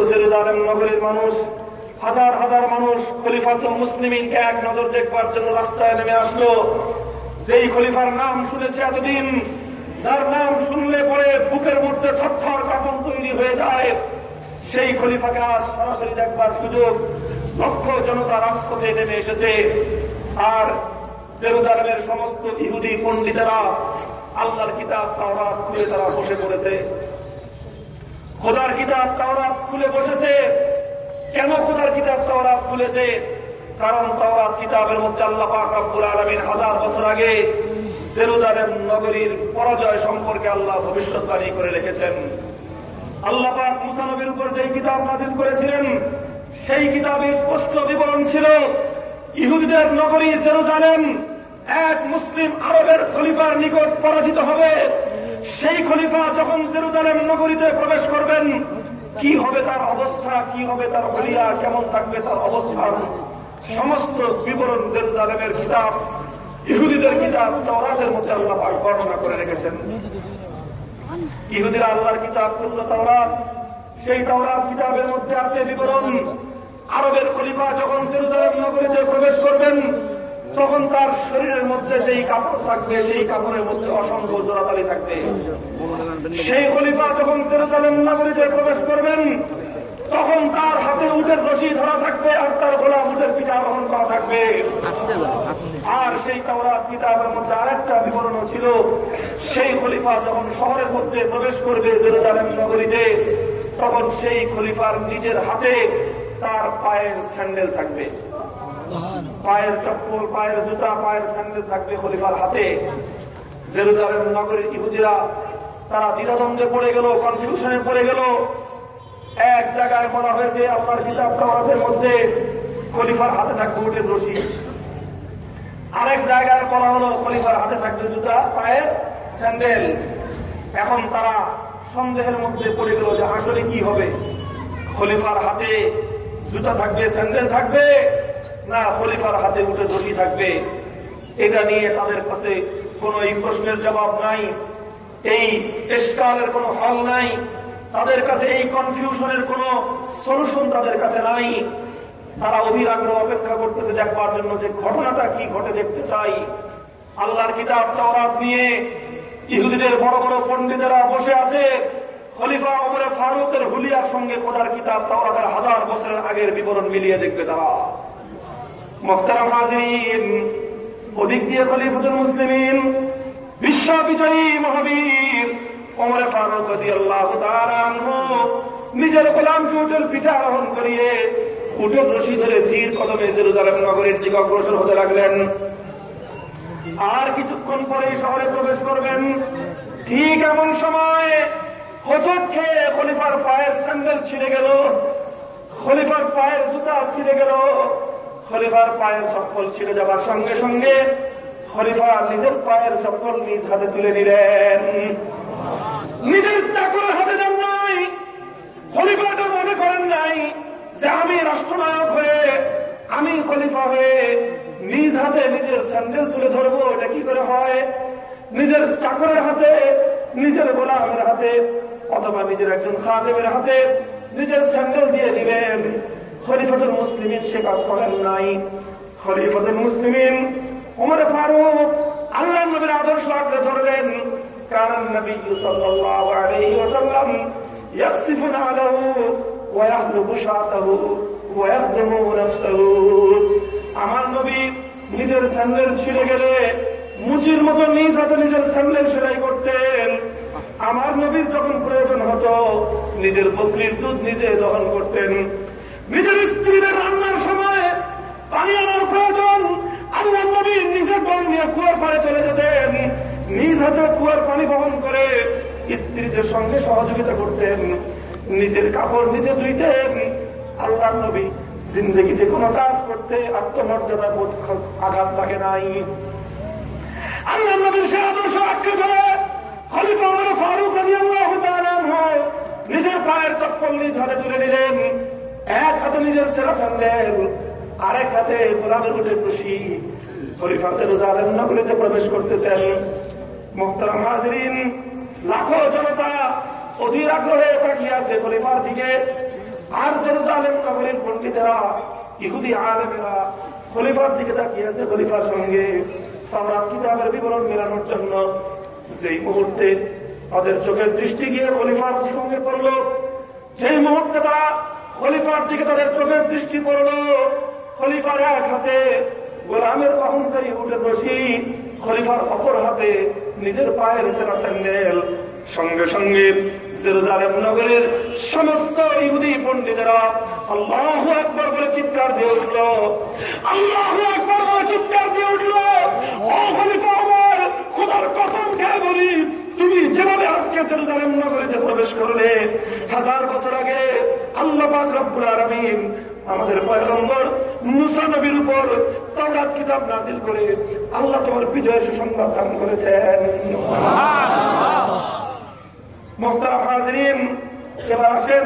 নগরীর মানুষ, হাজার হাজার মানুষ এক নজর দেখবার জন্য রাস্তায় নেমে আসলো। যেই খলিফার নাম শুনেছে এতদিন, যার নাম শুনলে পরে বুকের মধ্যে থরথর কাপন তৈরি হয়ে যায়। সেই খলিফাকে আজ সরাসরি দেখবার সুযোগ লক্ষ জনতা রাজপথে নেমে এসেছে। আর জেরুজালেমের সমস্ত ইহুদি পণ্ডিতেরা আল্লাহর কিতাব তাওরাত খুলে তারা বসে পড়েছে। খোদার কিতাব তাওরাত খুলে বসেছে। কেন খোদার কিতাব তাওরাত খুলেছে? কারণ তাওরাত কিতাবের মধ্যে আল্লাহ পাক আলামিন হাজার বছর আগে জেরুজালেম নগরীর পরাজয় সম্পর্কে আল্লাহ ভবিষ্যৎবাণী করে রেখেছেন। আল্লাহ পাক মুসা উপর যেই কিতাব নাজিল করেছিলেন, সেই কিতাবে স্পষ্ট বিবরণ ছিল, ইহুদিদের নগরী জেরুজালেম এক মুসলিম আরবের খলিফার নিকট পরাজিত হবে। সেই খলিফা যখন জেরুজালেম নগরীতে প্রবেশ করবেন, কি হবে তার অবস্থা, কি হবে তার হলিয়া কেমন থাকবে তার অবস্থান সমস্ত বিবরণ জেরুজালেমের কিতাব, ইহুদিদের কিতাব, তাওরাতের মধ্যে আল্লাহ পাক বর্ণনা করে রেখেছেন। ইহুদিরা আল্লাহর কিতাব করল তাওরাত, সেই তাওরাত কিতাবের মধ্যে আছে বিবরণ। আরবের খলিফা যখন জেরুজালেম নগরীতে প্রবেশ করবেন, তখন তার শরীরের মধ্যে যেই কাপড় থাকবে, সেই কাপড়ের মধ্যে অসংখ্য জোড়াতালি থাকবে। সেই খলিফা যখন জেরুজালেম নগরীতে প্রবেশ করবেন তখন তার হাতে উটের রশি ধরা থাকবে আর তার গোলা উটের পিঠা আরোহণ করা থাকবে। আর সেই তাওরাত কিতাবের মধ্যে আরেকটা বিবরণ ছিল সেই খলিফা যখন শহরের মধ্যে প্রবেশ করবে জেরুজালেম নগরীতে তখন সেই খলিফার নিজের হাতে তার পায়ের স্যান্ডেল থাকবে। পায়ের চপ্পল পায়ের জুতা পায়ের স্যান্ডেল থাকবে খলিফার হাতে। জেরুজালেম নগরীর ইহুদিরা তারা দ্বিধাদ্বন্দ্বে পড়ে গেল কনফিউশনে পড়ে গেল। এক জায়গায় বলা হয়েছে, আপনার কিতাব তাওরাতের মধ্যে খলিফার হাতে থাকবে উটের রশি। আরেক জায়গায় বলা হলো, খলিফার হাতে থাকবে জুতা, পায়ের স্যান্ডেল। এখন তারা সন্দেহের মধ্যে পড়ে গেল যে আসলে কি হবে। খলিফার হাতে জুতা থাকবে, স্যান্ডেল থাকবে, না খলিফার হাতে উঠে দোষী থাকবে? এটা নিয়ে তাদের কাছে কোনো এই প্রশ্নের জবাব নাই। এই এসকালের কোনো হল নাই। তাদের কাছে এই কনফিউশনের কোনো সলিউশন তাদের কাছে নাই। তারা অধীর অপেক্ষা করতেছে দেখবার জন্য যে ঘটনাটা কি ঘটে দেখতে চাই। আল্লাহর কিতাব, তাওরাত নিয়ে ইহুদিদের বড় বড় পণ্ডিতেরা বসে আছে। খলিফা ওমরে ফারুকের হুলিয়ার সঙ্গে খোদার কিতাব, তাওরাতের হাজার বছরের আগের বিবরণ মিলিয়ে দেখবে তারা। মোহতারাম হাজির ওদিক দিয়ে খলিফাতুল মুসলিমিন, বিশ্ব বিজয়ী মহাবীর নিজের গোলামকে উটের পিঠে আরোহণ করিয়ে উটের রশি ধরে ধীর কদমে জেরুজালেম নগরীর দিকে অগ্রসর হতে লাগলেন। আর কিছুক্ষণ পরে শহরে প্রবেশ করবেন। ঠিক এমন সময় খেয়ে পায়ের ছিঁড়ে গেল। পায়ের জুতা ছিঁড়ে পায়ের চপ্পল ছিঁড়ে সঙ্গে সঙ্গে নিজের পায়ের চপ্পল নিজ হাতে তুলে নিলেন। নিজের চাকর হাতে দেন নাই, খলিফাটা মনে করেন নাই যে আমি রাষ্ট্রনায়ক হয়ে, আমি খলিফা হয়ে নিজ হাতে নিজের স্যান্ডেল তুলে ধরবো, এটা কি করে হয়? নিজের চাকরের হাতে, নিজের গোলামের হাতে, অথবা নিজের একজন খাদেমের হাতে নিজের স্যান্ডেল দিয়ে দিবেন। খলিফাতুল মুসলিমিন সে কাজ করেন নাই। খলিফাতুল মুসলিমিন ওমর ফারুক আল্লাহ নবীর আদর্শ আঁকড়ে ধরলেন। ইয়াসিফুন আলাহু ওয়া ইয়াহলুকু শাতাহু ওয়া ইয়াখদমু নাফসাহু আমার নবী নিজের স্যান্ডেল ছিঁড়ে গেলে মুচির মতো নিজ হাতে নিজের স্যান্ডেল সেলাই করতেন। আমার নবীর যখন প্রয়োজন হতো, নিজের বকরির দুধ নিজে দহন করতেন। নিজের স্ত্রীদের রান্নার সময় পানি আনার প্রয়োজন, আল্লাহ নবী নিজের দল নিয়ে কুয়ার পাড়ে চলে যেতেন। নিজ হাতে কুয়ার পানি বহন করে স্ত্রীদের সঙ্গে সহযোগিতা করতেন নিজের কাপড় নিজে ধুইতেন আল্লাহ নবী জিন্দগিতে কোনো কাজ করতে আত্মমর্যাদা বোধ আঘাত থাকে নাই। নিজের পায়ের নিজ হাতে তুলে নিলেন। এক হাতে নিজের সেরা আরেক হাতে খুশি প্রবেশ করতেছেন। মুহতারাম লাখো জনতা অধীর আগ্রহে তাকিয়ে খলিফার দিকে। আর জেরুজালেম নগরীর পণ্ডিতেরা, ইহুদি আলেমেরা খলিফার দিকে তাকিয়ে খলিফার সঙ্গে। তাওরাত কিতাবের বিবরণ মেলানোর জন্য যেই মুহূর্তে তাদের চোখের দৃষ্টি গিয়ে খলিফার সঙ্গে পড়ল, যেই মুহূর্তে তারা খলিফার দিকে তাদের চোখের দৃষ্টি পড়ল, খলিফার এক হাতে গোলামের অহংকারী উঠে বসি। খলিফার অপর হাতে নিজের পায়ের সেরা স্যান্ডেল, সঙ্গে সঙ্গে নগরের সমস্ত ইহুদি পণ্ডিতেরা আল্লাহ একবার বলে চিৎকার দিয়ে উঠল। আল্লাহ একবার বলে চিৎকার দিয়ে উঠল। খোদার কসম খেয়ে বলি, তুমি যেভাবে আজকে জেরুজালেম নগরীতে প্রবেশ করলে, হাজার বছর আগে আল্লাহ রব্বুল আলামিন আমাদের পয়গম্বর মুসা নবীর উপর তাওরাত কিতাব নাজিল করে আল্লাহ তোমার বিজয় সুসংবাদ দান করেছেন। হাজরিন আসেন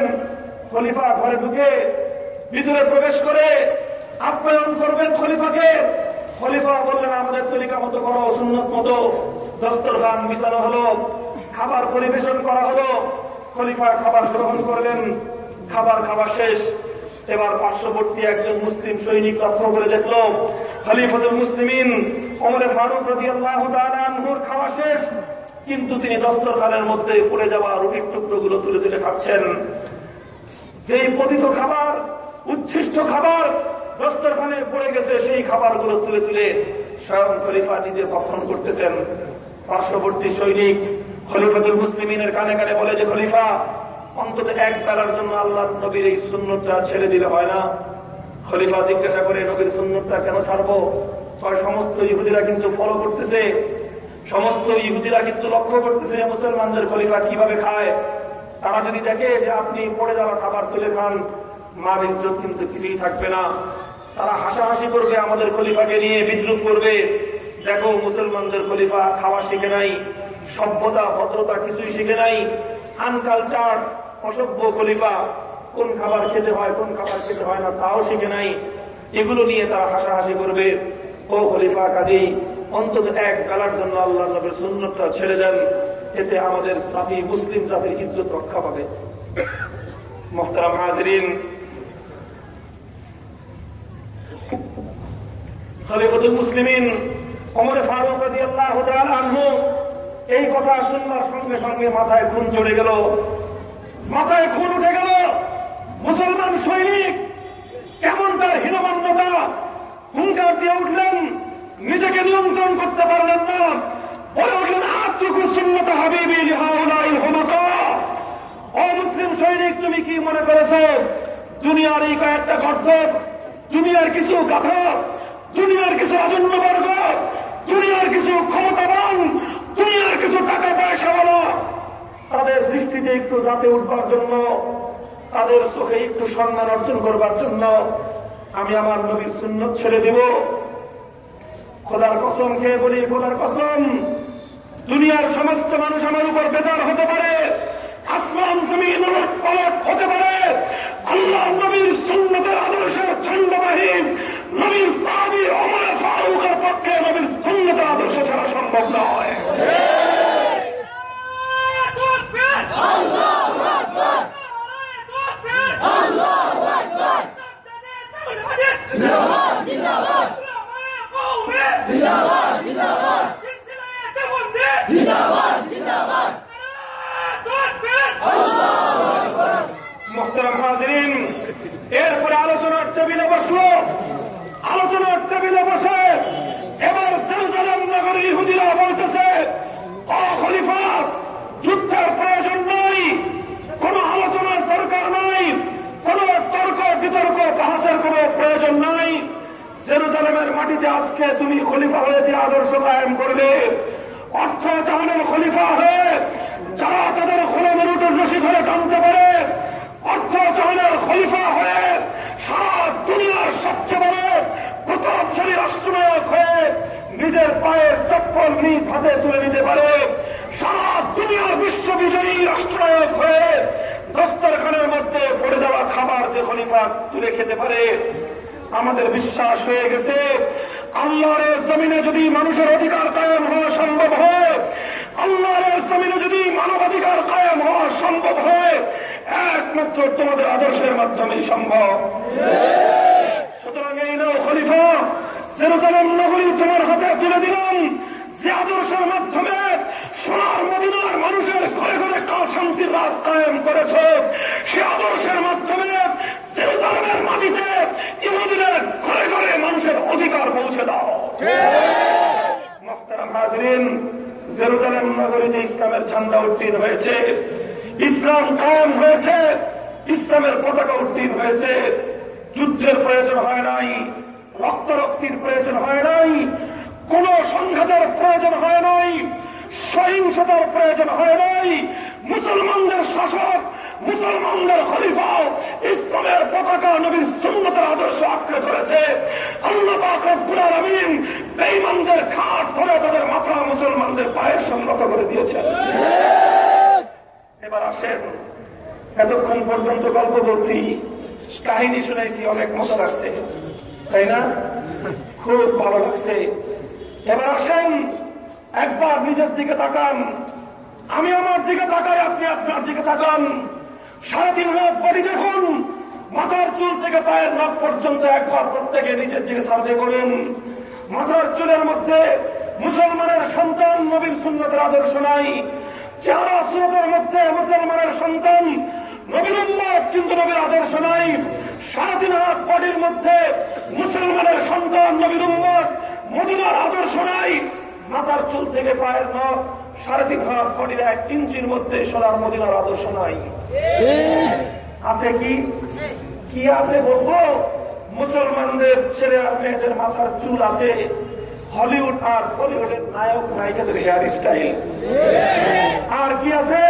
ঘরে ঢুকে ভিতরে প্রবেশ করে আপ্যায়ন করবেন বললেন, আমাদের মতো মতো। খাবার পরিবেশন করা হলো। খাবার গ্রহণ করলেন, খাবার খাওয়া শেষ। এবার পার্শ্ববর্তী একজন মুসলিম সৈনিক লক্ষ্য করে দেখল খলিফাতুল মুসলিমিন অমরে ফারুক আল্লাহ খাওয়া শেষ। কিন্তু তিনি দস্তরখানের মধ্যে পড়ে যাওয়া রুটির টুকরোগুলো তুলে তুলে খাচ্ছেন। যেই পতিত খাবার, উচ্ছিষ্ট খাবার দস্তরখানে পড়ে গেছে, সেই খাবারগুলো তুলে তুলে স্বয়ং খলিফা নিজে ভক্ষণ করতেছেন। পার্শ্ববর্তী সৈনিক খলিফাতুল মুসলিমিনের কানে কানে বলে যে, খলিফা অন্তত এক বেলার জন্য আল্লাহ নবীর এই সুন্নতটা ছেড়ে দিলে হয় না? খলিফা জিজ্ঞাসা করে, নবীর সুন্নতটা কেন ছাড়বো? সমস্ত ইহুদিরা কিন্তু ফলো করতেছে। সমস্ত ইহুদিরা কিন্তু লক্ষ্য করতেছে মুসলমানদের খলিফা কীভাবে খায়। তারা যদি দেখে যে আপনি পড়ে যাওয়া খাবার তুলে খান মান ইজ্জত কিন্তু কিছুই থাকবে না। তারা হাসাহাসি করবে, আমাদের খলিফাকে নিয়ে বিদ্রুপ করবে। দেখো, মুসলমানদের খলিফা খাওয়া শিখে নাই, সভ্যতা, ভদ্রতা কিছুই শিখে নাই। আনকালচার অসভ্য খলিফা কোন খাবার খেতে হয়, কোন খাবার খেতে হয় না, তাও শিখে নাই। এগুলো নিয়ে তারা হাসাহাসি করবে। ও খলিফা কাজী, অন্তত এক বেলার জন্য আল্লাহ নবের সুন্নতটা ছেড়ে দেন। এতে আমাদের জাতি, মুসলিম জাতির ইজ্জত রক্ষা পাবে। মোহতারাম হাজরিন এই কথা শুনবার সঙ্গে সঙ্গে মাথায় খুন চড়ে গেল। মাথায় খুন উঠে গেল। মুসলমান সৈনিক কেমন তার হীনমান্যতা? হুঙ্কার দিয়ে উঠলেন। নিজেকে নিয়ন্ত্রণ করতে পারলেন না। বলে উঠলেন আত্মকু তুমি কি মনে দুনিয়ার এই দুনিয়ার কিছু কথা দুনিয়ার কিছু কিছু কিছু টাকা পয়সা বলো তাদের দৃষ্টিতে একটু যাতে উঠবার জন্য, তাদের চোখে একটু সম্মান অর্জন করবার জন্য আমি আমার নবীর শূন্য ছেড়ে দিব। খোদার কসম খেয়ে বলি খোদার কসম? দুনিয়ার সমস্ত মানুষ আমার উপর বেজার হতে পারে, আসমান, জমিন হতে পারে। আল্লাহ নবীর সুন্নতের আদর্শের ছন্দবাহীন নবীর পক্ষে নবীর সুন্নতের আদর্শ ছাড়া সম্ভব নয়। মাটিতে আজকে তুমি খলিফা হয়ে যে আদর্শ কায়েম করবে, অর্থ জাহানের খলিফা হয়ে যারা তাদের খোলামের উঠে রশি ধরে টানতে পারে, অর্থ জাহানের খলিফা হয়ে সারা দুনিয়ার সবচেয়ে বড় প্রতাপশালী রাষ্ট্রনায়ক হয়ে নিজের পায়ের চপ্পল নিজ হাতে তুলে নিতে পারে। সারা দুনিয়ার বিশ্ববিজয়ী রাষ্ট্রনায়ক হয়ে দস্তরখানের মধ্যে পড়ে যাওয়া খাবার যে খলিফা তুলে খেতে পারে আমাদের বিশ্বাস হয়ে গেছে। আল্লাহরের জমিনে যদি মানুষের অধিকার কায়েম হওয়া সম্ভব হয় আল্লাহরের জমিনে যদি মানবাধিকার কায়েম হওয়া সম্ভব হয়, একমাত্র তোমাদের আদর্শের সম্ভব। মাধ্যমে মদিনার মানুষের ঘরে ঘরে কাল শান্তির রাজ কায়েম করেছ, সে আদর্শের মাধ্যমে জেরুজালেমের মাটিতে ইহুদিদের ঘরে ঘরে মানুষের অধিকার পৌঁছে দাও। জেরুজালেম নগরীতে ইসলামের ঝান্ডা উত্তীর্ণ হয়েছে। ইসলাম কায়েম হয়েছে, ইসলামের পতাকা উত্তীর্ণ হয়েছে। যুদ্ধের প্রয়োজন হয় নাই, রক্তারক্তির প্রয়োজন হয় নাই, কোন সংঘাতের প্রয়োজন হয় নাই। সহিংসতার প্রয়োজন হয় নাই। মুসলমানদের শাসক, মুসলমানদের খলিফা ইসলামের পতাকা নবীর সুন্নতের আদর্শ আঁকড়ে ধরেছে। রব্বুল খাট ধরে তাদের মাথা মুসলমানদের পায়ের সংগত করে দিয়েছেন। এবার আসেন। এতক্ষণ পর্যন্ত গল্প বলছি, কাহিনী শুনেছি, অনেক মজা লাগছে। তাই না? খুব ভালো লাগছে। এবার আসেন একবার নিজের দিকে তাকান। আমি আমার দিকে তাকাই, আপনি আপনার দিকে তাকান। সারাদিন হাত বডি দেখুন। মাথার চুল থেকে পায়ের নাক পর্যন্ত একবার প্রত্যেকে নিজের দিকে সার্ভে করুন। মাথার চুলের মধ্যে মুসলমানের সন্তান নবীর সুন্নতের আদর্শ নাই। চেহারা সুরতের মধ্যে মুসলমানের সন্তান নবীর কিন্তু নবীর আদর্শ নাই। সারাদিন হাত বডির মধ্যে মুসলমানের সন্তান নবীর মদিনার আদর্শ নাই। মাথার চুল থেকে পায়ের নখ সাড়ে তিন হাত বডির এক ইঞ্চির মধ্যে সোনার মদিনার আদর্শ নাই। আছে কি? কি আছে বলব? মুসলমানদের ছেলে আর মেয়েদের মাথার চুল আছে হলিউড আর বলিউডের নায়ক নায়িকাদের হেয়ার স্টাইল আর কি আছে?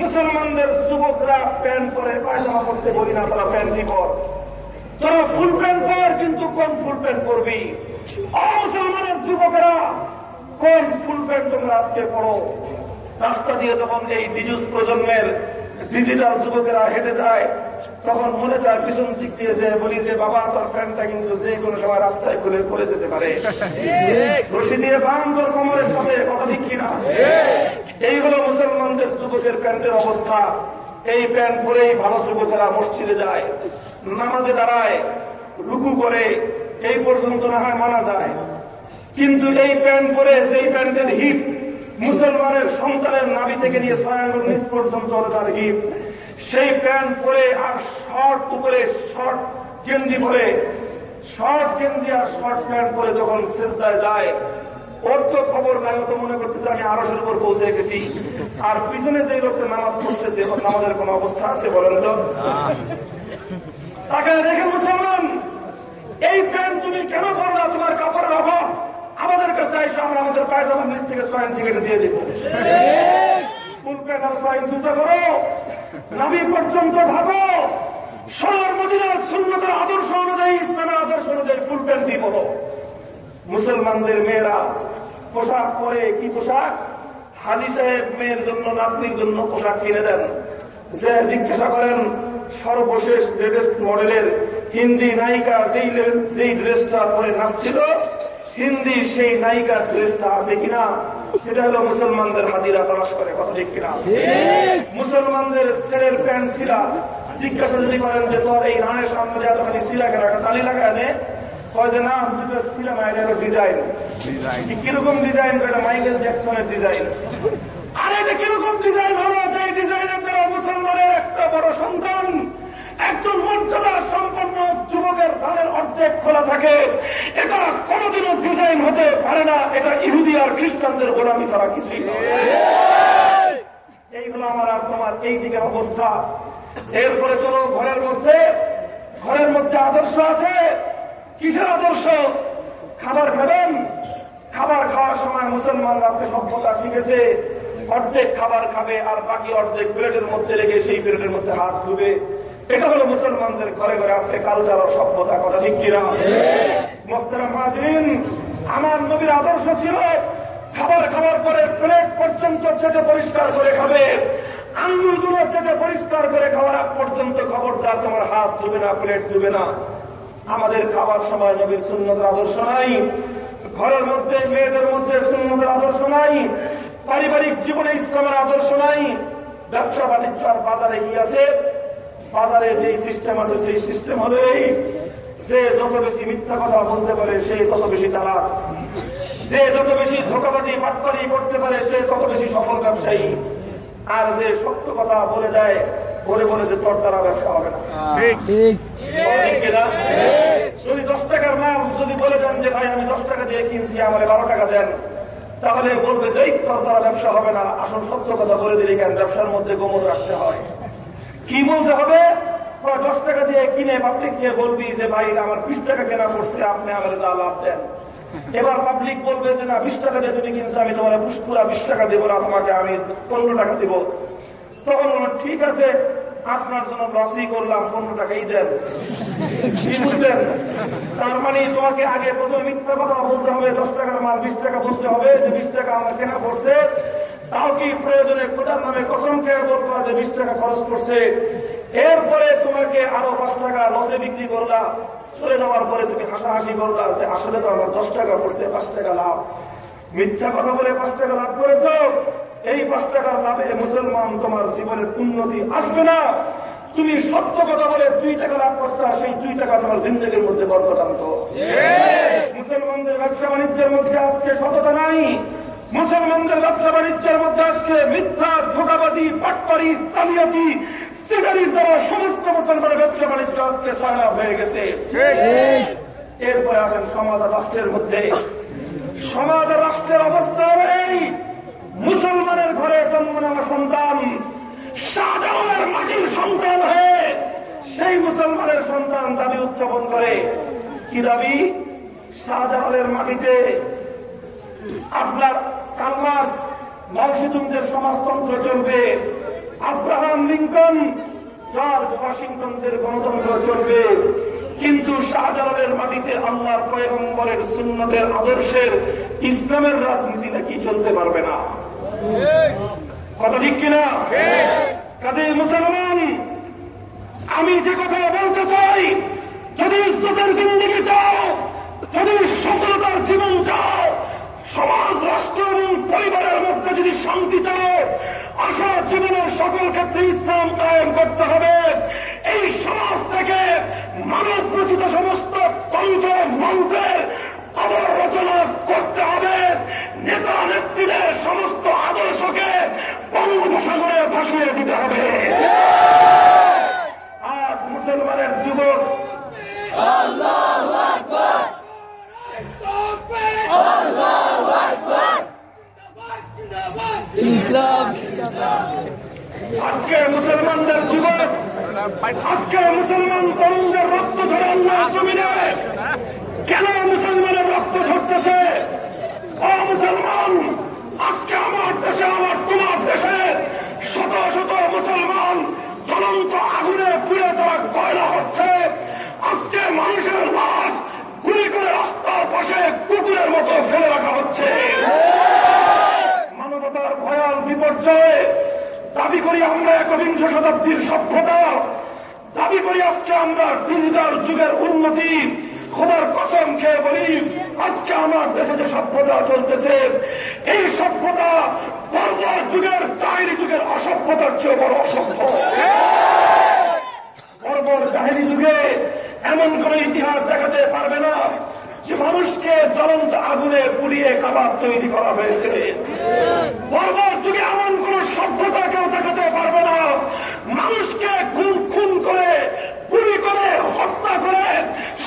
মুসলমানদের যুবকরা প্যান্ট পরে পায়জামা করতে বলি না তারা প্যান্টই পর। তোরা ফুল প্যান্ট পর কিন্তু কোন ফুল প্যান্ট পরবি? মুসলমানের যুবকেরা কোন ফুল প্যান্ট তোমরা আজকে পড়ো? রাস্তা দিয়ে যখন এই ডিজুস প্রজন্মের ডিজিটাল যুবকেরা হেঁটে যায় তখন মনে চায় পিছন দিক দিয়ে যে বলি যে বাবা তোর প্যান্টটা কিন্তু যে কোনো সময় রাস্তায় খুলে পড়ে যেতে পারে। রশি দিয়ে বাম তোর কোমরের সাথে কথা ঠিক কিনা? এই হলো মুসলমানদের যুবকের প্যান্টের অবস্থা। এই প্যান্ট পরেই ভালো যুবকেরা মসজিদে যায় নামাজে দাঁড়ায় রুকু করে এই পর্যন্ত না হয় মানা যায়। কিন্তু এই প্যান্ট পরে, যেই প্যান্টের হিট মুসলমানের সন্তানের নাভি থেকে নিয়ে ছয়াঙ্গুল নিচ পর্যন্ত তার হিট। সেই প্যান্ট পরে আর শর্ট উপরে, শর্ট গেঞ্জি পরে, শর্ট গেঞ্জি আর শর্ট প্যান্ট পরে যখন শেষদায় যায় খবর নাই তো মনে করতেছে, আমি আরসের উপর পৌঁছে গেছি। আর পিছনে যে লোকটা নামাজ পড়তেছে নামাজের কোন অবস্থা আছে বলেন তো? তাকে দেখে মুসলমান এই প্যান্ট তুমি কেন পড়লা তোমার কাপড়ের অভাব। আমাদের কাছে এসে আমরা আমাদের পায়জামার নিচ থেকে ছয় ইঞ্চি কেটে দিয়ে দিব। ফুল প্যান্ট আর ছয় ইঞ্চি করো। নাবি পর্যন্ত ঢাকো সোনার মদিনার সুন্নতের আদর্শ অনুযায়ী, ইসলামের আদর্শ অনুযায়ী ফুল প্যান্ট দিয়ে মুসলমানদের মেয়েরা পোশাক পরে কি পোশাক? হাজি সাহেব মেয়ের জন্য, নাতনির জন্য পোশাক কিনে দেন। যে জিজ্ঞাসা করেন, সর্বশেষ লেটেস্ট মডেলের হিন্দি নায়িকা যেই যেই ড্রেসটা পরে নাচছিল হিন্দি সেই নায়িকার ড্রেসটা আছে কিনা সেটা হলো মুসলমানদের হাজিরা তালাশ করে কথা ঠিক কিনা? মুসলমানদের ছেলের প্যান্ট ছিলা জিজ্ঞাসা যদি করেন যে তোর এই ধানের সামনে যে এতখানি সিলা কেন একটা তালি লাগায় নে কয় যে না দুটো ছিলাম এটা ডিজাইন কীরকম ডিজাইন এটা মাইকেল জ্যাকসনের ডিজাইন আরে এটা কীরকম ডিজাইন হলো যে ডিজাইনের দ্বারা মুসলমানের একটা বড় সন্তান। একজন মর্যাদা সম্পন্ন যুবকের ধানের অর্ধেক খোলা থাকে। এটা কোনোদিনও ডিজাইন হতে পারে না। এটা ইহুদি আর খ্রিস্টানদের গোলামি ছাড়া কিছুই এই হলো আমার আর তোমার এই দিকের অবস্থা। এরপরে চলো ঘরের মধ্যে। ঘরের মধ্যে আদর্শ আছে। কিসের আদর্শ? খাবার খাবেন? খাবার খাওয়ার সময় মুসলমানরা আজকে সভ্যতা শিখেছে। অর্ধেক খাবার খাবে আর বাকি অর্ধেক প্লেটের মধ্যে রেখে সেই প্লেটের মধ্যে হাত ধুবে। এটা হলো মুসলমানদের ঘরে ঘরে আজকে কালচার ও সভ্যতা কথা ঠিক কিনা? মোহতারাম হাজরিন আমার নবীর আদর্শ ছিল খাবার খাওয়ার পরে প্লেট পর্যন্ত চেটে পরিষ্কার করে খাবে। আঙ্গুলগুলো চেটে পরিষ্কার করে খাওয়ার আগ পর্যন্ত খবরদার তোমার হাত ধুবে না প্লেট ধুবে না। আমাদের খাবার সময় নবীর সুন্নতের আদর্শ নাই। ঘরের মধ্যে মেয়েদের মধ্যে সুন্নতের আদর্শ নাই। পারিবারিক জীবনে ইসলামের আদর্শ নাই। ব্যবসা বাণিজ্য আর বাজারে কি আছে? বাজারে যে সিস্টেম আছে সেই সিস্টেম হলো এই যে যত বেশি মিথ্যা কথা বলতে পারে সে তত বেশি চালাক। যে যত বেশি ধোকাবাজি পাটপারি করতে পারে সে তত বেশি সফল ব্যবসায়ী। আর যে সত্য কথা বলে দেয় বলে বলে যে তোর দ্বারা ব্যবসা হবে না। যদি দশ টাকার মাল যদি বলে দেন যে ভাই আমি দশ টাকা দিয়ে কিনছি আমার বারো টাকা দেন তাহলে বলবে যে তোর দ্বারা ব্যবসা হবে না। আসল সত্য কথা বলে দিলে কেন? ব্যবসার মধ্যে গোমর রাখতে হয়। কি বলতে হবে? দশ টাকা দিয়ে কিনে পাবলিক গিয়ে বলবি যে, ভাই, আমার বিশ টাকা কেনা পড়ছে আপনি আমার যা লাভ দেন। এবার পাবলিক বলবে যে, না, বিশ টাকা দিয়ে তুমি কিনছো, আমি তোমার পুরা বিশ টাকা দেবো না, তোমাকে আমি পনেরো টাকা দিব। তখন ঠিক আছে, আপনার জন্য লসই করলাম, পনেরো টাকাই দেন। বুঝলেন? তার মানে তোমাকে আগে প্রথমে মিথ্যা কথা বলতে হবে, দশ টাকার মাল বিশ টাকা বলতে হবে, যে বিশ টাকা আমার কেনা পড়ছে তাও কি প্রয়োজনে খোদার নামে কসম খেয়ে বলব যে বিশ টাকা খরচ করছে। এরপরে তোমাকে আরও পাঁচ টাকা লসে বিক্রি করলা চলে যাওয়ার পরে তুমি হাসাহাসি করলা যে আসলে তো আমার দশ টাকা পড়ছে পাঁচ টাকা লাভ। মিথ্যা কথা বলে পাঁচ টাকা লাভ করেছ? এই পাঁচ টাকার লাভে মুসলমান তোমার জীবনের উন্নতি আসবে না। তুমি সত্য কথা বলে দুই টাকা লাভ করতে সেই দুই টাকা তোমার জিন্দগির মধ্যে বরকত আনতো। মুসলমানদের ব্যবসা বাণিজ্যের মধ্যে আজকে সততা নাই। মুসলমানদের ব্যবসা বাণিজ্যের মধ্যে আজকে মিথ্যা ধোকাবাজি পাটপারি চালিয়াতি সিগারির দ্বারা সমস্ত মুসলমানের ব্যবসা বাণিজ্য আজকে ছয়লা হয়ে গেছে। এরপরে আসেন সমাজ আর রাষ্ট্রের মধ্যে। সমাজ আর রাষ্ট্রের অবস্থা এই। মুসলমানের ঘরে জন্ম নেওয়া সন্তান শাহজাহানের মাটির সন্তান হয়ে সেই মুসলমানের সন্তান দাবি উত্থাপন করে। কি দাবি? শাহজাহানের মাটিতে আপনার কালমাস মালসিদুমদের সমাজতন্ত্র চলবে। আব্রাহাম লিঙ্কন জর্জ ওয়াশিংটনদের গণতন্ত্র চলবে। কিন্তু শাহজালালের মাটিতে আল্লাহর পয়গম্বরের সুন্নতের আদর্শের ইসলামের রাজনীতি নাকি চলতে পারবে না। কথা ঠিক কিনা? কাজে মুসলমান, আমি যে কথা বলতে চাই, যদি ইজ্জতের জিন্দগি চাও, যদি সফলতার জীবন চাও সমাজ রাষ্ট্র এবং পরিবারের মধ্যে যদি শান্তি চাও আশা জীবনের সকল ক্ষেত্রে ইসলাম কায়েম করতে হবে। এই সমাজ থেকে মানব রচিত সমস্ত তন্ত্র মন্ত্রের খবর রচনা করতে হবে। নেতা নেত্রীদের সমস্ত আদর্শকে বঙ্গোপসাগরে ভাসিয়ে দিতে হবে। আর মুসলমানের যুবক আজকে মুসলমানদের যুবক আজকে মুসলমান তরুণদের রক্ত ঝরে আল্লাহর জমিনে। কেন মুসলমানের রক্ত ঝরতেছে? ও মুসলমান, আজকে আমার দেশে, আমার তোমার দেশে শত শত মুসলমান জ্বলন্ত আগুনে পুড়ে তারা কয়লা হচ্ছে। আজকে মানুষের লাশ গুলি করে রাস্তার পাশে কুকুরের মতো ফেলে রাখা হচ্ছে। মানবতার ভয়াল বিপর্যয়ে দাবি করি আমরা একবিংশ শতাব্দীর সভ্যতা। দাবি করি আজকে আমরা ডিজিটাল যুগের উন্নতি। খোদার কসম খেয়ে বলি, আজকে আমার দেশে যে সভ্যতা চলতেছে, এই সভ্যতা বর্বর যুগের চাইরি যুগের অসভ্যতার চেয়ে বড় অসভ্য। যুগে এমন কোন ইতিহাস দেখাতে পারবে না যে মানুষকে জ্বলন্ত আগুনে পুড়িয়ে কাবাব তৈরি করা হয়েছে। বর্বর যুগে এমন কোন সভ্যতা কেউ দেখাতে পারবে না। মানুষকে খুন খুন করে, গুলি করে, হত্যা করে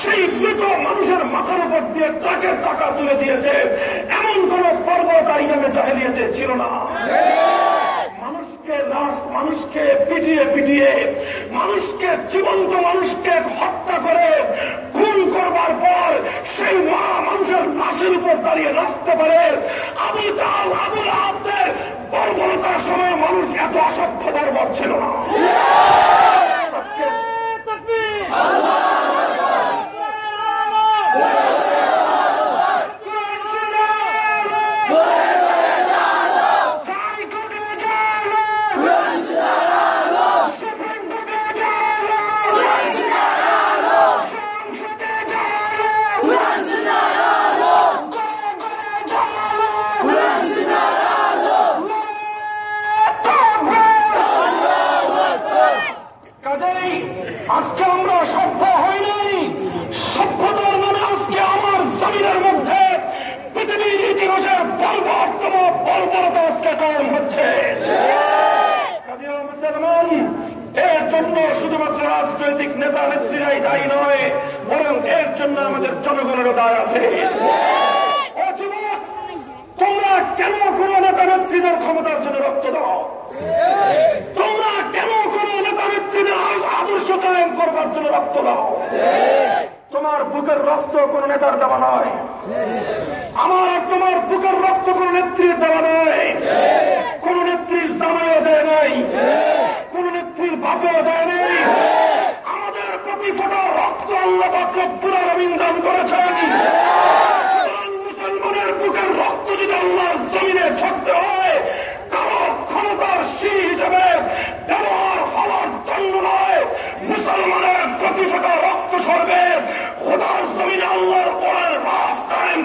সেই মৃত মানুষের মাথার উপর দিয়ে ট্রাকের চাকা তুলে দিয়েছে। এমন কোন পর্বত আইনামে জাহেলিয়াতে ছিল না। মানুষকে পিটিয়ে পিটিয়ে মানুষকে জীবন্ত মানুষকে হত্যা করে খুন করবার পর সেই মা মানুষের লাশের উপর দাঁড়িয়ে নাচতে পারে। আবু চাল আবু আব্দের বর্বরতার সময় মানুষ এত অসভ্য বর্বর ছিল না। আজকে কায়ম হচ্ছে। এর জন্য শুধুমাত্র রাজনৈতিক নেতা নেত্রীরাই দায়ী নয়, বরং এর জন্য আমাদের জনগণেরও দায় আছে। তোমরা কেন কোন নেতা নেত্রীদের ক্ষমতার জন্য রক্ত দাও? তোমরা কেন কোন নেতা নেত্রীদের আদর্শ কায়েম করবার জন্য রক্ত দাও? তোমার বুকের রক্ত কোন নেতার দেওয়া নয়। আমার তোমার বুকের রক্ত কোন নেত্রীর দেওয়া নয়। কোন নেত্রীর জামাইও দেয় নাই। কোন নেত্রীর বাপেও দেয় নাই। আমাদের প্রতি ফোটা রক্ত আল্লাহ পুরা রবীন্দ্রান করেছেন। সুতরাং মুসলমানের বুকের রক্ত যদি আল্লাহর জমিনে ছড়তে হয়, কারও ক্ষমতার সিঁড়ি হিসেবে ব্যবহার হওয়ার জন্য নয়। মুসলমানের প্রতি ফোটা রক্ত ঝরবে। খোদার জমিনে আল্লাহর কোরআন রাস কায়েম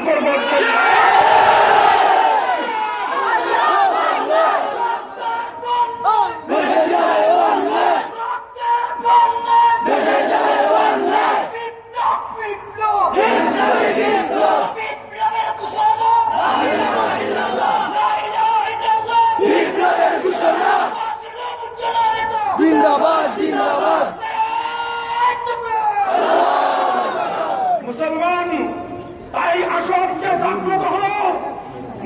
জিন্দাবাদ জিন্দাবাদ মুসলমান তাই আসো আজকে জাগ্রত হল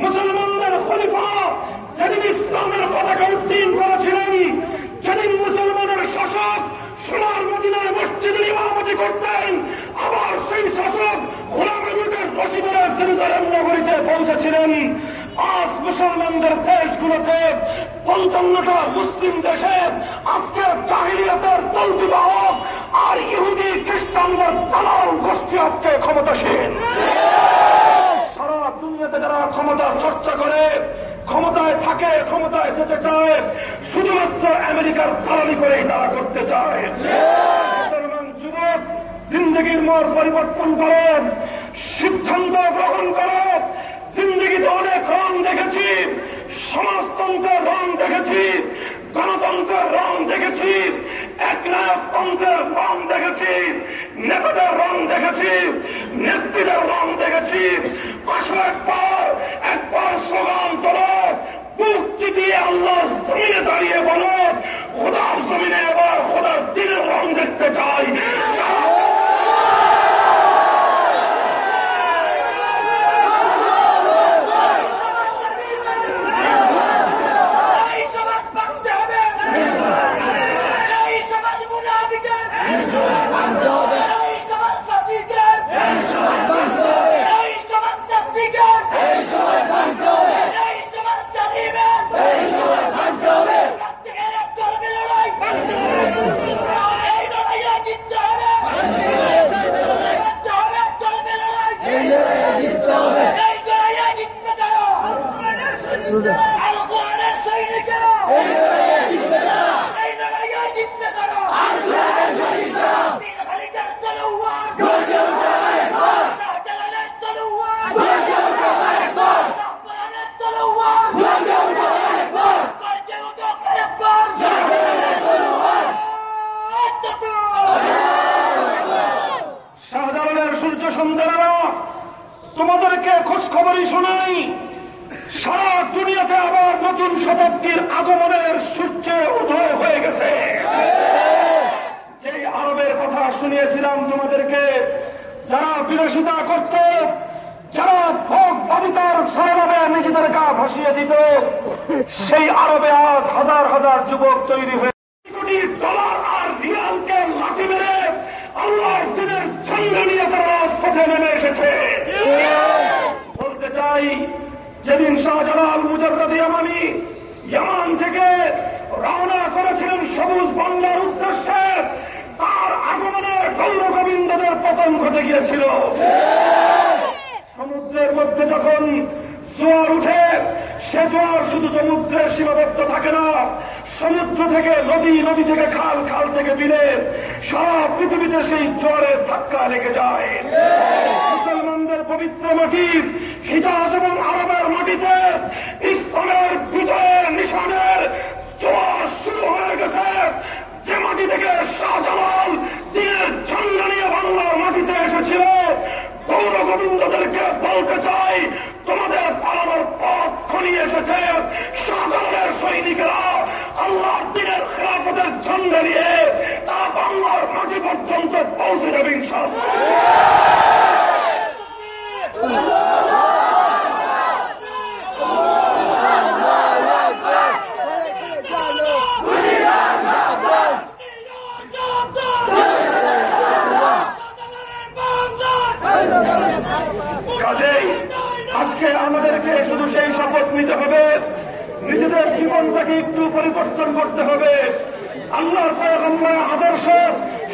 মুসলমানদের খলিফা সেদিন ইসলামের পতাকা উত্তীর্ণ করেছিলেন যেদিন মুসলমানের শাসক সোনার মদিনায় মসজিদের ইমামতি করতেন আবার সেই শাসক গোলামের রশি ধরে পৌঁছেছিলেন, আজ মুসলমানদের দেশগুলোতে পঞ্চান্নটা মুসলিম দেশে আজকে জাহিলিয়াতের তলবিবাহ আর ইহুদি খ্রিস্টানদের দালাল গোষ্ঠী আজকে ক্ষমতাসীন। ক্ষমতায় থাকে, ক্ষমতায় শুধুমাত্র আমেরিকার তারা করতে চায়। মুসলমান যুবক, জিন্দগির মোড় পরিবর্তন করে সিদ্ধান্ত গ্রহণ করে। জিন্দগিতে অনেক রং দেখেছি, সমাজতন্ত্রের রং দেখেছি, গণতন্ত্রের রং দেখেছি, একনায়কতন্ত্রের রং দেখেছি, নেতাদের রং দেখেছি, নেত্রীদের রং দেখেছি। একবার একবার স্লোগান তোলো, বুক চিটিয়ে আল্লাহ জমিনে দাঁড়িয়ে বলো, খোদার জমিনে এবার খোদার দিনের রং দেখতে চাই এই সমাজ ভাঙতে হবে এই সমাজ মুনাফিকের এই সমাজ ফাসিকের এই সমাজ নাস্তিকের এই সমাজ জালিমের প্রত্যেকের একটা হবে লড়াই এই লড়াইয়ে জিততে হবে জিততে হবে চলবে লড়াই এই লড়াইয়ে জিতবে কারা আল কোরআনের সৈনিকেরা এই লড়াইয়ে জিতবে কারা বীর খালিদের তলোয়ার শাহজালালের তলোয়ার শাহপরানের তলোয়ার গর্জে উঠো কালেকবার শাহজালালের সূর্য সন্ধানেরা তোমাদেরকে খোঁজ খবরই শোনাই, সারা দুনিয়াতে আবার নতুন শতাব্দীর আগমনের সূর্যে উদয় হয়ে গেছে। যেই আরবের কথা শুনিয়েছিলাম তোমাদেরকে, যারা বিরোধিতা করত, যারা ভোগ বাদিতার সরবে নিজেদের গা ভাসিয়ে দিত, সেই আরবে আজ হাজার হাজার যুবক তৈরি হয়ে কোটি ডলার আর রিয়ালকে লাঠি মেরে আল্লাহর নিয়ে তারা রাজপথে নেমে এসেছে? বলতে চাই, যেদিন শাহজালাল মুজারদাদি আমানি ইয়ামান থেকে রওনা করেছিলেন সবুজ বাংলার উদ্দেশ্যে, তার আগমনে গৌর গোবিন্দদের পতন ঘটে গিয়েছিল। সমুদ্রের মধ্যে যখন জোয়ার উঠে, সে জোয়ার শুধু সমুদ্রের সীমাবদ্ধ থাকে না। সমুদ্র থেকে নদী নদী থেকে খাল খাল থেকে বিলে, সারা পৃথিবীতে সেই জোয়ারের ধাক্কা লেগে যায়। মুসলমানদের পবিত্র মাটি, হিজাজ এবং আরবের মাটিতে ইসলামের বিজয়ের নিশানের জোয়ার শুরু হয়ে গেছে। যে মাটি থেকে শাহজালাল দিনের ঝন্ডা নিয়ে বাংলার মাটিতে এসেছিল গৌর গোবিন্দদেরকে বলতে চাই, তোমাদের পালানোর পথ খনিয়ে এসেছে। সাধারণের সৈনিকেরা আল্লাহ দিনের খেলাফতের ঝন্ডা নিয়ে তারা বাংলার মাটি পর্যন্ত পৌঁছে যাবে, ইনশাআল্লাহ কাজেই আজকে আমাদেরকে শুধু সেই নিতে হবে। নিজেদের জীবনটাকে একটু পরিবর্তন করতে হবে। আল্লাহর পয়গম্বর আদর্শ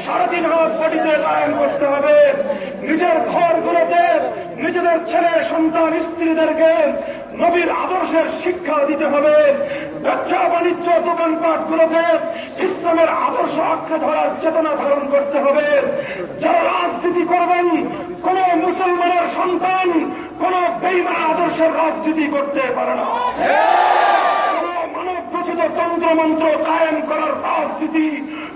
সারাদিন হাত বাড়িতে কায়েম করতে হবে। নিজের ঘর গুলোতে নিজেদের ছেলে, সন্তান, স্ত্রীদেরকে নবীর আদর্শের শিক্ষা দিতে হবে। ব্যবসা বাণিজ্য দোকানপাট গুলোতে ইসলামের আদর্শ আঁকড়ে ধরার চেতনা ধারণ করতে হবে। যারা রাজনীতি করবেন, কোন মুসলমানের সন্তান কোন বেইমান আদর্শের রাজনীতি করতে পারে না। তন্ত্র মন্ত্র কায়েম করার রাজনীতি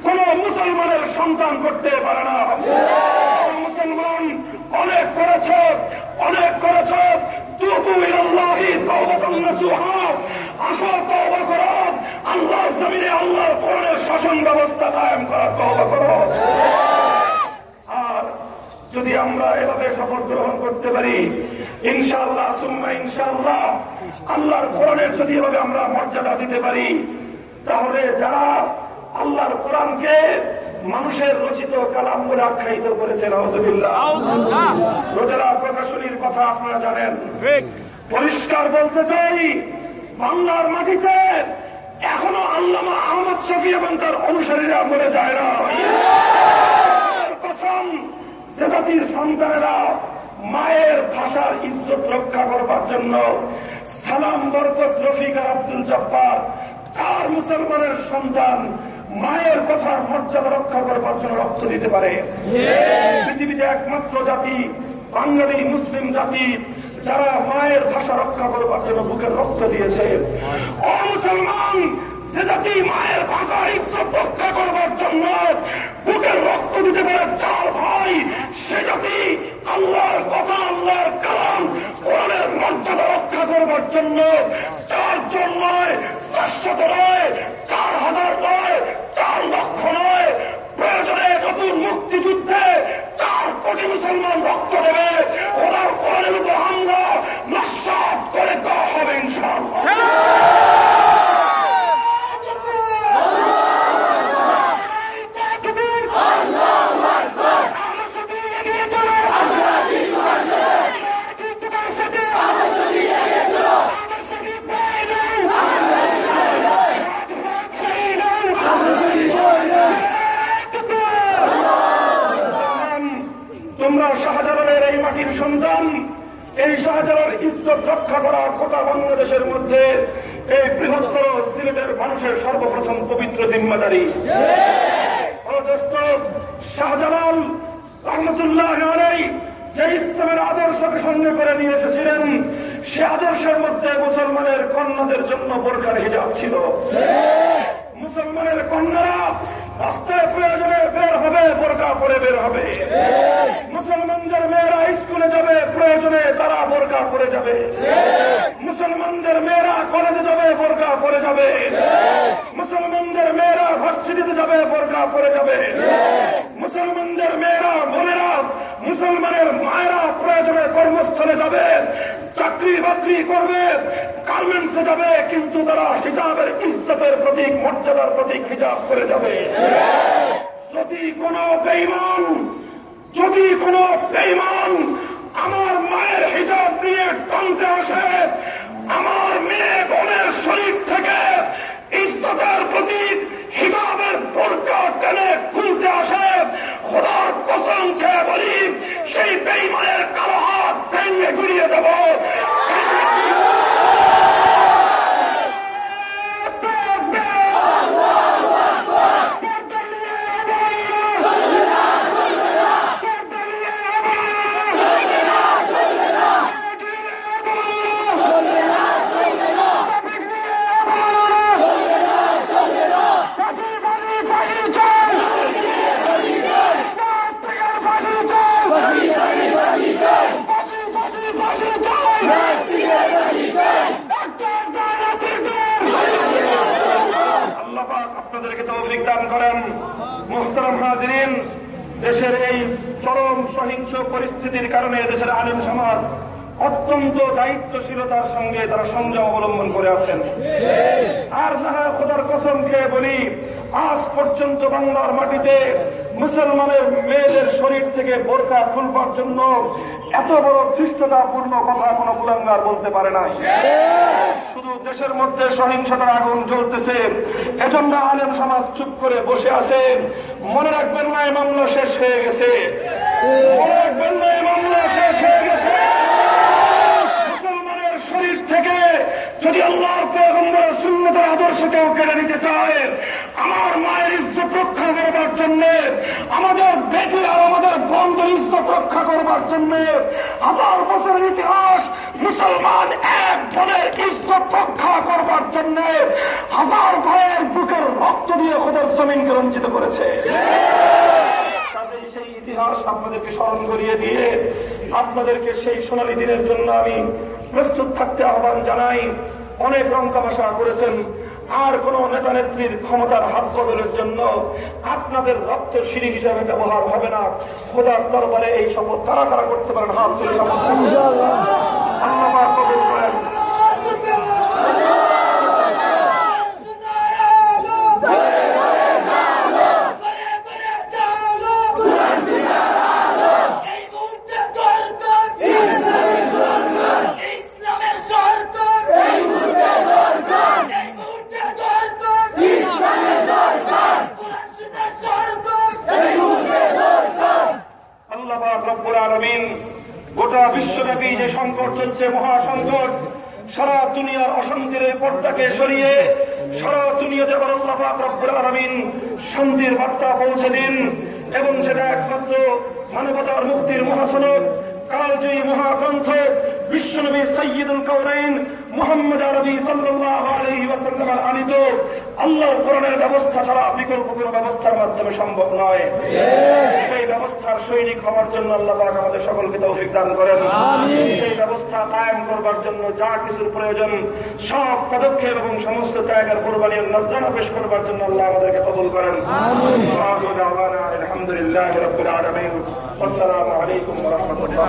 কোন মুসলমানের সন্তান করতে পারে না। মুসলমান, অনেক করেছে অনেক করেছে। যদি আমরা এভাবে শপথ গ্রহণ করতে পারি, ইনশাআল্লাহ, সুম্মা আল্লাহর কোরআনের যদি এভাবে আমরা মর্যাদা দিতে পারি, তাহলে যারা আল্লাহর কোরআনকে মানুষের রচিত কালাম বলে আখ্যায়িত করেছেন রোজারা প্রকাশনীর কথা আপনারা জানেন। পরিষ্কার বলতে চাই বাংলার মাটিতে এখনও আল্লামা আহমদ শফি এবং তার অনুসারীরা মরে যায় না। কসম যে জাতির সন্তানেরা মায়ের ভাষার ইজ্জত রক্ষা করবার জন্য সালাম বরকত রফিক আব্দুল জব্বার চার মুসলমানের সন্তান মায়ের কথার মর্যাদা রক্ষা করবার জন্য রক্ত দিতে পারে। পৃথিবীতে একমাত্র জাতি বাঙালি মুসলিম জাতি যারা মায়ের ভাষা রক্ষা করবার জন্য বুকের রক্ত দিয়েছে। অমুসলমান মুসলমান যে জাতি মায়ের ভাষার ইজ্জত রক্ষা করবার জন্য বুকের রক্ত দিতে পারে চার ভাই। সে জাতি আল্লাহর কথা, আল্লাহর কালাম, কোরআনের মর্যাদা রক্ষা করবার জন্য চারজন নয়, চারশত নয়, চার হাজার নয়, চার লক্ষ নয়। প্রয়োজনে নতুন মুক্তিযুদ্ধে চার কোটি মুসলমান রক্ত দেবে। ওনার কোরআনের উপর হামলা, নস্বাত করে দেওয়া হবে ইনশাআল্লাহ। এই শাহজালাল ইজ্জত রক্ষা করা গোটা বাংলাদেশের মধ্যে এই বৃহত্তর সিলেটের মানুষের সর্বপ্রথম পবিত্র জিম্মাদারি। শাহজালাল রহমতুল্লাহ যে ইসলামের আদর্শকে সঙ্গে করে নিয়ে এসেছিলেন, সে আদর্শের মধ্যে মুসলমানের কন্যাদের জন্য বোরখার হিজাব ছিল। মুসলমানের কন্যারা রাস্তায় প্রয়োজনে বের হবে বোরকা পরে বের হবে। মুসলমানদের মেয়েরা স্কুলে যাবে প্রয়োজনে তারা বোরকা পরে যাবে। মুসলমানদের মেয়েরা কলেজে যাবে, বোরকা পরে যাবে। মুসলমানদের মেয়েরা ভার্সিটিতে যাবে, বোরকা পরে যাবে। মুসলমানদের মেয়েরা, বোনেরা, মুসলমানের মায়েরা প্রয়োজনে কর্মস্থলে যাবে, চাকরি বাকরি করবে, গার্মেন্টসে যাবে, কিন্তু তারা হিজাবের ইজ্জতের প্রতীক, মর্যাদার প্রতীক হিজাব করে যাবে। যদি কোন বেইমান যদি কোনো বেইমান আমার মায়ের হিজাব নিয়ে টানতে আসে। আমার মেয়ে বোনের শরীর থেকে ইজ্জতের প্রতি হিজাবের বোরকা টেনে খুলতে আসে। খোদার কসম খেয়ে বলি, সেই বেইমানের কালো হাত ভেঙে গুড়িয়ে দেব। দান করেন। মোহতরম হাজরিন, দেশের এই চরম সহিংস পরিস্থিতির কারণে দেশের আলিম সমাজ অত্যন্ত দায়িত্বশীলতার সঙ্গে তারা সংযম অবলম্বন করে আছেন। আর যাহা খোদার কসম খেয়ে বলি, আজ পর্যন্ত বাংলার মাটিতে মুসলমানের মেয়েদের শরীর থেকে বোরকা খুলবার জন্য এত বড় ধৃষ্টতাপূর্ণ কথা কোনো কুলাঙ্গার বলতে পারে না শুধু দেশের মধ্যে সহিংসতার আগুন জ্বলতেছে, এজন্য আলেম সমাজ চুপ করে বসে আছে। মনে রাখবেন না, এই মামলা শেষ হয়ে গেছে। মনে রাখবেন না, এই মামলা শেষ হয়ে গেছে মুসলমানের শরীর থেকে যদি আল্লাহর পেগম্বর সুন্নতের আদর্শকেও কেড়ে নিতে চায়, আমার মায়ের ইজ্জত রক্ষা করবার জন্য, আমাদের বেটি আর আমাদের বন্ধের ইজ্জত রক্ষা করবার জন্য হাজার বছরের ইতিহাস মুসলমান এক বোনের ইজ্জত রক্ষা করবার জন্য হাজার ভাইয়ের বুকের রক্ত দিয়ে ওদের জমিনকে রঞ্জিত করেছে। সেই ইতিহাস আপনাদেরকে স্মরণ করিয়ে দিয়ে আপনাদেরকে সেই সোনালী দিনের জন্য আমি প্রস্তুত থাকতে আহ্বান জানাই। অনেক রং তামাশা করেছেন। আর কোন নেতা নেত্রীর ক্ষমতার হাত বদলের জন্য আপনাদের রক্ত সিঁড়ি হিসাবে ব্যবহার হবে না। খোদার দরবারে এই শপথ তারা তারা করতে পারেন? হাত তুলে শপথ করুন। আল্লাহ পাক কবুল করেন ইসলামের সরকার এই মুহূর্তে দরকার এই মুহূর্তে দরকার ইসলামের সরকার কোরআন সুন্নাহর সরকার এই মুহূর্তে দরকার আল্লাহ পাক রব্বুল আলামিন গোটা বিশ্বব্যাপী যে সংকট চলছে, মহাসংকট, সারা দুনিয়ার অশান্তির এই পর্দাকে সরিয়ে সারা দুনিয়াতে আলামিন শান্তির বার্তা পৌঁছে দিন। এবং সেটা একমাত্র মানবতার মুক্তির মহাসনদ কালজয়ী মহাগ্রন্থ বিশ্বনবী সৈয়দুল কৌরাইন মোহাম্মদ আরবি ওয়াসাল্লামের আনিত আল্লাহর কোরআনের ব্যবস্থা ছাড়া বিকল্প কোনো ব্যবস্থার মাধ্যমে সম্ভব নয়। সেই ব্যবস্থার সৈনিক হওয়ার জন্য আল্লাহ পাক আমাদের সকলকে তৌফিক দান করেন। সেই ব্যবস্থা কায়েম করবার জন্য যা কিছুর প্রয়োজন সব পদক্ষেপ এবং সমস্ত ত্যাগের কোরবানি নজরানা পেশ করবার জন্য আল্লাহ আমাদেরকে কবুল করেন। আলহামদুলিল্লাহি রাব্বিল আসসালামু আলাইকুম ওয়া রাহমাতুল্লাহ।